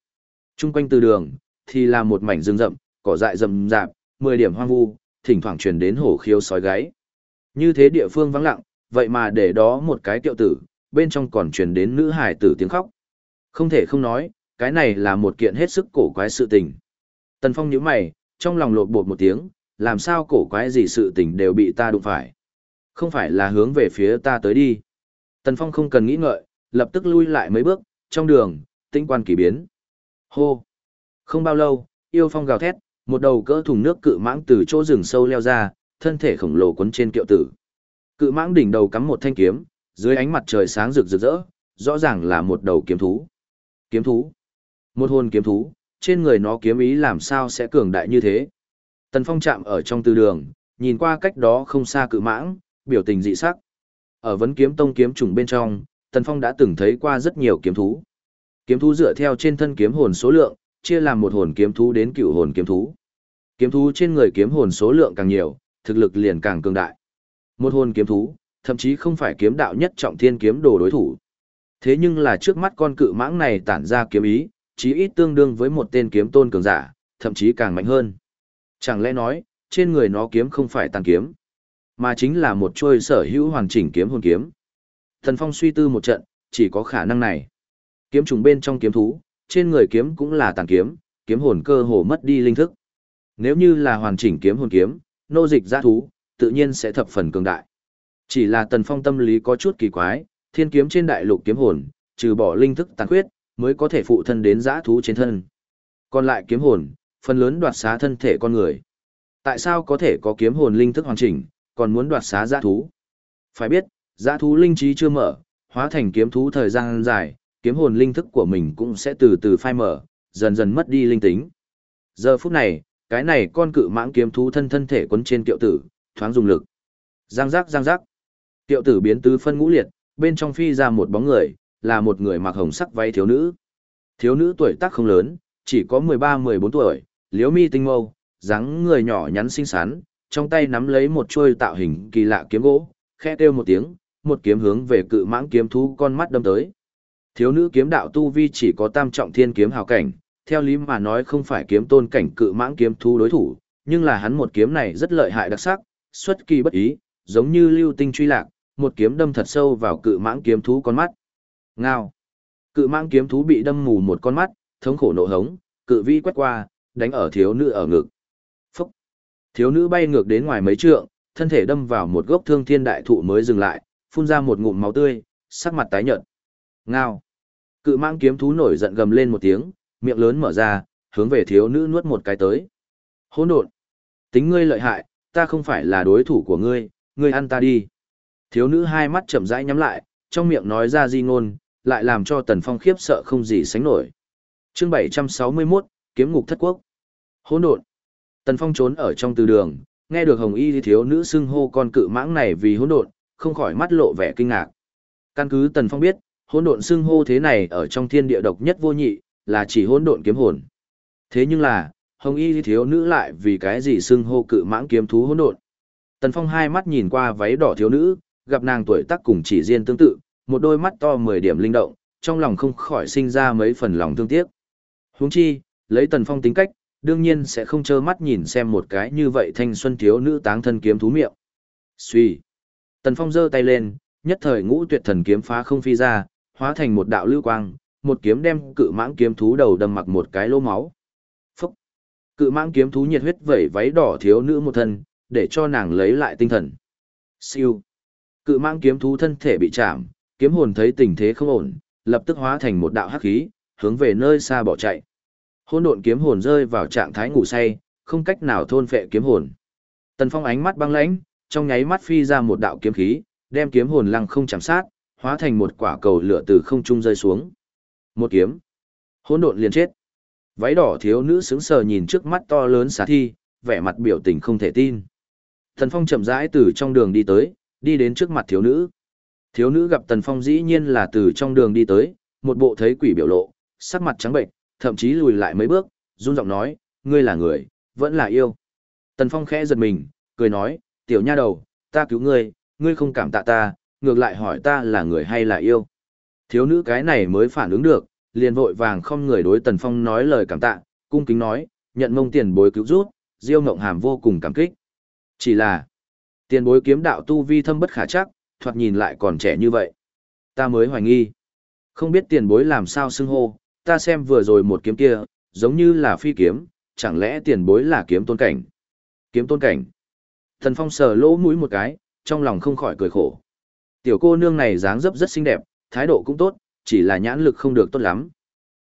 Trung quanh từ đường, thì là một mảnh rừng rậm, cỏ dại rầm rạp, 10 điểm hoang vu, thỉnh thoảng truyền đến hổ khiếu sói gáy. Như thế địa phương vắng lặng, vậy mà để đó một cái kiệu tử, bên trong còn truyền đến nữ hải tử tiếng khóc. Không thể không nói, cái này là một kiện hết sức cổ quái sự tình. Tần Phong nhíu mày, trong lòng lột bột một tiếng, làm sao cổ quái gì sự tình đều bị ta đụng phải. Không phải là hướng về phía ta tới đi. Tần Phong không cần nghĩ ngợi, lập tức lui lại mấy bước, trong đường, tinh quan kỳ biến. Hô! Không bao lâu, yêu phong gào thét, một đầu cỡ thùng nước cự mãng từ chỗ rừng sâu leo ra, thân thể khổng lồ quấn trên kiệu tử. Cự mãng đỉnh đầu cắm một thanh kiếm, dưới ánh mặt trời sáng rực rực rỡ, rõ ràng là một đầu kiếm thú. Kiếm thú. Một hồn kiếm thú, trên người nó kiếm ý làm sao sẽ cường đại như thế. Tần Phong chạm ở trong tư đường, nhìn qua cách đó không xa cự mãng, biểu tình dị sắc. Ở vấn kiếm tông kiếm trùng bên trong, Tần Phong đã từng thấy qua rất nhiều kiếm thú. Kiếm thú dựa theo trên thân kiếm hồn số lượng, chia làm một hồn kiếm thú đến cựu hồn kiếm thú. Kiếm thú trên người kiếm hồn số lượng càng nhiều, thực lực liền càng cường đại. Một hồn kiếm thú, thậm chí không phải kiếm đạo nhất trọng thiên kiếm đồ đối thủ. Thế nhưng là trước mắt con cự mãng này tản ra kiếm ý, chí ít tương đương với một tên kiếm tôn cường giả, thậm chí càng mạnh hơn. Chẳng lẽ nói, trên người nó kiếm không phải tàn kiếm, mà chính là một chuôi sở hữu hoàn chỉnh kiếm hồn kiếm. Thần Phong suy tư một trận, chỉ có khả năng này. Kiếm trùng bên trong kiếm thú, trên người kiếm cũng là tàn kiếm, kiếm hồn cơ hồ mất đi linh thức. Nếu như là hoàn chỉnh kiếm hồn kiếm, nô dịch giã thú, tự nhiên sẽ thập phần cường đại. Chỉ là Tần Phong tâm lý có chút kỳ quái, thiên kiếm trên đại lục kiếm hồn, trừ bỏ linh thức tàn khuyết, mới có thể phụ thân đến giã thú trên thân. Còn lại kiếm hồn, phần lớn đoạt xá thân thể con người. Tại sao có thể có kiếm hồn linh thức hoàn chỉnh, còn muốn đoạt xá giã thú? Phải biết, giã thú linh trí chưa mở, hóa thành kiếm thú thời gian dài, kiếm hồn linh thức của mình cũng sẽ từ từ phai mở, dần dần mất đi linh tính. Giờ phút này, cái này con cự mãng kiếm thú thân thân thể quấn trên kiệu tử, thoáng dùng lực. Giang giác giang giác. Kiệu tử biến tứ phân ngũ liệt, bên trong phi ra một bóng người, là một người mặc hồng sắc váy thiếu nữ. Thiếu nữ tuổi tác không lớn, chỉ có 13-14 tuổi, liếu mi tinh mâu, dáng người nhỏ nhắn xinh xắn, trong tay nắm lấy một chuôi tạo hình kỳ lạ kiếm gỗ, khẽ kêu một tiếng, một kiếm hướng về cự mãng kiếm thú con mắt đâm tới. Thiếu nữ kiếm đạo tu vi chỉ có tam trọng thiên kiếm hào cảnh, theo lý mà nói không phải kiếm tôn cảnh cự mãng kiếm thú đối thủ, nhưng là hắn một kiếm này rất lợi hại đặc sắc, xuất kỳ bất ý, giống như lưu tinh truy lạc, một kiếm đâm thật sâu vào cự mãng kiếm thú con mắt. Ngao. Cự mãng kiếm thú bị đâm mù một con mắt, thống khổ nộ hống, cự vi quét qua, đánh ở thiếu nữ ở ngực. Phúc. Thiếu nữ bay ngược đến ngoài mấy trượng, thân thể đâm vào một gốc thương thiên đại thụ mới dừng lại, phun ra một ngụm máu tươi, sắc mặt tái nhợt. Ngao. Cự mãng kiếm thú nổi giận gầm lên một tiếng, miệng lớn mở ra, hướng về thiếu nữ nuốt một cái tới. Hỗn độn. Tính ngươi lợi hại, ta không phải là đối thủ của ngươi, ngươi ăn ta đi. Thiếu nữ hai mắt chậm rãi nhắm lại, trong miệng nói ra di ngôn, lại làm cho Tần Phong khiếp sợ không gì sánh nổi. Chương 761, Kiếm ngục thất quốc. Hỗn độn. Tần Phong trốn ở trong từ đường, nghe được Hồng Y thiếu nữ xưng hô con cự mãng này vì hỗn độn, không khỏi mắt lộ vẻ kinh ngạc. Căn cứ Tần Phong biết, hỗn độn xưng hô thế này ở trong thiên địa độc nhất vô nhị, là chỉ hỗn độn kiếm hồn. Thế nhưng là, Hồng Y thiếu nữ lại vì cái gì xưng hô cự mãng kiếm thú hỗn độn. Tần Phong hai mắt nhìn qua váy đỏ thiếu nữ, gặp nàng tuổi tác cùng chỉ riêng tương tự, một đôi mắt to mười điểm linh động, trong lòng không khỏi sinh ra mấy phần lòng thương tiếc. Huống chi, lấy Tần Phong tính cách, đương nhiên sẽ không trơ mắt nhìn xem một cái như vậy thanh xuân thiếu nữ táng thân kiếm thú miệng. Suy. Tần Phong giơ tay lên, nhất thời ngũ tuyệt thần kiếm phá không phi ra, hóa thành một đạo lưu quang, một kiếm đem cự mãng kiếm thú đầu đâm mặc một cái lỗ máu. Phúc. Cự mãng kiếm thú nhiệt huyết vẩy váy đỏ thiếu nữ một thân, để cho nàng lấy lại tinh thần. Siêu. Cự mãng kiếm thú thân thể bị chạm, kiếm hồn thấy tình thế không ổn, lập tức hóa thành một đạo hắc khí, hướng về nơi xa bỏ chạy. Hôn độn kiếm hồn rơi vào trạng thái ngủ say, không cách nào thôn phệ kiếm hồn. Tần Phong ánh mắt băng lãnh, trong nháy mắt phi ra một đạo kiếm khí, đem kiếm hồn lăng không chạm sát, hóa thành một quả cầu lửa từ không trung rơi xuống. Một kiếm. Hỗn độn liền chết. Váy đỏ thiếu nữ sững sờ nhìn trước mắt to lớn xá thi, vẻ mặt biểu tình không thể tin. thần Phong chậm rãi từ trong đường đi tới, đi đến trước mặt thiếu nữ. Thiếu nữ gặp Tần Phong dĩ nhiên là từ trong đường đi tới, một bộ thấy quỷ biểu lộ, sắc mặt trắng bệnh, thậm chí lùi lại mấy bước, run giọng nói, ngươi là người, vẫn là yêu. Tần Phong khẽ giật mình, cười nói, tiểu nha đầu, ta cứu ngươi, ngươi không cảm tạ ta, ngược lại hỏi ta là người hay là yêu. Thiếu nữ cái này mới phản ứng được, liền vội vàng không người đối Tần Phong nói lời cảm tạ, cung kính nói, nhận mông tiền bối cứu rút, Diêu Ngộng Hàm vô cùng cảm kích. Chỉ là, tiền bối kiếm đạo tu vi thâm bất khả chắc, thoạt nhìn lại còn trẻ như vậy. Ta mới hoài nghi. Không biết tiền bối làm sao xưng hô, ta xem vừa rồi một kiếm kia, giống như là phi kiếm, chẳng lẽ tiền bối là kiếm tôn cảnh? Kiếm tôn cảnh. Thần Phong sờ lỗ mũi một cái, trong lòng không khỏi cười khổ. Tiểu cô nương này dáng dấp rất xinh đẹp, thái độ cũng tốt, chỉ là nhãn lực không được tốt lắm.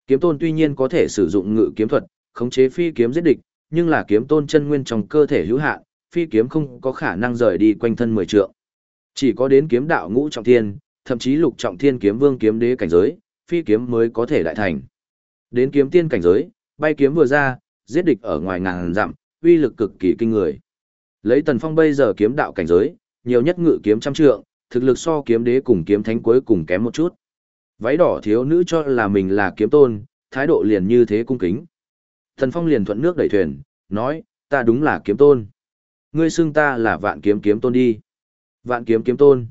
Kiếm tôn tuy nhiên có thể sử dụng ngự kiếm thuật, khống chế phi kiếm giết địch, nhưng là kiếm tôn chân nguyên trong cơ thể hữu hạn, phi kiếm không có khả năng rời đi quanh thân mười trượng. Chỉ có đến kiếm đạo ngũ trọng thiên, thậm chí lục trọng thiên kiếm vương kiếm đế cảnh giới, phi kiếm mới có thể đại thành. Đến kiếm tiên cảnh giới, bay kiếm vừa ra, giết địch ở ngoài ngàn dặm, uy lực cực kỳ kinh người. Lấy Tần Phong bây giờ kiếm đạo cảnh giới, nhiều nhất ngự kiếm trăm trượng, thực lực so kiếm đế cùng kiếm thánh cuối cùng kém một chút. Váy đỏ thiếu nữ cho là mình là kiếm tôn, thái độ liền như thế cung kính. Thần Phong liền thuận nước đẩy thuyền, nói, ta đúng là kiếm tôn. Ngươi xưng ta là vạn kiếm kiếm tôn đi. Vạn kiếm kiếm tôn.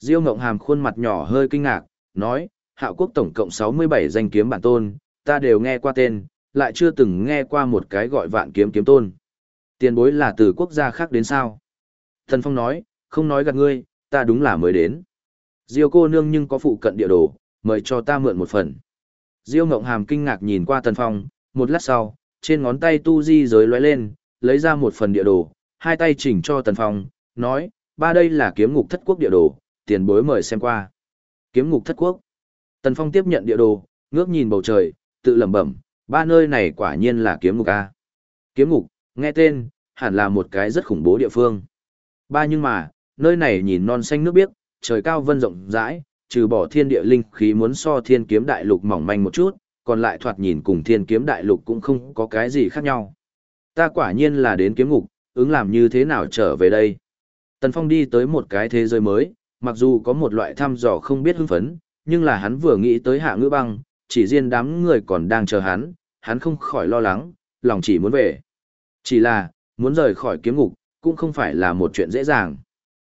Diêu Ngộng Hàm khuôn mặt nhỏ hơi kinh ngạc, nói, hạo quốc tổng cộng 67 danh kiếm bản tôn, ta đều nghe qua tên, lại chưa từng nghe qua một cái gọi vạn kiếm kiếm tôn. Tiền bối là từ quốc gia khác đến sao? Thần Phong nói, không nói gạt ngươi, ta đúng là mới đến. Diêu cô nương nhưng có phụ cận địa đồ, mời cho ta mượn một phần. Diêu Ngộng Hàm kinh ngạc nhìn qua tần Phong, một lát sau, trên ngón tay tu di giới lóe lên, lấy ra một phần địa đồ, hai tay chỉnh cho Tần Phong, nói, ba đây là kiếm ngục thất quốc địa đồ, tiền bối mời xem qua. Kiếm ngục thất quốc. Tần Phong tiếp nhận địa đồ, ngước nhìn bầu trời, tự lẩm bẩm, ba nơi này quả nhiên là kiếm ngục a. Kiếm ngục, nghe tên, hẳn là một cái rất khủng bố địa phương. Ba nhưng mà, nơi này nhìn non xanh nước biếc, trời cao vân rộng rãi, trừ bỏ thiên địa linh khí muốn so thiên kiếm đại lục mỏng manh một chút, còn lại thoạt nhìn cùng thiên kiếm đại lục cũng không có cái gì khác nhau. Ta quả nhiên là đến kiếm ngục, ứng làm như thế nào trở về đây. Tần Phong đi tới một cái thế giới mới, mặc dù có một loại thăm dò không biết hưng phấn, nhưng là hắn vừa nghĩ tới hạ ngữ băng, chỉ riêng đám người còn đang chờ hắn, hắn không khỏi lo lắng, lòng chỉ muốn về. Chỉ là, muốn rời khỏi kiếm ngục, cũng không phải là một chuyện dễ dàng.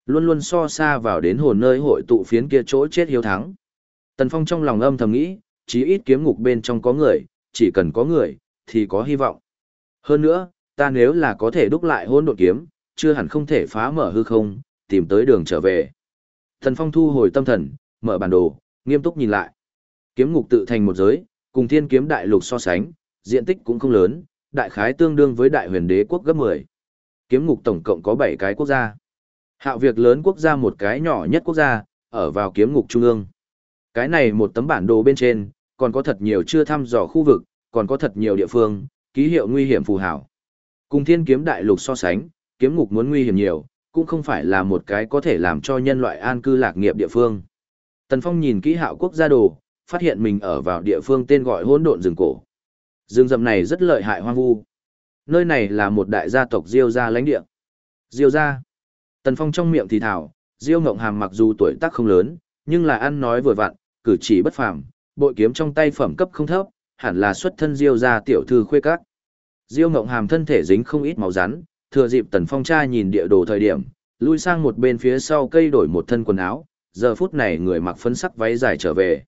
Luôn luôn so xa vào đến hồn nơi hội tụ phiến kia chỗ chết hiếu thắng. Tần Phong trong lòng âm thầm nghĩ, chí ít kiếm ngục bên trong có người, chỉ cần có người, thì có hy vọng. Hơn nữa, ta nếu là có thể đúc lại hôn đột kiếm, chưa hẳn không thể phá mở hư không, tìm tới đường trở về. Tần Phong thu hồi tâm thần, mở bản đồ, nghiêm túc nhìn lại. Kiếm ngục tự thành một giới, cùng thiên kiếm đại lục so sánh, diện tích cũng không lớn, đại khái tương đương với đại huyền đế quốc gấp 10. Kiếm ngục tổng cộng có 7 cái quốc gia. Hạo việc lớn quốc gia một cái nhỏ nhất quốc gia, ở vào kiếm ngục trung ương. Cái này một tấm bản đồ bên trên, còn có thật nhiều chưa thăm dò khu vực, còn có thật nhiều địa phương, ký hiệu nguy hiểm phù hảo. Cùng thiên kiếm đại lục so sánh, kiếm ngục muốn nguy hiểm nhiều, cũng không phải là một cái có thể làm cho nhân loại an cư lạc nghiệp địa phương. Tần Phong nhìn kỹ hạo quốc gia đồ, phát hiện mình ở vào địa phương tên gọi hỗn độn rừng cổ. Rừng rậm này rất lợi hại hoang vu. Nơi này là một đại gia tộc Diêu gia lãnh địa. Diêu gia. Tần Phong trong miệng thì thảo, Diêu Ngộng Hàm mặc dù tuổi tác không lớn, nhưng là ăn nói vừa vặn, cử chỉ bất phàm, bội kiếm trong tay phẩm cấp không thấp, hẳn là xuất thân Diêu gia tiểu thư khuê các. Diêu Ngộng Hàm thân thể dính không ít máu rắn, thừa dịp Tần Phong trai nhìn địa đồ thời điểm, lui sang một bên phía sau cây đổi một thân quần áo, giờ phút này người mặc phấn sắc váy dài trở về.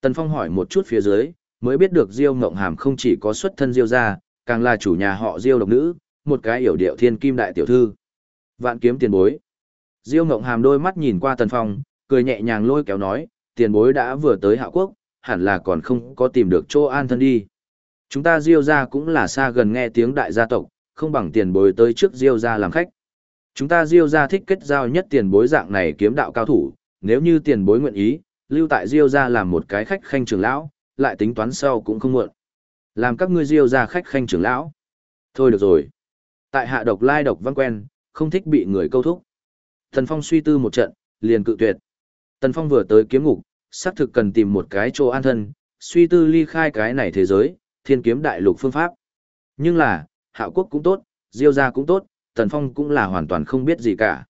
Tần Phong hỏi một chút phía dưới, mới biết được Diêu Ngộng Hàm không chỉ có xuất thân Diêu gia, càng là chủ nhà họ Diêu độc nữ, một cái hiểu điệu thiên kim đại tiểu thư. Vạn kiếm tiền bối. Diêu Ngộng Hàm đôi mắt nhìn qua Tần Phong, cười nhẹ nhàng lôi kéo nói, tiền bối đã vừa tới Hạ Quốc, hẳn là còn không có tìm được chỗ an thân đi. Chúng ta Diêu gia cũng là xa gần nghe tiếng đại gia tộc, không bằng tiền bối tới trước Diêu gia làm khách. Chúng ta Diêu gia thích kết giao nhất tiền bối dạng này kiếm đạo cao thủ, nếu như tiền bối nguyện ý, lưu tại Diêu gia làm một cái khách khanh trưởng lão, lại tính toán sau cũng không muộn. Làm các ngươi Diêu gia khách khanh trưởng lão. Thôi được rồi. Tại hạ độc lai độc văn quen, không thích bị người câu thúc. Tần Phong suy tư một trận, liền cự tuyệt. Tần Phong vừa tới kiếm ngục, xác thực cần tìm một cái chỗ an thân, suy tư ly khai cái này thế giới, thiên kiếm đại lục phương pháp. Nhưng là, hạo quốc cũng tốt, diêu gia cũng tốt, Tần Phong cũng là hoàn toàn không biết gì cả.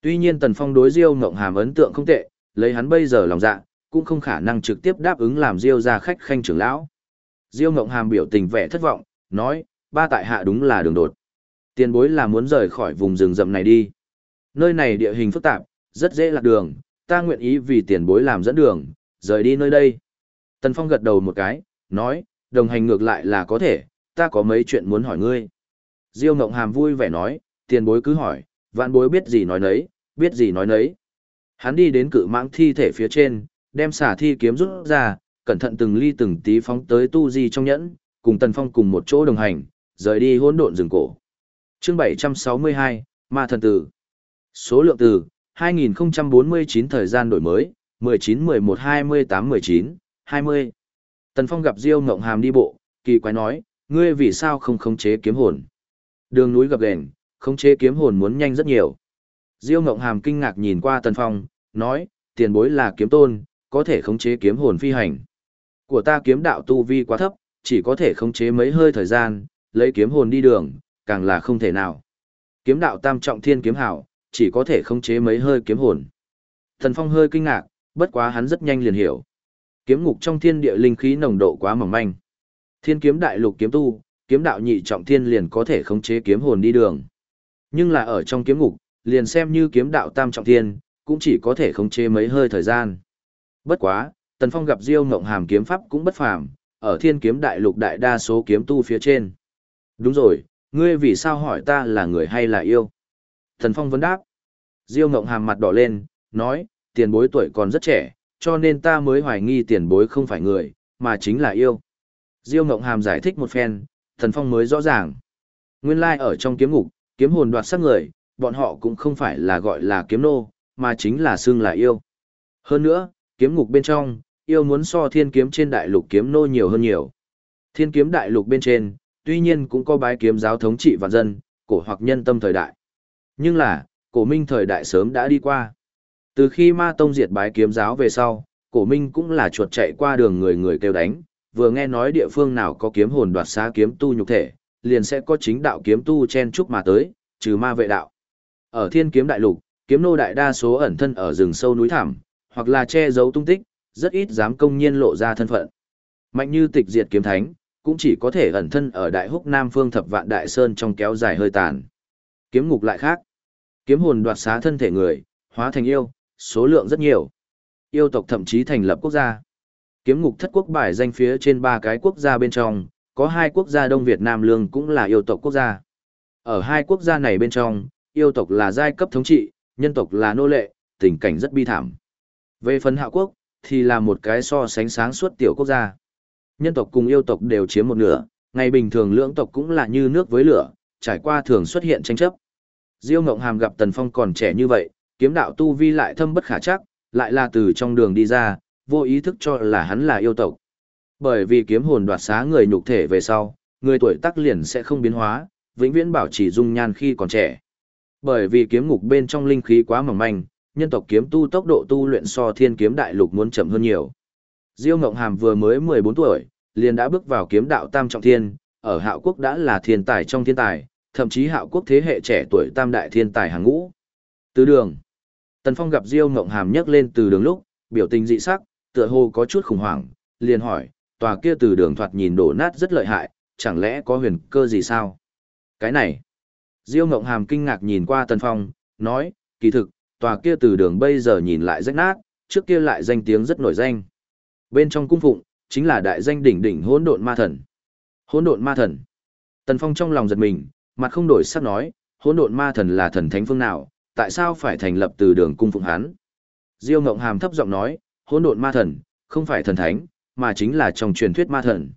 Tuy nhiên Tần Phong đối diêu ngộng hàm ấn tượng không tệ, lấy hắn bây giờ lòng dạ, cũng không khả năng trực tiếp đáp ứng làm diêu gia khách khanh trưởng lão. Diêu ngộng hàm biểu tình vẻ thất vọng, nói, ba tại hạ đúng là đường đột. Tiền bối là muốn rời khỏi vùng rừng rậm này đi. Nơi này địa hình phức tạp, rất dễ lạc đường, ta nguyện ý vì tiền bối làm dẫn đường, rời đi nơi đây. Tần Phong gật đầu một cái, nói, đồng hành ngược lại là có thể, ta có mấy chuyện muốn hỏi ngươi. Diêu Ngộng Hàm vui vẻ nói, tiền bối cứ hỏi, vạn bối biết gì nói nấy, biết gì nói nấy. Hắn đi đến cự mãng thi thể phía trên, đem xả thi kiếm rút ra, cẩn thận từng ly từng tí phóng tới tu di trong nhẫn, cùng Tần Phong cùng một chỗ đồng hành, rời đi hỗn độn rừng cổ. Chương 762, Ma thần tử. Số lượng từ 2049 thời gian đổi mới, 19 11 28 19 20. Tần Phong gặp Diêu Ngộng Hàm đi bộ, kỳ quái nói, ngươi vì sao không khống chế kiếm hồn? Đường núi gặp đèn khống chế kiếm hồn muốn nhanh rất nhiều. Diêu Ngộng Hàm kinh ngạc nhìn qua Tần Phong, nói, tiền bối là kiếm tôn, có thể khống chế kiếm hồn phi hành. Của ta kiếm đạo tu vi quá thấp, chỉ có thể khống chế mấy hơi thời gian, lấy kiếm hồn đi đường, càng là không thể nào. Kiếm đạo tam trọng thiên kiếm hảo, chỉ có thể khống chế mấy hơi kiếm hồn. Tần Phong hơi kinh ngạc, bất quá hắn rất nhanh liền hiểu. Kiếm ngục trong thiên địa linh khí nồng độ quá mỏng manh. Thiên kiếm đại lục kiếm tu, kiếm đạo nhị trọng thiên liền có thể khống chế kiếm hồn đi đường. Nhưng là ở trong kiếm ngục, liền xem như kiếm đạo tam trọng thiên, cũng chỉ có thể khống chế mấy hơi thời gian. Bất quá, Tần Phong gặp Diêu Ngộng Hàm kiếm pháp cũng bất phàm, ở thiên kiếm đại lục đại đa số kiếm tu phía trên. Đúng rồi, ngươi vì sao hỏi ta là người hay là yêu? Thần Phong vấn đáp. Diêu Ngộng Hàm mặt đỏ lên, nói, tiền bối tuổi còn rất trẻ, cho nên ta mới hoài nghi tiền bối không phải người, mà chính là yêu. Diêu Ngộng Hàm giải thích một phen, Thần Phong mới rõ ràng. Nguyên lai ở trong kiếm ngục, kiếm hồn đoạt sắc người, bọn họ cũng không phải là gọi là kiếm nô, mà chính là xương là yêu. Hơn nữa, kiếm ngục bên trong, yêu muốn so thiên kiếm trên đại lục kiếm nô nhiều hơn nhiều. Thiên kiếm đại lục bên trên, tuy nhiên cũng có bái kiếm giáo thống trị vạn dân, cổ hoặc nhân tâm thời đại. Nhưng là, cổ minh thời đại sớm đã đi qua. Từ khi ma tông diệt bái kiếm giáo về sau, cổ minh cũng là chuột chạy qua đường người người kêu đánh, vừa nghe nói địa phương nào có kiếm hồn đoạt xá kiếm tu nhục thể, liền sẽ có chính đạo kiếm tu chen chúc mà tới, trừ ma vệ đạo. Ở thiên kiếm đại lục, kiếm nô đại đa số ẩn thân ở rừng sâu núi thẳm, hoặc là che giấu tung tích, rất ít dám công nhiên lộ ra thân phận. Mạnh như tịch diệt kiếm thánh, cũng chỉ có thể ẩn thân ở đại húc nam phương thập vạn đại sơn trong kéo dài hơi tàn. Kiếm ngục lại khác. Kiếm hồn đoạt xá thân thể người, hóa thành yêu, số lượng rất nhiều. Yêu tộc thậm chí thành lập quốc gia. Kiếm ngục thất quốc bài danh phía trên ba cái quốc gia bên trong, có hai quốc gia Đông Việt Nam Lương cũng là yêu tộc quốc gia. Ở hai quốc gia này bên trong, yêu tộc là giai cấp thống trị, nhân tộc là nô lệ, tình cảnh rất bi thảm. Về phần hạ quốc, thì là một cái so sánh sáng suốt tiểu quốc gia. Nhân tộc cùng yêu tộc đều chiếm một nửa, ngày bình thường lưỡng tộc cũng là như nước với lửa, trải qua thường xuất hiện tranh chấp. Diêu Ngộng Hàm gặp Tần Phong còn trẻ như vậy, kiếm đạo tu vi lại thâm bất khả chắc, lại là từ trong đường đi ra, vô ý thức cho là hắn là yêu tộc. Bởi vì kiếm hồn đoạt xá người nhục thể về sau, người tuổi tác liền sẽ không biến hóa, vĩnh viễn bảo trì dung nhan khi còn trẻ. Bởi vì kiếm ngục bên trong linh khí quá mỏng manh, nhân tộc kiếm tu tốc độ tu luyện so thiên kiếm đại lục muốn chậm hơn nhiều. Diêu Ngộng Hàm vừa mới 14 tuổi, liền đã bước vào kiếm đạo tam trọng thiên, ở Hạo Quốc đã là thiên tài trong thiên tài, thậm chí Hạo Quốc thế hệ trẻ tuổi tam đại thiên tài hàng ngũ. Từ đường. Tần Phong gặp Diêu Ngộng Hàm nhấc lên từ đường lúc, biểu tình dị sắc, tựa hồ có chút khủng hoảng, liền hỏi, tòa kia từ đường thoạt nhìn đổ nát rất lợi hại, chẳng lẽ có huyền cơ gì sao? Cái này. Diêu Ngộng Hàm kinh ngạc nhìn qua Tần Phong, nói, kỳ thực, tòa kia từ đường bây giờ nhìn lại rách nát, trước kia lại danh tiếng rất nổi danh. Bên trong cung phụng, chính là đại danh đỉnh đỉnh hỗn độn ma thần. Hỗn độn ma thần. Tần Phong trong lòng giật mình, mặt không đổi sắc nói, hỗn độn ma thần là thần thánh phương nào, tại sao phải thành lập từ đường cung phụng hắn? Diêu Ngộng Hàm thấp giọng nói, hỗn độn ma thần, không phải thần thánh, mà chính là trong truyền thuyết ma thần.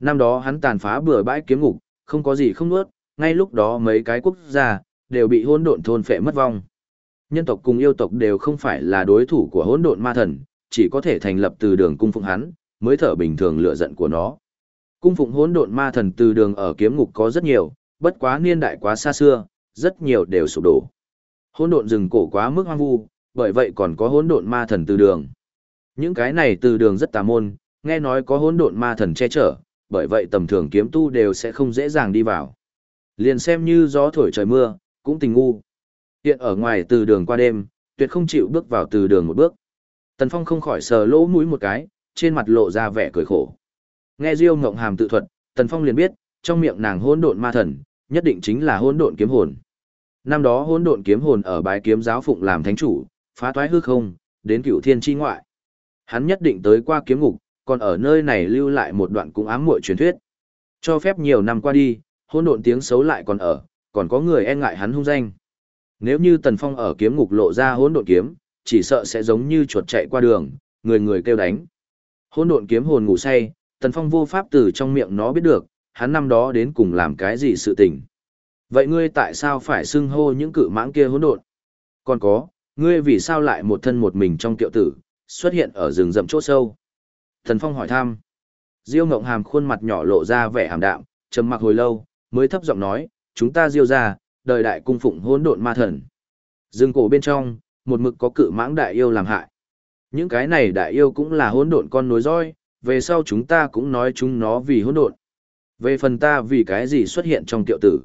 Năm đó hắn tàn phá bừa bãi kiếm ngục, không có gì không nuốt, ngay lúc đó mấy cái quốc gia, đều bị hỗn độn thôn phệ mất vong. Nhân tộc cùng yêu tộc đều không phải là đối thủ của hỗn độn ma thần, chỉ có thể thành lập từ đường cung phụng hắn, mới thở bình thường lựa giận của nó. Cung phụng hỗn độn ma thần từ đường ở kiếm ngục có rất nhiều, bất quá niên đại quá xa xưa, rất nhiều đều sụp đổ. Hỗn độn rừng cổ quá mức hoang vu, bởi vậy còn có hỗn độn ma thần từ đường. Những cái này từ đường rất tà môn, nghe nói có hỗn độn ma thần che chở, bởi vậy tầm thường kiếm tu đều sẽ không dễ dàng đi vào. Liền xem như gió thổi trời mưa, cũng tình ngu. Hiện ở ngoài từ đường qua đêm, tuyệt không chịu bước vào từ đường một bước. Tần Phong không khỏi sờ lỗ mũi một cái, trên mặt lộ ra vẻ cười khổ. Nghe Diêu Ngộng Hàm tự thuật, Tần Phong liền biết, trong miệng nàng hỗn độn ma thần, nhất định chính là hỗn độn kiếm hồn. Năm đó hỗn độn kiếm hồn ở bái kiếm giáo phụng làm thánh chủ, phá toái hư không, đến cửu thiên chi ngoại. Hắn nhất định tới qua kiếm ngục, còn ở nơi này lưu lại một đoạn cũng ám muội truyền thuyết. Cho phép nhiều năm qua đi, hỗn độn tiếng xấu lại còn ở, còn có người e ngại hắn hung danh. Nếu như Tần Phong ở kiếm ngục lộ ra hỗn độn kiếm, chỉ sợ sẽ giống như chuột chạy qua đường, người người kêu đánh. Hỗn độn kiếm hồn ngủ say, Tần Phong vô pháp từ trong miệng nó biết được, hắn năm đó đến cùng làm cái gì sự tình. Vậy ngươi tại sao phải xưng hô những cự mãng kia hỗn độn? Còn có, ngươi vì sao lại một thân một mình trong kiệu tử, xuất hiện ở rừng rậm chỗ sâu? Tần Phong hỏi thăm. Diêu Ngộng Hàm khuôn mặt nhỏ lộ ra vẻ hàm đạm, trầm mặc hồi lâu, mới thấp giọng nói, chúng ta Diêu ra, đời đại cung phụng hỗn độn ma thần. Rừng cổ bên trong, một mực có cự mãng đại yêu làm hại. Những cái này đại yêu cũng là hỗn độn con nối roi, về sau chúng ta cũng nói chúng nó vì hỗn độn. Về phần ta vì cái gì xuất hiện trong tiệu tử.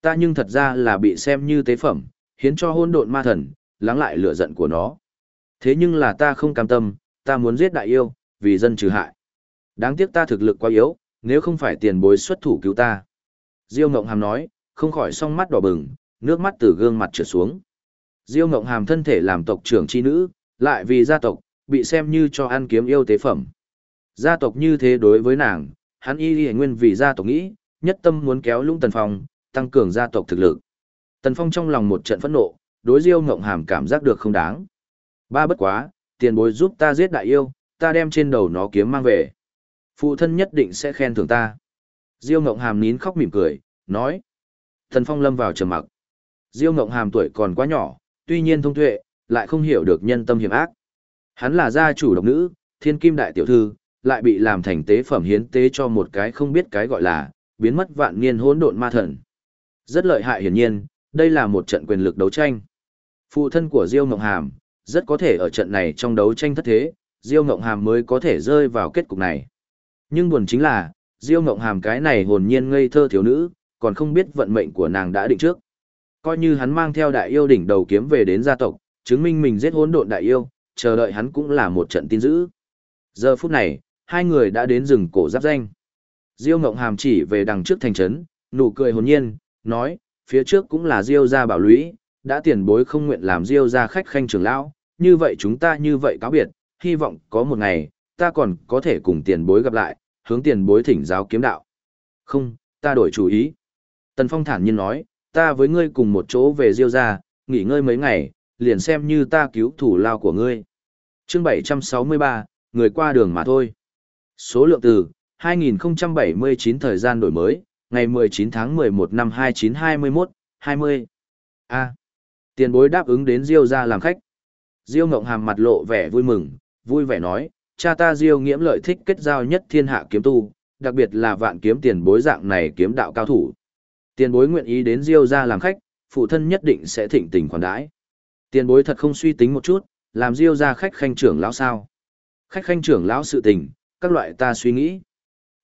Ta nhưng thật ra là bị xem như tế phẩm, hiến cho hỗn độn ma thần, lắng lại lửa giận của nó. Thế nhưng là ta không cam tâm, ta muốn giết đại yêu, vì dân trừ hại. Đáng tiếc ta thực lực quá yếu, nếu không phải tiền bối xuất thủ cứu ta. Diêu Ngộng Hàm nói, không khỏi song mắt đỏ bừng, nước mắt từ gương mặt trượt xuống. Diêu Ngộng Hàm thân thể làm tộc trưởng chi nữ, lại vì gia tộc, bị xem như cho ăn kiếm yêu tế phẩm. Gia tộc như thế đối với nàng, hắn y y nguyên vì gia tộc nghĩ, nhất tâm muốn kéo lũng Tần Phong, tăng cường gia tộc thực lực. Tần Phong trong lòng một trận phẫn nộ, đối Diêu Ngộng Hàm cảm giác được không đáng. Ba bất quá, tiền bối giúp ta giết đại yêu, ta đem trên đầu nó kiếm mang về. Phụ thân nhất định sẽ khen thưởng ta. Diêu Ngộng Hàm nín khóc mỉm cười, nói. Tần Phong lâm vào trầm mặc. Diêu Ngộng Hàm tuổi còn quá nhỏ, tuy nhiên thông tuệ, lại không hiểu được nhân tâm hiểm ác. Hắn là gia chủ độc nữ, thiên kim đại tiểu thư, lại bị làm thành tế phẩm hiến tế cho một cái không biết cái gọi là, biến mất vạn niên hỗn độn ma thần. Rất lợi hại hiển nhiên, đây là một trận quyền lực đấu tranh. Phụ thân của Diêu Ngộng Hàm, rất có thể ở trận này trong đấu tranh thất thế, Diêu Ngộng Hàm mới có thể rơi vào kết cục này. Nhưng buồn chính là, Diêu Ngộng Hàm cái này hồn nhiên ngây thơ thiếu nữ, còn không biết vận mệnh của nàng đã định trước. Coi như hắn mang theo đại yêu đỉnh đầu kiếm về đến gia tộc, chứng minh mình giết hỗn độn đại yêu, chờ đợi hắn cũng là một trận tin dữ. Giờ phút này, hai người đã đến rừng cổ giáp danh. Diêu Ngộng Hàm chỉ về đằng trước thành trấn, nụ cười hồn nhiên, nói, phía trước cũng là Diêu gia bảo lũy, đã tiền bối không nguyện làm Diêu gia khách khanh trưởng lão, như vậy chúng ta như vậy cáo biệt, hy vọng có một ngày, ta còn có thể cùng tiền bối gặp lại, hướng tiền bối thỉnh giáo kiếm đạo. Không, ta đổi chủ ý. Tần Phong thản nhiên nói, ta với ngươi cùng một chỗ về Diêu gia, nghỉ ngơi mấy ngày, liền xem như ta cứu thủ lao của ngươi. Chương 763, người qua đường mà thôi. Số lượng từ 2079 thời gian đổi mới, ngày 19 tháng 11 năm 2921, 20. A. tiền bối đáp ứng đến Diêu ra làm khách. Diêu Ngộng Hàm mặt lộ vẻ vui mừng, vui vẻ nói, cha ta Diêu nghiễm lợi thích kết giao nhất thiên hạ kiếm tu, đặc biệt là vạn kiếm tiền bối dạng này kiếm đạo cao thủ. Tiền bối nguyện ý đến Diêu ra làm khách, phụ thân nhất định sẽ thịnh tình khoản đãi. Tiền bối thật không suy tính một chút, làm Diêu ra khách khanh trưởng lão sao? Khách khanh trưởng lão sự tình, các loại ta suy nghĩ.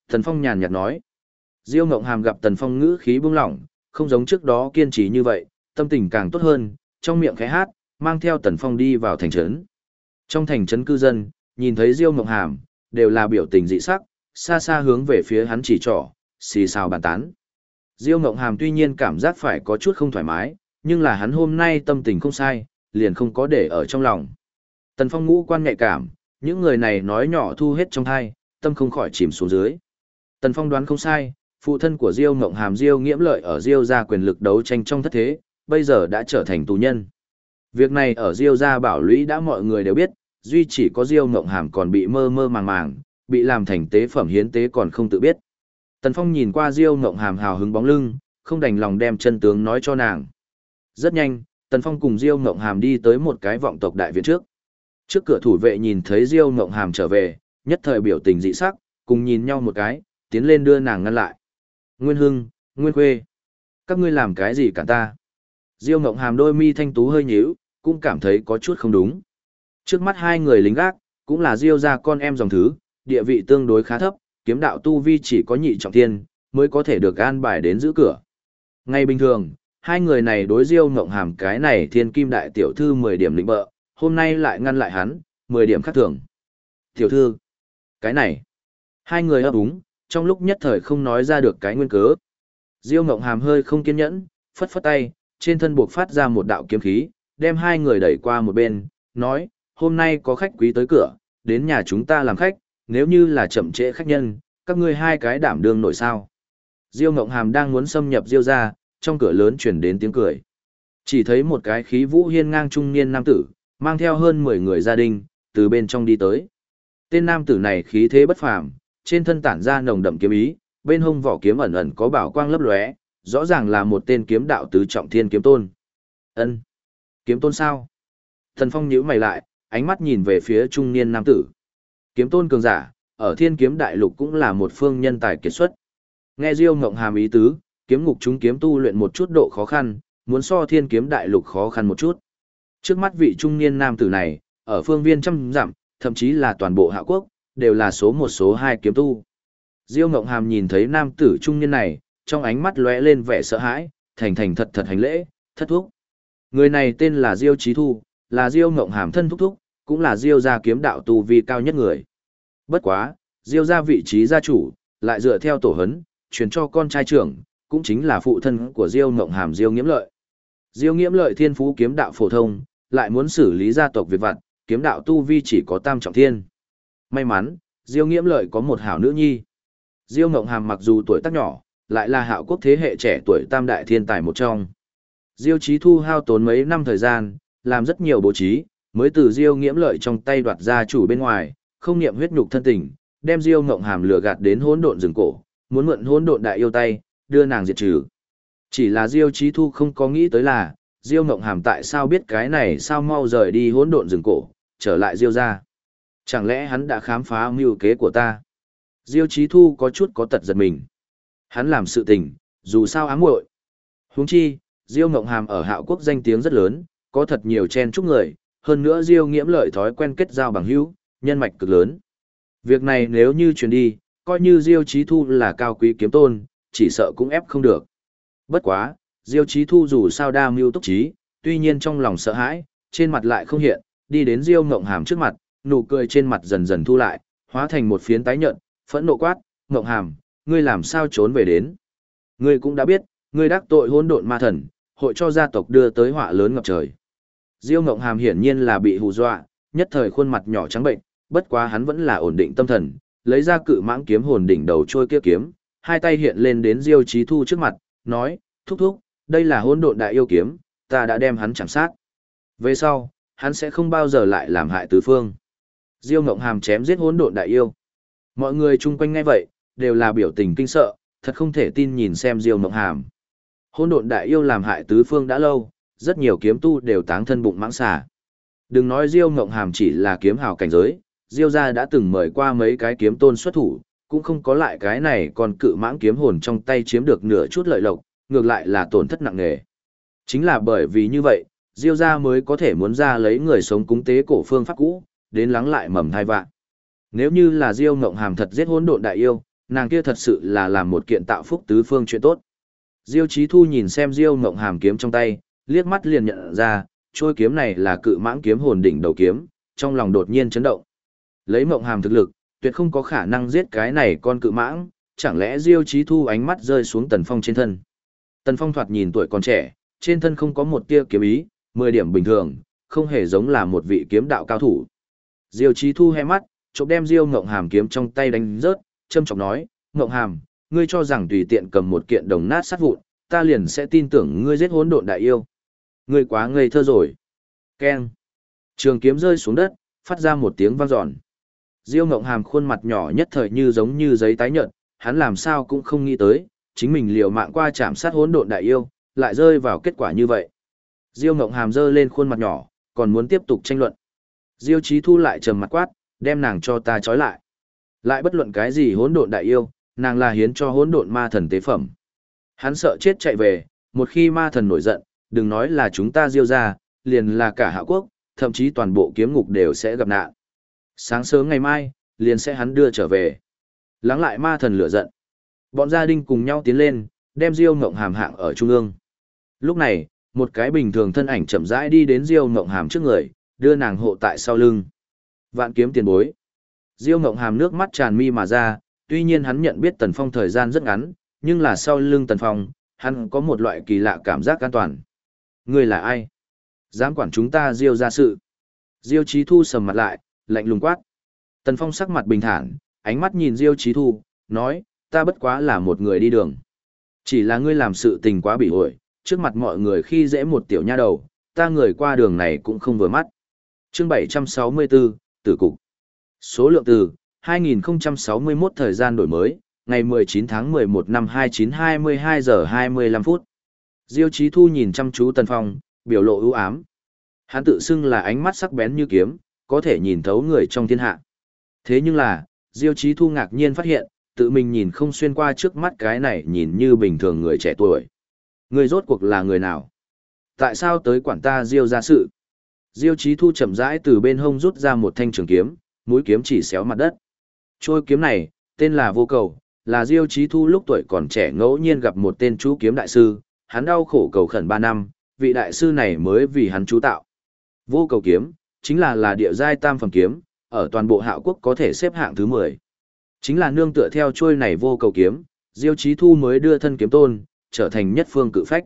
Tần Phong nhàn nhạt nói. Diêu Ngộng Hàm gặp Tần Phong ngữ khí buông lỏng, không giống trước đó kiên trì như vậy, tâm tình càng tốt hơn, trong miệng khẽ hát, mang theo Tần Phong đi vào thành trấn. Trong thành trấn cư dân, nhìn thấy Diêu Ngộng Hàm, đều là biểu tình dị sắc, xa xa hướng về phía hắn chỉ trỏ, xì xào bàn tán. Diêu Ngộng Hàm tuy nhiên cảm giác phải có chút không thoải mái, nhưng là hắn hôm nay tâm tình không sai, liền không có để ở trong lòng. Tần Phong ngũ quan nhạy cảm, những người này nói nhỏ thu hết trong thai, tâm không khỏi chìm xuống dưới. Tần Phong đoán không sai, phụ thân của Diêu Ngộng Hàm Diêu nghiễm lợi ở Diêu gia quyền lực đấu tranh trong thất thế, bây giờ đã trở thành tù nhân. Việc này ở Diêu gia bảo lũy đã mọi người đều biết, duy chỉ có Diêu Ngộng Hàm còn bị mơ mơ màng màng, bị làm thành tế phẩm hiến tế còn không tự biết. Tần Phong nhìn qua Diêu Ngộng Hàm hào hứng bóng lưng, không đành lòng đem chân tướng nói cho nàng. Rất nhanh, Tần Phong cùng Diêu Ngộng Hàm đi tới một cái vọng tộc đại viện trước. Trước cửa thủ vệ nhìn thấy Diêu Ngộng Hàm trở về, nhất thời biểu tình dị sắc, cùng nhìn nhau một cái, tiến lên đưa nàng ngăn lại. Nguyên Hưng, Nguyên Khuê, các ngươi làm cái gì cả ta? Diêu Ngộng Hàm đôi mi thanh tú hơi nhíu, cũng cảm thấy có chút không đúng. Trước mắt hai người lính gác, cũng là Diêu gia con em dòng thứ, địa vị tương đối khá thấp, kiếm đạo tu vi chỉ có nhị trọng thiên, mới có thể được an bài đến giữ cửa. Ngay bình thường, hai người này đối Diêu Ngộng Hàm cái này thiên kim đại tiểu thư 10 điểm lĩnh bợ, hôm nay lại ngăn lại hắn, 10 điểm khác thường. Tiểu thư, cái này, hai người ấp úng, trong lúc nhất thời không nói ra được cái nguyên cớ. Diêu Ngộng Hàm hơi không kiên nhẫn, phất phất tay, trên thân buộc phát ra một đạo kiếm khí, đem hai người đẩy qua một bên, nói, hôm nay có khách quý tới cửa, đến nhà chúng ta làm khách, nếu như là chậm trễ khách nhân, các ngươi hai cái đảm đương nổi sao. Diêu Ngộng Hàm đang muốn xâm nhập Diêu ra, trong cửa lớn chuyển đến tiếng cười. Chỉ thấy một cái khí vũ hiên ngang trung niên nam tử, mang theo hơn 10 người gia đình, từ bên trong đi tới. Tên nam tử này khí thế bất phàm, trên thân tản ra nồng đậm kiếm ý, bên hông vỏ kiếm ẩn ẩn có bảo quang lấp lóe, rõ ràng là một tên kiếm đạo tứ trọng thiên kiếm tôn. Ân, Kiếm tôn sao? Thần Phong nhíu mày lại, ánh mắt nhìn về phía trung niên nam tử. Kiếm tôn cường giả, ở thiên kiếm đại lục cũng là một phương nhân tài kiệt xuất. Nghe Diêu Ngộng Hàm ý tứ, kiếm ngục chúng kiếm tu luyện một chút độ khó khăn, muốn so thiên kiếm đại lục khó khăn một chút. Trước mắt vị trung niên nam tử này, ở phương viên trăm dặm, thậm chí là toàn bộ hạ quốc, đều là số một số hai kiếm tu. Diêu Ngộng Hàm nhìn thấy nam tử trung niên này, trong ánh mắt lóe lên vẻ sợ hãi, thành thành thật thật hành lễ, thất thúc. Người này tên là Diêu Chí Thu, là Diêu Ngộng Hàm thân thúc thúc, cũng là Diêu gia kiếm đạo tu vi cao nhất người. Bất quá, Diêu gia vị trí gia chủ, lại dựa theo tổ hấn, truyền cho con trai trưởng, cũng chính là phụ thân của Diêu Ngộng Hàm Diêu Nghiễm Lợi. Diêu Nghiễm Lợi thiên phú kiếm đạo phổ thông, lại muốn xử lý gia tộc việc vặt, kiếm đạo tu vi chỉ có tam trọng thiên. May mắn, Diêu Nghiễm Lợi có một hảo nữ nhi. Diêu Ngộng Hàm mặc dù tuổi tác nhỏ, lại là hạo quốc thế hệ trẻ tuổi tam đại thiên tài một trong. Diêu Chí Thu hao tốn mấy năm thời gian, làm rất nhiều bố trí, mới từ Diêu Nghiễm Lợi trong tay đoạt ra chủ bên ngoài, không niệm huyết nhục thân tình, đem Diêu Ngộng Hàm lừa gạt đến hỗn độn rừng cổ, muốn mượn hỗn độn đại yêu tay, đưa nàng diệt trừ. Chỉ là Diêu Chí Thu không có nghĩ tới là, Diêu Ngộng Hàm tại sao biết cái này sao mau rời đi hỗn độn rừng cổ, trở lại Diêu gia. Chẳng lẽ hắn đã khám phá mưu kế của ta? Diêu Chí Thu có chút có tật giật mình. Hắn làm sự tình, dù sao ám muội. Huống chi, Diêu Ngộng Hàm ở Hạo Quốc danh tiếng rất lớn, có thật nhiều chen chúc người, hơn nữa Diêu Nghiễm lợi thói quen kết giao bằng hữu, nhân mạch cực lớn. Việc này nếu như truyền đi, coi như Diêu Chí Thu là cao quý kiếm tôn, chỉ sợ cũng ép không được. Bất quá, Diêu Chí Thu dù sao đa mưu túc trí, tuy nhiên trong lòng sợ hãi, trên mặt lại không hiện, đi đến Diêu Ngộng Hàm trước mặt, nụ cười trên mặt dần dần thu lại, hóa thành một phiến tái nhợt, phẫn nộ quát, "Ngộng Hàm, ngươi làm sao trốn về đến? Ngươi cũng đã biết, ngươi đắc tội hỗn độn ma thần, hội cho gia tộc đưa tới họa lớn ngập trời." Diêu Ngộng Hàm hiển nhiên là bị hù dọa, nhất thời khuôn mặt nhỏ trắng bệnh, bất quá hắn vẫn là ổn định tâm thần, lấy ra cự mãng kiếm hồn đỉnh đầu trôi kia kiếm, hai tay hiện lên đến Diêu Chí Thu trước mặt, nói, thúc thúc, đây là hỗn độn đại yêu kiếm, ta đã đem hắn chạm sát. Về sau, hắn sẽ không bao giờ lại làm hại tứ phương. Diêu Ngộng Hàm chém giết hỗn độn đại yêu. Mọi người chung quanh nghe vậy, đều là biểu tình kinh sợ, thật không thể tin nhìn xem Diêu Ngộng Hàm. Hỗn độn đại yêu làm hại tứ phương đã lâu, rất nhiều kiếm tu đều táng thân bụng mãng xà. Đừng nói Diêu Ngộng Hàm chỉ là kiếm hào cảnh giới, Diêu gia đã từng mời qua mấy cái kiếm tôn xuất thủ, cũng không có lại cái này còn cự mãng kiếm hồn trong tay chiếm được nửa chút lợi lộc, ngược lại là tổn thất nặng nề. Chính là bởi vì như vậy, Diêu gia mới có thể muốn ra lấy người sống cúng tế cổ phương pháp cũ, đến lắng lại mầm thai vạn. Nếu như là Diêu Ngộng Hàm thật giết hỗn độn đại yêu, nàng kia thật sự là làm một kiện tạo phúc tứ phương chuyện tốt. Diêu Chí Thu nhìn xem Diêu Ngộng Hàm kiếm trong tay, liếc mắt liền nhận ra, trôi kiếm này là cự mãng kiếm hồn đỉnh đầu kiếm, trong lòng đột nhiên chấn động. Lấy mộng Hàm thực lực, tuyệt không có khả năng giết cái này con cự mãng, chẳng lẽ Diêu Chí Thu ánh mắt rơi xuống Tần Phong trên thân. Tần Phong thoạt nhìn tuổi còn trẻ, trên thân không có một tia kiếm ý, 10 điểm bình thường, không hề giống là một vị kiếm đạo cao thủ. Diêu Chí Thu hé mắt, chộp đem Diêu Ngộng Hàm kiếm trong tay đánh rớt, châm chọc nói, "Ngộng Hàm, ngươi cho rằng tùy tiện cầm một kiện đồng nát sát vụn, ta liền sẽ tin tưởng ngươi giết hỗn độn đại yêu. Ngươi quá ngây thơ rồi." Keng. Trường kiếm rơi xuống đất, phát ra một tiếng vang dọn. Diêu Ngộng Hàm khuôn mặt nhỏ nhất thời như giống như giấy tái nhợt, hắn làm sao cũng không nghĩ tới, chính mình liều mạng qua chạm sát hỗn độn đại yêu, lại rơi vào kết quả như vậy. Diêu Ngộng Hàm giơ lên khuôn mặt nhỏ, còn muốn tiếp tục tranh luận. Diêu Chí Thu lại trầm mặt quát, đem nàng cho ta trói lại. Lại bất luận cái gì hỗn độn đại yêu, nàng là hiến cho hỗn độn ma thần tế phẩm. Hắn sợ chết chạy về, một khi ma thần nổi giận, đừng nói là chúng ta Diêu ra, liền là cả hạ quốc, thậm chí toàn bộ kiếm ngục đều sẽ gặp nạn. Sáng sớm ngày mai, liền sẽ hắn đưa trở về. Lắng lại ma thần lửa giận. Bọn gia đình cùng nhau tiến lên, đem Diêu Ngộng Hàm hạng ở trung ương. Lúc này, một cái bình thường thân ảnh chậm rãi đi đến Diêu Ngộng Hàm trước người, đưa nàng hộ tại sau lưng. Vạn kiếm tiền bối. Diêu Ngộng Hàm nước mắt tràn mi mà ra, tuy nhiên hắn nhận biết Tần Phong thời gian rất ngắn, nhưng là sau lưng Tần Phong, hắn có một loại kỳ lạ cảm giác an toàn. Ngươi là ai? Dám quản chúng ta Diêu ra sự. Diêu Chí Thu sầm mặt lại, lạnh lùng quát. Tần Phong sắc mặt bình thản, ánh mắt nhìn Diêu Chí Thu, nói, ta bất quá là một người đi đường. Chỉ là ngươi làm sự tình quá bị ổi, trước mặt mọi người khi dễ một tiểu nha đầu, ta người qua đường này cũng không vừa mắt. Chương 764, Tử Cục Số lượng từ, 2061 thời gian đổi mới, ngày 19 tháng 11 năm 2922 giờ 25 phút. Diêu Chí Thu nhìn chăm chú Tần Phong, biểu lộ ưu ám. Hắn tự xưng là ánh mắt sắc bén như kiếm, có thể nhìn thấu người trong thiên hạ. Thế nhưng là, Diêu Chí Thu ngạc nhiên phát hiện, tự mình nhìn không xuyên qua trước mắt cái này nhìn như bình thường người trẻ tuổi. Người rốt cuộc là người nào? Tại sao tới quản ta Diêu ra sự? Diêu Chí Thu chậm rãi từ bên hông rút ra một thanh trường kiếm, mũi kiếm chỉ xéo mặt đất. Trôi kiếm này, tên là Vô Cầu, là Diêu Chí Thu lúc tuổi còn trẻ ngẫu nhiên gặp một tên chú kiếm đại sư, hắn đau khổ cầu khẩn 3 năm, vị đại sư này mới vì hắn chú tạo. Vô Cầu kiếm, chính là là địa giai tam phẩm kiếm, ở toàn bộ Hạo quốc có thể xếp hạng thứ 10. Chính là nương tựa theo trôi này Vô Cầu kiếm, Diêu Chí Thu mới đưa thân kiếm tôn, trở thành nhất phương cự phách.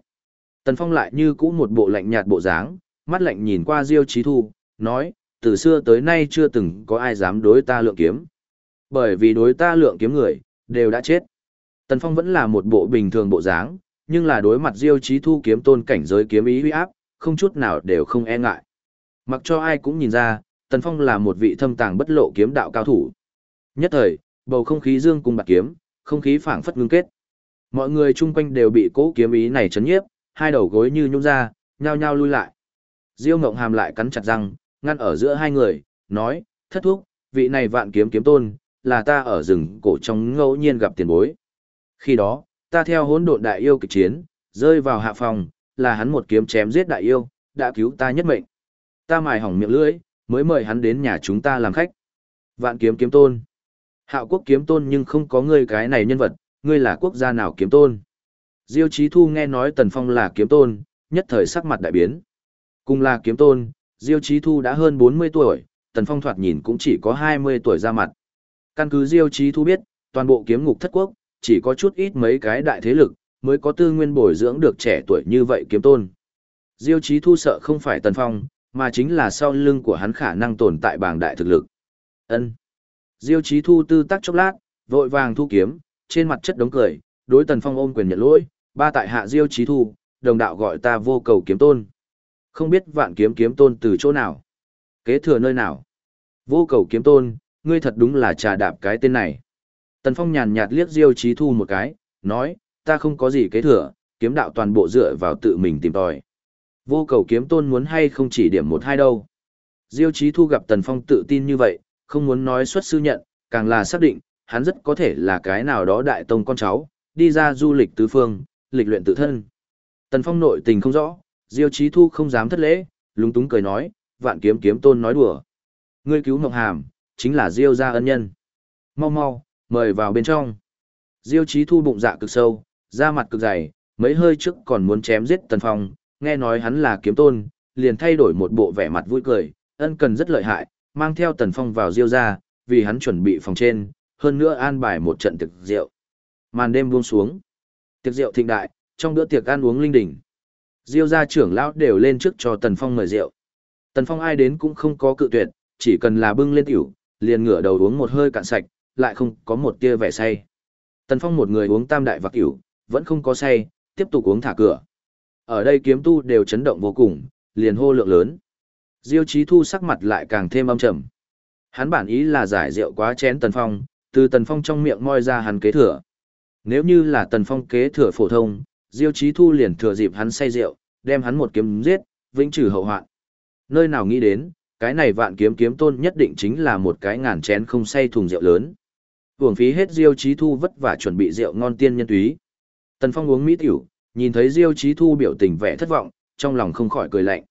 Tần Phong lại như cũ một bộ lạnh nhạt bộ dáng, mắt lạnh nhìn qua Diêu Chí Thu, nói, từ xưa tới nay chưa từng có ai dám đối ta lượng kiếm. Bởi vì đối ta lượng kiếm người, đều đã chết. Tần Phong vẫn là một bộ bình thường bộ dáng, nhưng là đối mặt Diêu Chí Thu kiếm tôn cảnh giới kiếm ý uy áp, không chút nào đều không e ngại. Mặc cho ai cũng nhìn ra, Tần Phong là một vị thâm tàng bất lộ kiếm đạo cao thủ. Nhất thời, bầu không khí dương cùng bạc kiếm, không khí phảng phất ngưng kết. Mọi người chung quanh đều bị cố kiếm ý này chấn nhiếp, hai đầu gối như nhũ ra, nhao nhao lui lại. Diêu Ngộng Hàm lại cắn chặt răng, ngăn ở giữa hai người, nói, thất thúc, vị này vạn kiếm kiếm tôn, là ta ở rừng cổ trong ngẫu nhiên gặp tiền bối. Khi đó, ta theo hỗn độn đại yêu kịch chiến, rơi vào hạ phòng, là hắn một kiếm chém giết đại yêu, đã cứu ta nhất mệnh. Ta mài hỏng miệng lưỡi, mới mời hắn đến nhà chúng ta làm khách. Vạn kiếm kiếm tôn. Hạo quốc kiếm tôn nhưng không có ngươi cái này nhân vật, ngươi là quốc gia nào kiếm tôn. Diêu Chí Thu nghe nói Tần Phong là kiếm tôn, nhất thời sắc mặt đại biến. Cùng là kiếm tôn, Diêu Chí Thu đã hơn 40 tuổi, Tần Phong thoạt nhìn cũng chỉ có 20 tuổi ra mặt. Căn cứ Diêu Chí Thu biết, toàn bộ kiếm ngục thất quốc, chỉ có chút ít mấy cái đại thế lực, mới có tư nguyên bồi dưỡng được trẻ tuổi như vậy kiếm tôn. Diêu Chí Thu sợ không phải Tần Phong, mà chính là sau lưng của hắn khả năng tồn tại bảng đại thực lực. Ân. Diêu Chí Thu tư tác chốc lát, vội vàng thu kiếm, trên mặt chất đống cười, đối Tần Phong ôm quyền nhận lỗi, ba tại hạ Diêu Chí Thu, đồng đạo gọi ta vô cầu kiếm tôn. Không biết vạn kiếm kiếm tôn từ chỗ nào? Kế thừa nơi nào? Vô cầu kiếm tôn, ngươi thật đúng là trà đạp cái tên này. Tần Phong nhàn nhạt liếc Diêu Chí Thu một cái, nói, ta không có gì kế thừa, kiếm đạo toàn bộ dựa vào tự mình tìm tòi. Vô cầu kiếm tôn muốn hay không chỉ điểm một hai đâu. Diêu Chí Thu gặp Tần Phong tự tin như vậy, không muốn nói xuất sư nhận, càng là xác định, hắn rất có thể là cái nào đó đại tông con cháu, đi ra du lịch tứ phương, lịch luyện tự thân. Tần Phong nội tình không rõ, Diêu Chí Thu không dám thất lễ, lúng túng cười nói, vạn kiếm kiếm tôn nói đùa. Ngươi cứu Ngọc Hàm, chính là Diêu gia ân nhân. Mau mau, mời vào bên trong. Diêu Chí Thu bụng dạ cực sâu, da mặt cực dày, mấy hơi trước còn muốn chém giết Tần Phong, nghe nói hắn là kiếm tôn, liền thay đổi một bộ vẻ mặt vui cười, ân cần rất lợi hại, mang theo Tần Phong vào Diêu gia, vì hắn chuẩn bị phòng trên, hơn nữa an bài một trận tiệc rượu. Màn đêm buông xuống. Tiệc rượu thịnh đại, trong bữa tiệc ăn uống linh đình. Diêu gia trưởng lão đều lên trước cho Tần Phong mời rượu. Tần Phong ai đến cũng không có cự tuyệt, chỉ cần là bưng lên tiểu, liền ngửa đầu uống một hơi cạn sạch, lại không có một tia vẻ say. Tần Phong một người uống tam đại vạc kiểu vẫn không có say, tiếp tục uống thả cửa. Ở đây kiếm tu đều chấn động vô cùng, liền hô lượng lớn. Diêu Chí Thu sắc mặt lại càng thêm âm trầm. Hắn bản ý là giải rượu quá chén Tần Phong, từ Tần Phong trong miệng moi ra hắn kế thừa. Nếu như là Tần Phong kế thừa phổ thông, Diêu Chí Thu liền thừa dịp hắn say rượu, đem hắn một kiếm giết, vĩnh trừ hậu hoạn. Nơi nào nghĩ đến, cái này vạn kiếm kiếm tôn nhất định chính là một cái ngàn chén không say thùng rượu lớn. Uổng phí hết Diêu Chí Thu vất vả chuẩn bị rượu ngon tiên nhân túy. Tần Phong uống mỹ tiểu, nhìn thấy Diêu Chí Thu biểu tình vẻ thất vọng, trong lòng không khỏi cười lạnh.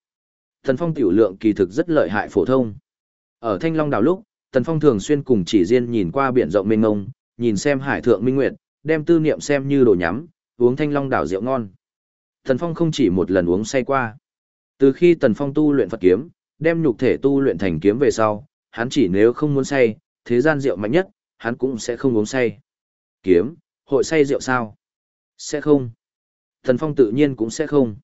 Tần Phong tiểu lượng kỳ thực rất lợi hại phổ thông. Ở Thanh Long đảo lúc, Tần Phong thường xuyên cùng chỉ diên nhìn qua biển rộng mênh mông, nhìn xem hải thượng minh nguyệt, đem tư niệm xem như đồ nhắm, uống Thanh Long đảo rượu ngon. Tần Phong không chỉ một lần uống say qua. Từ khi Tần Phong tu luyện Phật kiếm, đem nhục thể tu luyện thành kiếm về sau, hắn chỉ nếu không muốn say, thế gian rượu mạnh nhất, hắn cũng sẽ không uống say. Kiếm, hội say rượu sao? Sẽ không. Tần Phong tự nhiên cũng sẽ không.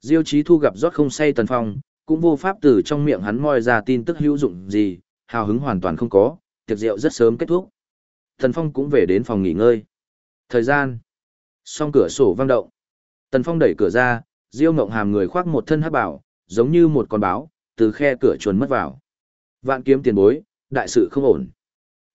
Diêu Chí Thu gặp rót không say Tần Phong, cũng vô pháp từ trong miệng hắn moi ra tin tức hữu dụng gì, hào hứng hoàn toàn không có, tiệc rượu rất sớm kết thúc. Tần Phong cũng về đến phòng nghỉ ngơi. Thời gian. Song cửa sổ vang động. Tần Phong đẩy cửa ra, Diêu Ngộng Hàm người khoác một thân hắc bảo, giống như một con báo, từ khe cửa chuồn mất vào. Vạn kiếm tiền bối, đại sự không ổn.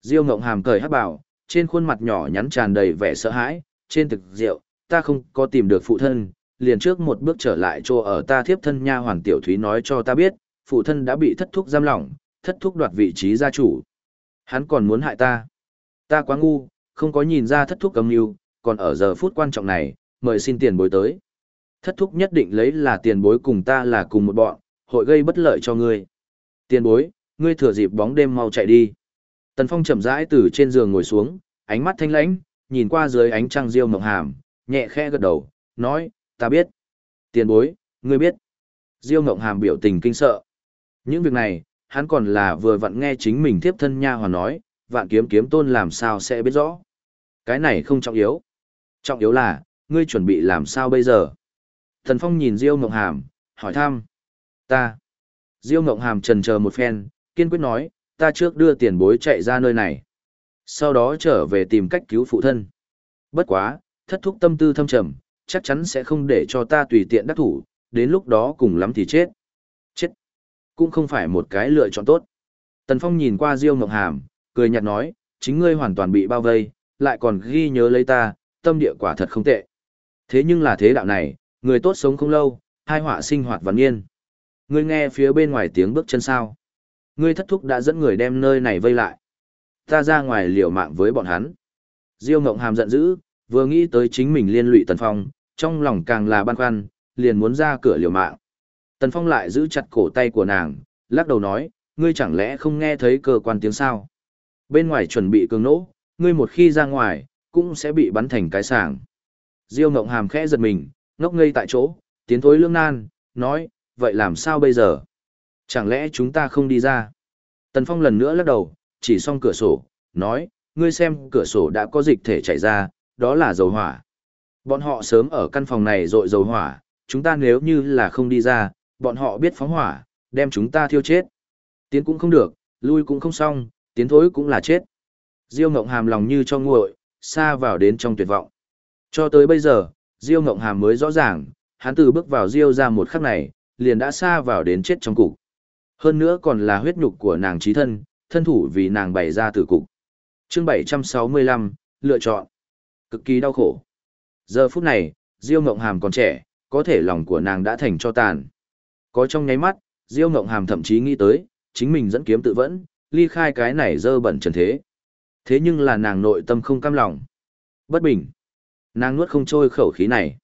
Diêu Ngộng Hàm cởi hắc bảo, trên khuôn mặt nhỏ nhắn tràn đầy vẻ sợ hãi, trên thực rượu, ta không có tìm được phụ thân, liền trước một bước trở lại chỗ ở ta thiếp thân nha hoàng tiểu thúy nói cho ta biết, phụ thân đã bị thất thúc giam lỏng, thất thúc đoạt vị trí gia chủ. Hắn còn muốn hại ta. Ta quá ngu, không có nhìn ra thất thúc cầm mưu, còn ở giờ phút quan trọng này, mời xin tiền bối tới. Thất thúc nhất định lấy là tiền bối cùng ta là cùng một bọn, hội gây bất lợi cho ngươi. Tiền bối, ngươi thừa dịp bóng đêm mau chạy đi. Tần Phong chậm rãi từ trên giường ngồi xuống, ánh mắt thanh lãnh, nhìn qua dưới ánh trăng diêu mộng hàm, nhẹ khẽ gật đầu, nói, ta biết. Tiền bối, ngươi biết. Diêu mộng hàm biểu tình kinh sợ. Những việc này, hắn còn là vừa vặn nghe chính mình thiếp thân nha hoàn nói, vạn kiếm kiếm tôn làm sao sẽ biết rõ. Cái này không trọng yếu. Trọng yếu là, ngươi chuẩn bị làm sao bây giờ? Thần Phong nhìn Diêu Ngộng Hàm, hỏi thăm. Ta. Diêu Ngộng Hàm trần chờ một phen, kiên quyết nói, ta trước đưa tiền bối chạy ra nơi này. Sau đó trở về tìm cách cứu phụ thân. Bất quá, thất thúc tâm tư thâm trầm, chắc chắn sẽ không để cho ta tùy tiện đắc thủ, đến lúc đó cùng lắm thì chết. Chết. Cũng không phải một cái lựa chọn tốt. Tần Phong nhìn qua Diêu Ngọc Hàm, cười nhạt nói, chính ngươi hoàn toàn bị bao vây, lại còn ghi nhớ lấy ta, tâm địa quả thật không tệ. Thế nhưng là thế đạo này, người tốt sống không lâu, hai họa sinh hoạt vắn niên. Ngươi nghe phía bên ngoài tiếng bước chân sao. Ngươi thất thúc đã dẫn người đem nơi này vây lại. Ta ra ngoài liều mạng với bọn hắn. Diêu Ngộng Hàm giận dữ, vừa nghĩ tới chính mình liên lụy Tần Phong, trong lòng càng là băn khoăn, liền muốn ra cửa liều mạng. Tần Phong lại giữ chặt cổ tay của nàng, lắc đầu nói, ngươi chẳng lẽ không nghe thấy cơ quan tiếng sao? Bên ngoài chuẩn bị cường nỗ, ngươi một khi ra ngoài, cũng sẽ bị bắn thành cái sàng. Diêu Ngộng Hàm khẽ giật mình, ngốc ngây tại chỗ, tiến thối lương nan, nói, vậy làm sao bây giờ? Chẳng lẽ chúng ta không đi ra? Tần Phong lần nữa lắc đầu, chỉ xong cửa sổ, nói, ngươi xem cửa sổ đã có dịch thể chảy ra, đó là dầu hỏa. Bọn họ sớm ở căn phòng này rội dầu hỏa, chúng ta nếu như là không đi ra, bọn họ biết phóng hỏa, đem chúng ta thiêu chết. Tiến cũng không được, lui cũng không xong, tiến thối cũng là chết. Diêu Ngộng Hàm lòng như cho nguội, xa vào đến trong tuyệt vọng. Cho tới bây giờ, Diêu Ngộng Hàm mới rõ ràng, hắn từ bước vào Diêu ra một khắc này, liền đã xa vào đến chết trong cục. Hơn nữa còn là huyết nhục của nàng trí thân, thân thủ vì nàng bày ra tử cục. Chương 765, lựa chọn. Cực kỳ đau khổ. Giờ phút này, Diêu Ngộng Hàm còn trẻ, có thể lòng của nàng đã thành cho tàn. Có trong nháy mắt, Diêu Ngộng Hàm thậm chí nghĩ tới, chính mình dẫn kiếm tự vẫn, ly khai cái này dơ bẩn trần thế. Thế nhưng là nàng nội tâm không cam lòng. Bất bình. Nàng nuốt không trôi khẩu khí này.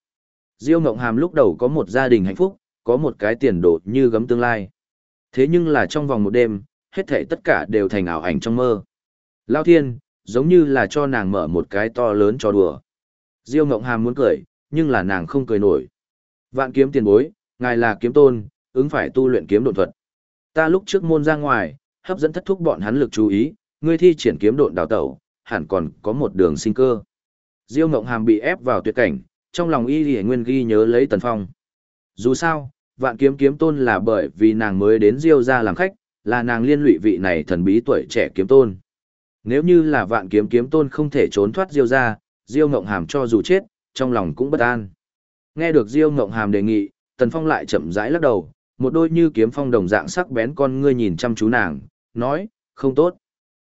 Diêu Ngộng Hàm lúc đầu có một gia đình hạnh phúc, có một cái tiền đồ như gấm tương lai. Thế nhưng là trong vòng một đêm, hết thảy tất cả đều thành ảo ảnh trong mơ. Lao thiên, giống như là cho nàng mở một cái to lớn cho đùa. Diêu Ngộng Hàm muốn cười, nhưng là nàng không cười nổi. Vạn kiếm tiền bối, ngài là kiếm tôn, ứng phải tu luyện kiếm độn thuật. Ta lúc trước môn ra ngoài, hấp dẫn thất thúc bọn hắn lực chú ý, ngươi thi triển kiếm độn đào tẩu, hẳn còn có một đường sinh cơ. Diêu Ngộng Hàm bị ép vào tuyệt cảnh, trong lòng y lì nguyên ghi nhớ lấy Tần Phong. Dù sao, vạn kiếm kiếm tôn là bởi vì nàng mới đến Diêu ra làm khách, là nàng liên lụy vị này thần bí tuổi trẻ kiếm tôn. Nếu như là vạn kiếm kiếm tôn không thể trốn thoát Diêu ra, Diêu Ngộng Hàm cho dù chết, trong lòng cũng bất an. Nghe được Diêu Ngộng Hàm đề nghị, Tần Phong lại chậm rãi lắc đầu, một đôi như kiếm phong đồng dạng sắc bén con ngươi nhìn chăm chú nàng, nói, không tốt.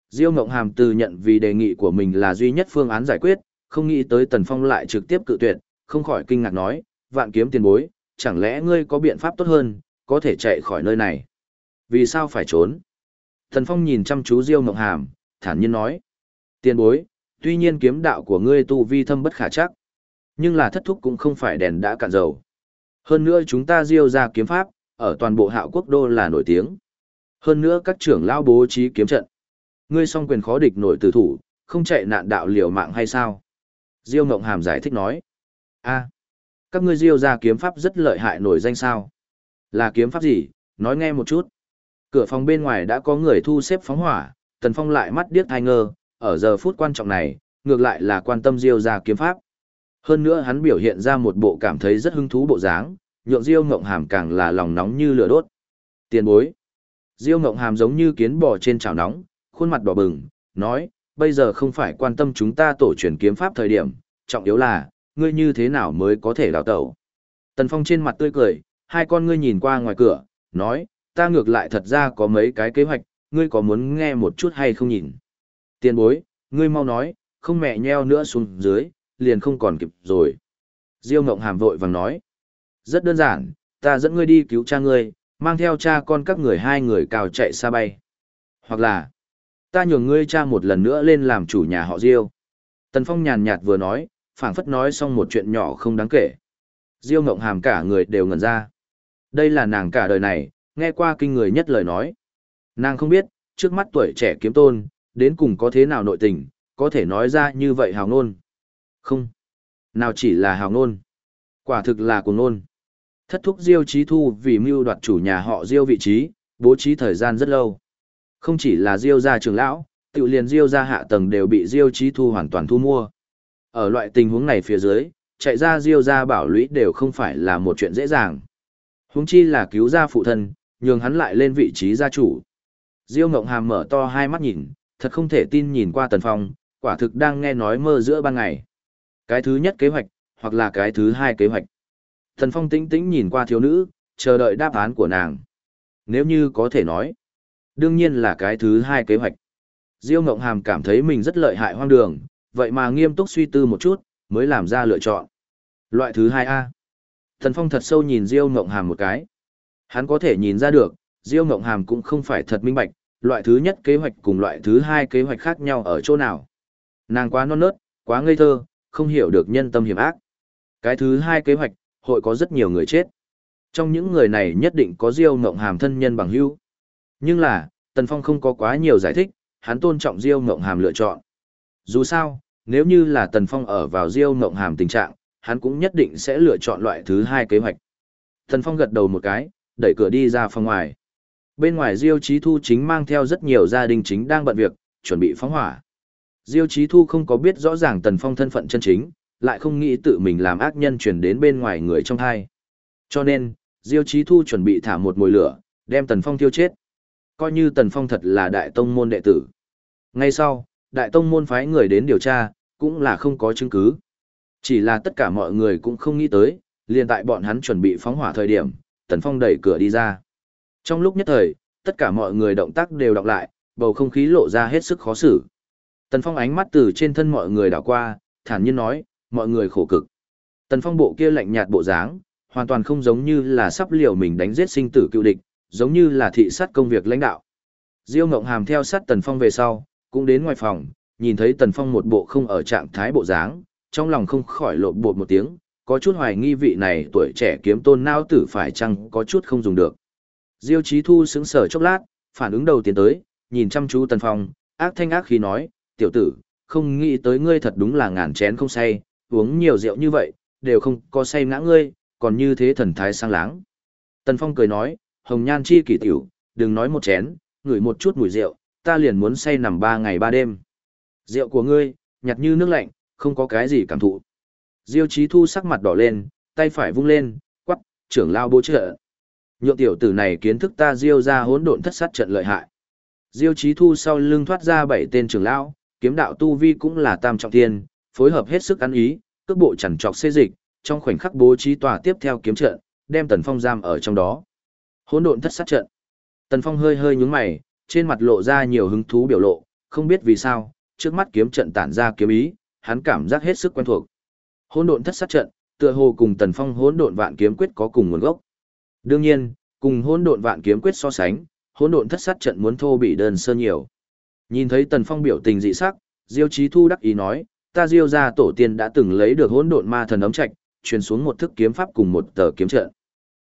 Diêu Ngộng Hàm từ nhận vì đề nghị của mình là duy nhất phương án giải quyết, không nghĩ tới Tần Phong lại trực tiếp cự tuyệt, không khỏi kinh ngạc nói, vạn kiếm tiền bối, chẳng lẽ ngươi có biện pháp tốt hơn, có thể chạy khỏi nơi này? Vì sao phải trốn? thần Phong nhìn chăm chú Diêu Mộng Hàm, thản nhiên nói. Tiền bối, tuy nhiên kiếm đạo của ngươi tu vi thâm bất khả chắc, nhưng là thất thúc cũng không phải đèn đã cạn dầu. Hơn nữa chúng ta Diêu ra kiếm pháp, ở toàn bộ hạo quốc đô là nổi tiếng. Hơn nữa các trưởng lao bố trí kiếm trận. Ngươi song quyền khó địch nổi tử thủ, không chạy nạn đạo liều mạng hay sao? Diêu Mộng Hàm giải thích nói. a các ngươi Diêu ra kiếm pháp rất lợi hại nổi danh sao? Là kiếm pháp gì? Nói nghe một chút. Cửa phòng bên ngoài đã có người thu xếp phóng hỏa, Tần Phong lại mắt điếc thai ngơ, ở giờ phút quan trọng này, ngược lại là quan tâm Diêu ra kiếm pháp. Hơn nữa hắn biểu hiện ra một bộ cảm thấy rất hứng thú bộ dáng, nhượng Diêu Ngộng Hàm càng là lòng nóng như lửa đốt. Tiền bối. Diêu Ngộng Hàm giống như kiến bò trên chảo nóng, khuôn mặt đỏ bừng, nói, bây giờ không phải quan tâm chúng ta tổ truyền kiếm pháp thời điểm, trọng yếu là, ngươi như thế nào mới có thể đào tẩu. Tần Phong trên mặt tươi cười, hai con ngươi nhìn qua ngoài cửa, nói, ta ngược lại thật ra có mấy cái kế hoạch, ngươi có muốn nghe một chút hay không nhìn. Tiền bối, ngươi mau nói, không mẹ nheo nữa xuống dưới, liền không còn kịp rồi. Diêu Ngộng Hàm vội vàng nói, rất đơn giản, ta dẫn ngươi đi cứu cha ngươi, mang theo cha con các người hai người cào chạy xa bay. Hoặc là, ta nhường ngươi cha một lần nữa lên làm chủ nhà họ Diêu. Tần Phong nhàn nhạt vừa nói, phảng phất nói xong một chuyện nhỏ không đáng kể. Diêu Ngộng Hàm cả người đều ngẩn ra. Đây là nàng cả đời này, nghe qua kinh người nhất lời nói. Nàng không biết, trước mắt tuổi trẻ kiếm tôn, đến cùng có thế nào nội tình, có thể nói ra như vậy hào ngôn. Không. Nào chỉ là hào ngôn. Quả thực là cuồng ngôn. Thất thúc Diêu trí Thu vì mưu đoạt chủ nhà họ Diêu vị trí, bố trí thời gian rất lâu. Không chỉ là Diêu gia trưởng lão, tự liền Diêu gia hạ tầng đều bị Diêu trí Thu hoàn toàn thu mua. Ở loại tình huống này phía dưới, chạy ra Diêu ra bảo lũy đều không phải là một chuyện dễ dàng. Huống chi là cứu ra phụ thân, nhường hắn lại lên vị trí gia chủ. Diêu Ngộng Hàm mở to hai mắt nhìn, thật không thể tin nhìn qua Tần Phong, quả thực đang nghe nói mơ giữa ban ngày. Cái thứ nhất kế hoạch, hoặc là cái thứ hai kế hoạch. Thần Phong tĩnh tĩnh nhìn qua thiếu nữ, chờ đợi đáp án của nàng. Nếu như có thể nói, đương nhiên là cái thứ hai kế hoạch. Diêu Ngộng Hàm cảm thấy mình rất lợi hại hoang đường, vậy mà nghiêm túc suy tư một chút, mới làm ra lựa chọn. Loại thứ hai A. Thần Phong thật sâu nhìn Diêu Ngộng Hàm một cái. Hắn có thể nhìn ra được, Diêu Ngộng Hàm cũng không phải thật minh bạch, loại thứ nhất kế hoạch cùng loại thứ hai kế hoạch khác nhau ở chỗ nào. Nàng quá non nớt, quá ngây thơ, không hiểu được nhân tâm hiểm ác. Cái thứ hai kế hoạch, hội có rất nhiều người chết. Trong những người này nhất định có Diêu Ngộng Hàm thân nhân bằng hữu. Nhưng là, Tần Phong không có quá nhiều giải thích, hắn tôn trọng Diêu Ngộng Hàm lựa chọn. Dù sao, nếu như là Tần Phong ở vào Diêu Ngộng Hàm tình trạng, hắn cũng nhất định sẽ lựa chọn loại thứ hai kế hoạch. Tần Phong gật đầu một cái, đẩy cửa đi ra phòng ngoài. Bên ngoài Diêu Chí Thu chính mang theo rất nhiều gia đình chính đang bận việc, chuẩn bị phóng hỏa. Diêu Chí Thu không có biết rõ ràng Tần Phong thân phận chân chính, lại không nghĩ tự mình làm ác nhân truyền đến bên ngoài người trong hai. Cho nên, Diêu Chí Thu chuẩn bị thả một mồi lửa, đem Tần Phong tiêu chết. Coi như Tần Phong thật là đại tông môn đệ tử. Ngay sau, đại tông môn phái người đến điều tra, cũng là không có chứng cứ. Chỉ là tất cả mọi người cũng không nghĩ tới, liền tại bọn hắn chuẩn bị phóng hỏa thời điểm, Tần Phong đẩy cửa đi ra. Trong lúc nhất thời, tất cả mọi người động tác đều đọc lại, bầu không khí lộ ra hết sức khó xử. Tần Phong ánh mắt từ trên thân mọi người đảo qua, thản nhiên nói, mọi người khổ cực. Tần Phong bộ kia lạnh nhạt bộ dáng, hoàn toàn không giống như là sắp liều mình đánh giết sinh tử cựu địch, giống như là thị sát công việc lãnh đạo. Diêu Ngộng Hàm theo sát Tần Phong về sau, cũng đến ngoài phòng, nhìn thấy Tần Phong một bộ không ở trạng thái bộ dáng, trong lòng không khỏi lộn bột một tiếng, có chút hoài nghi vị này tuổi trẻ kiếm tôn nao tử phải chăng có chút không dùng được. Diêu Chí Thu sững sờ chốc lát, phản ứng đầu tiên tới, nhìn chăm chú Tần Phong, ác thanh ác khí nói, tiểu tử, không nghĩ tới ngươi thật đúng là ngàn chén không say, uống nhiều rượu như vậy, đều không có say ngã ngươi, còn như thế thần thái sang láng. Tần Phong cười nói, hồng nhan chi kỷ tiểu, đừng nói một chén, ngửi một chút mùi rượu, ta liền muốn say nằm ba ngày ba đêm. Rượu của ngươi, nhạt như nước lạnh, không có cái gì cảm thụ. Diêu Chí Thu sắc mặt đỏ lên, tay phải vung lên, quắc, trưởng lao bố trợ. Nhượng tiểu tử này kiến thức ta Diêu ra hỗn độn thất sát trận lợi hại. Diêu Chí Thu sau lưng thoát ra bảy tên trưởng lão, kiếm đạo tu vi cũng là tam trọng thiên, phối hợp hết sức ăn ý, cước bộ chằn trọc xê dịch, trong khoảnh khắc bố trí tòa tiếp theo kiếm trận, đem Tần Phong giam ở trong đó. Hỗn độn thất sát trận. Tần Phong hơi hơi nhướng mày, trên mặt lộ ra nhiều hứng thú biểu lộ, không biết vì sao, trước mắt kiếm trận tản ra kiếm ý, hắn cảm giác hết sức quen thuộc. Hỗn độn thất sát trận, tựa hồ cùng Tần Phong hỗn độn vạn kiếm quyết có cùng nguồn gốc. Đương nhiên, cùng hỗn độn vạn kiếm quyết so sánh, hỗn độn thất sát trận muốn thô bị đơn sơ nhiều. Nhìn thấy Tần Phong biểu tình dị sắc, Diêu Chí Thu đắc ý nói, ta Diêu gia tổ tiên đã từng lấy được hỗn độn ma thần ấm trạch, truyền xuống một thức kiếm pháp cùng một tờ kiếm trận.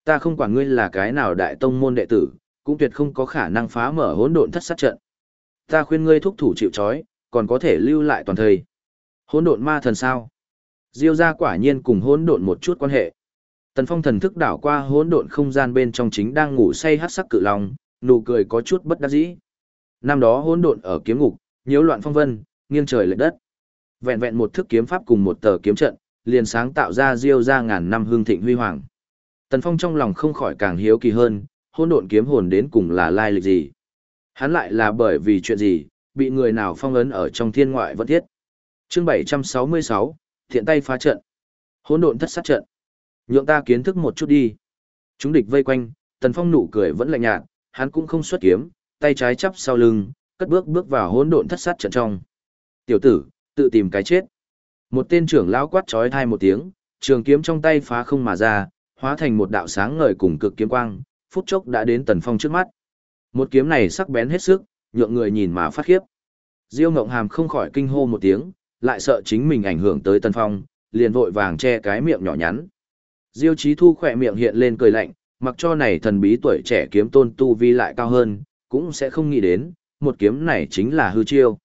Ta không quản ngươi là cái nào đại tông môn đệ tử, cũng tuyệt không có khả năng phá mở hỗn độn thất sát trận. Ta khuyên ngươi thúc thủ chịu trói, còn có thể lưu lại toàn thời. Hỗn độn ma thần sao? Diêu gia quả nhiên cùng hỗn độn một chút quan hệ. Tần Phong thần thức đảo qua hỗn độn không gian bên trong chính đang ngủ say hắc sắc cự long, nụ cười có chút bất đắc dĩ. Năm đó hỗn độn ở kiếm ngục, nhiễu loạn phong vân, nghiêng trời lệch đất. Vẹn vẹn một thức kiếm pháp cùng một tờ kiếm trận, liền sáng tạo ra Diêu gia ngàn năm hương thịnh huy hoàng. Tần Phong trong lòng không khỏi càng hiếu kỳ hơn, hỗn độn kiếm hồn đến cùng là lai lịch gì? Hắn lại là bởi vì chuyện gì, bị người nào phong ấn ở trong thiên ngoại vẫn thiết. Chương 766, thiện tay phá trận. Hỗn độn thất sát trận. Nhượng ta kiến thức một chút đi. Chúng địch vây quanh, Tần Phong nụ cười vẫn lạnh nhạt, hắn cũng không xuất kiếm, tay trái chắp sau lưng, cất bước bước vào hỗn độn thất sát trận trong. Tiểu tử, tự tìm cái chết. Một tên trưởng lão quát chói thai một tiếng, trường kiếm trong tay phá không mà ra, hóa thành một đạo sáng ngời cùng cực kiếm quang, phút chốc đã đến Tần Phong trước mắt. Một kiếm này sắc bén hết sức, nhượng người nhìn mà phát khiếp. Diêu Ngộng Hàm không khỏi kinh hô một tiếng, lại sợ chính mình ảnh hưởng tới Tần Phong, liền vội vàng che cái miệng nhỏ nhắn. Diêu Chí Thu khỏe miệng hiện lên cười lạnh, mặc cho này thần bí tuổi trẻ kiếm tôn tu vi lại cao hơn, cũng sẽ không nghĩ đến, một kiếm này chính là hư chiêu.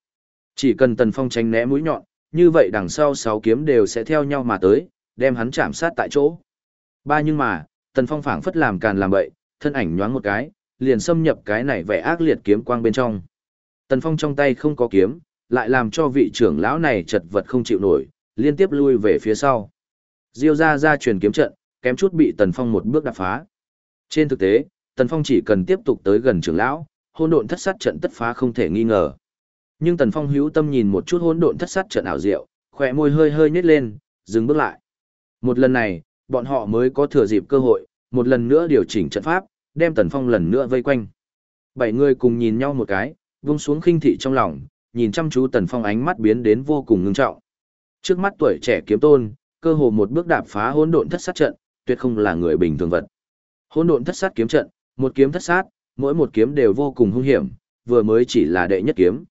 Chỉ cần Tần Phong tránh né mũi nhọn, như vậy đằng sau sáu kiếm đều sẽ theo nhau mà tới, đem hắn chạm sát tại chỗ. Ba nhưng mà, Tần Phong phảng phất làm càn làm bậy, thân ảnh nhoáng một cái, liền xâm nhập cái này vẻ ác liệt kiếm quang bên trong. Tần Phong trong tay không có kiếm, lại làm cho vị trưởng lão này chật vật không chịu nổi, liên tiếp lui về phía sau. Diêu ra ra truyền kiếm trận, kém chút bị Tần Phong một bước đạp phá. Trên thực tế, Tần Phong chỉ cần tiếp tục tới gần trưởng lão, hỗn độn thất sát trận tất phá không thể nghi ngờ. Nhưng Tần Phong hữu tâm nhìn một chút hỗn độn thất sát trận ảo diệu, khỏe môi hơi hơi nhếch lên, dừng bước lại. Một lần này, bọn họ mới có thừa dịp cơ hội, một lần nữa điều chỉnh trận pháp, đem Tần Phong lần nữa vây quanh. Bảy người cùng nhìn nhau một cái, vung xuống khinh thị trong lòng, nhìn chăm chú Tần Phong ánh mắt biến đến vô cùng ngưng trọng. Trước mắt tuổi trẻ kiếm tôn, cơ hồ một bước đạp phá hỗn độn thất sát trận, tuyệt không là người bình thường vật. Hỗn độn thất sát kiếm trận, một kiếm thất sát, mỗi một kiếm đều vô cùng hung hiểm, vừa mới chỉ là đệ nhất kiếm.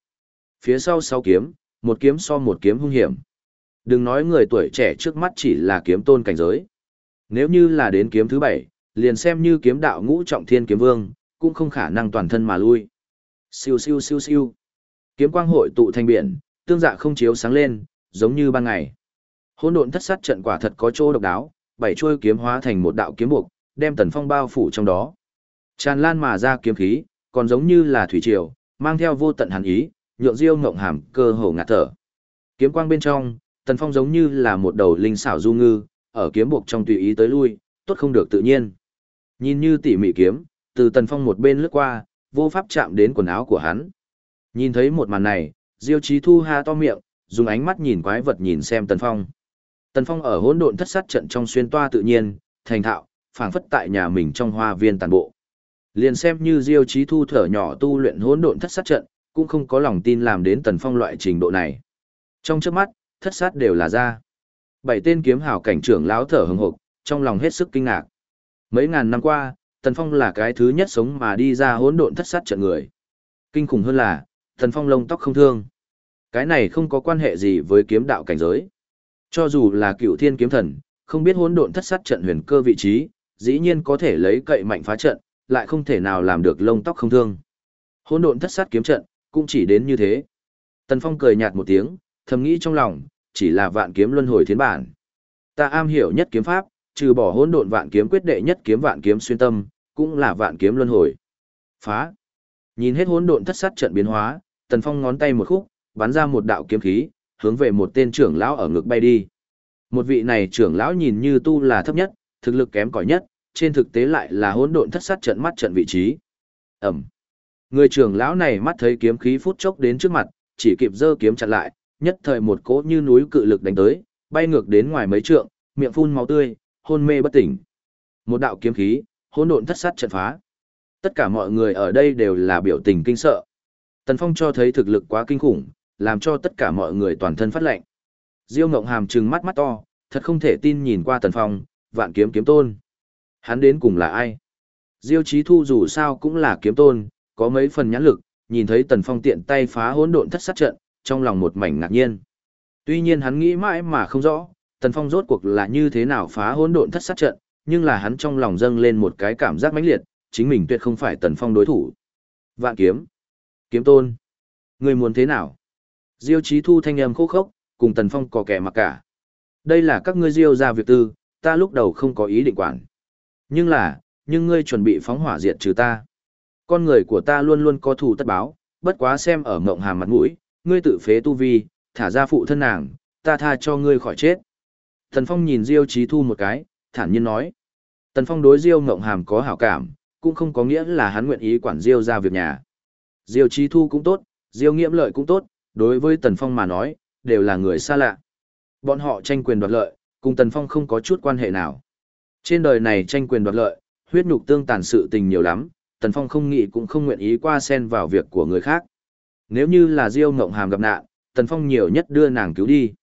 Phía sau sau kiếm, một kiếm so một kiếm hung hiểm. Đừng nói người tuổi trẻ trước mắt chỉ là kiếm tôn cảnh giới. Nếu như là đến kiếm thứ bảy, liền xem như kiếm đạo ngũ trọng thiên kiếm vương, cũng không khả năng toàn thân mà lui. Siêu siêu siêu siêu. Kiếm quang hội tụ thành biển, tương dạ không chiếu sáng lên, giống như ban ngày. Hỗn độn thất sát trận quả thật có chỗ độc đáo, bảy chuôi kiếm hóa thành một đạo kiếm buộc, đem Tần Phong bao phủ trong đó. Tràn lan mà ra kiếm khí, còn giống như là thủy triều, mang theo vô tận hàn ý, nhượng Diêu Ngộng Hàm cơ hồ ngạt thở. Kiếm quang bên trong, Tần Phong giống như là một đầu linh xảo du ngư, ở kiếm buộc trong tùy ý tới lui, tốt không được tự nhiên. Nhìn như tỉ mỉ kiếm, từ Tần Phong một bên lướt qua, vô pháp chạm đến quần áo của hắn. Nhìn thấy một màn này, Diêu Chí Thu ha to miệng, dùng ánh mắt nhìn quái vật nhìn xem Tần Phong. Tần Phong ở hỗn độn thất sát trận trong xuyên toa tự nhiên, thành thạo, phảng phất tại nhà mình trong hoa viên tàn bộ. Liền xem như Diêu Chí Thu thở nhỏ tu luyện hỗn độn thất sát trận, cũng không có lòng tin làm đến Tần Phong loại trình độ này. Trong chớp mắt, thất sát đều là ra. Bảy tên kiếm hào cảnh trưởng lão thở hừng hực, trong lòng hết sức kinh ngạc. Mấy ngàn năm qua, Tần Phong là cái thứ nhất sống mà đi ra hỗn độn thất sát trận người. Kinh khủng hơn là, Tần Phong lông tóc không thương. Cái này không có quan hệ gì với kiếm đạo cảnh giới. Cho dù là cựu thiên kiếm thần, không biết hỗn độn thất sát trận huyền cơ vị trí, dĩ nhiên có thể lấy cậy mạnh phá trận, lại không thể nào làm được lông tóc không thương. Hỗn độn thất sát kiếm trận, cũng chỉ đến như thế. Tần Phong cười nhạt một tiếng, thầm nghĩ trong lòng, chỉ là vạn kiếm luân hồi thiên bản. Ta am hiểu nhất kiếm pháp, trừ bỏ hỗn độn vạn kiếm quyết đệ nhất kiếm vạn kiếm xuyên tâm, cũng là vạn kiếm luân hồi. Phá. Nhìn hết hỗn độn thất sát trận biến hóa, Tần Phong ngón tay một khúc, bắn ra một đạo kiếm khí, hướng về một tên trưởng lão ở ngực bay đi. Một vị này trưởng lão nhìn như tu là thấp nhất, thực lực kém cỏi nhất, trên thực tế lại là hỗn độn thất sát trận mắt trận vị trí. Ẩm. Người trưởng lão này mắt thấy kiếm khí phút chốc đến trước mặt, chỉ kịp giơ kiếm chặn lại, nhất thời một cỗ như núi cự lực đánh tới, bay ngược đến ngoài mấy trượng, miệng phun máu tươi, hôn mê bất tỉnh. Một đạo kiếm khí, hỗn độn thất sát trận phá. Tất cả mọi người ở đây đều là biểu tình kinh sợ. Tần Phong cho thấy thực lực quá kinh khủng, làm cho tất cả mọi người toàn thân phát lạnh. Diêu Ngộng Hàm trừng mắt mắt to, thật không thể tin nhìn qua Tần Phong, vạn kiếm kiếm tôn. Hắn đến cùng là ai? Diêu Chí Thu dù sao cũng là kiếm tôn, có mấy phần nhãn lực, nhìn thấy Tần Phong tiện tay phá hỗn độn thất sát trận, trong lòng một mảnh ngạc nhiên. Tuy nhiên hắn nghĩ mãi mà không rõ, Tần Phong rốt cuộc là như thế nào phá hỗn độn thất sát trận, nhưng là hắn trong lòng dâng lên một cái cảm giác mãnh liệt, chính mình tuyệt không phải Tần Phong đối thủ. Vạn kiếm, kiếm tôn, người muốn thế nào? Diêu Chí Thu thanh âm khô khốc, cùng Tần Phong có kẻ mặc cả. Đây là các ngươi Diêu ra việc tư, ta lúc đầu không có ý định quản. Nhưng là, nhưng ngươi chuẩn bị phóng hỏa diệt trừ ta. Con người của ta luôn luôn có thù tất báo, bất quá xem ở mộng hàm mặt mũi, ngươi tự phế tu vi, thả ra phụ thân nàng, ta tha cho ngươi khỏi chết. Tần Phong nhìn Diêu Chí Thu một cái, thản nhiên nói. Tần Phong đối Diêu Ngộng Hàm có hảo cảm, cũng không có nghĩa là hắn nguyện ý quản Diêu ra việc nhà. Diêu Chí Thu cũng tốt, Diêu Nghiễm Lợi cũng tốt, đối với Tần Phong mà nói, đều là người xa lạ. Bọn họ tranh quyền đoạt lợi, cùng Tần Phong không có chút quan hệ nào. Trên đời này tranh quyền đoạt lợi, huyết nhục tương tàn sự tình nhiều lắm, Tần Phong không nghĩ cũng không nguyện ý qua xen vào việc của người khác. Nếu như là Diêu Ngộng Hàm gặp nạn, Tần Phong nhiều nhất đưa nàng cứu đi.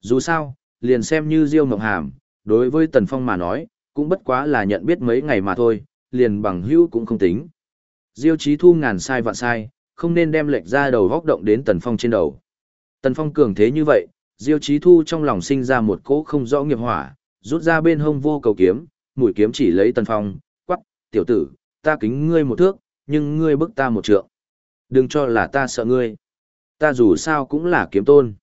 Dù sao, liền xem như Diêu ngọc Hàm, đối với Tần Phong mà nói, cũng bất quá là nhận biết mấy ngày mà thôi, liền bằng hữu cũng không tính. Diêu Chí Thu ngàn sai vạn sai, không nên đem lệch ra đầu góc động đến Tần Phong trên đầu. Tần Phong cường thế như vậy, Diêu Chí Thu trong lòng sinh ra một cỗ không rõ nghiệp hỏa, rút ra bên hông vô cầu kiếm, mũi kiếm chỉ lấy Tần Phong, quắc, tiểu tử, ta kính ngươi một thước, nhưng ngươi bức ta một trượng. Đừng cho là ta sợ ngươi. Ta dù sao cũng là kiếm tôn.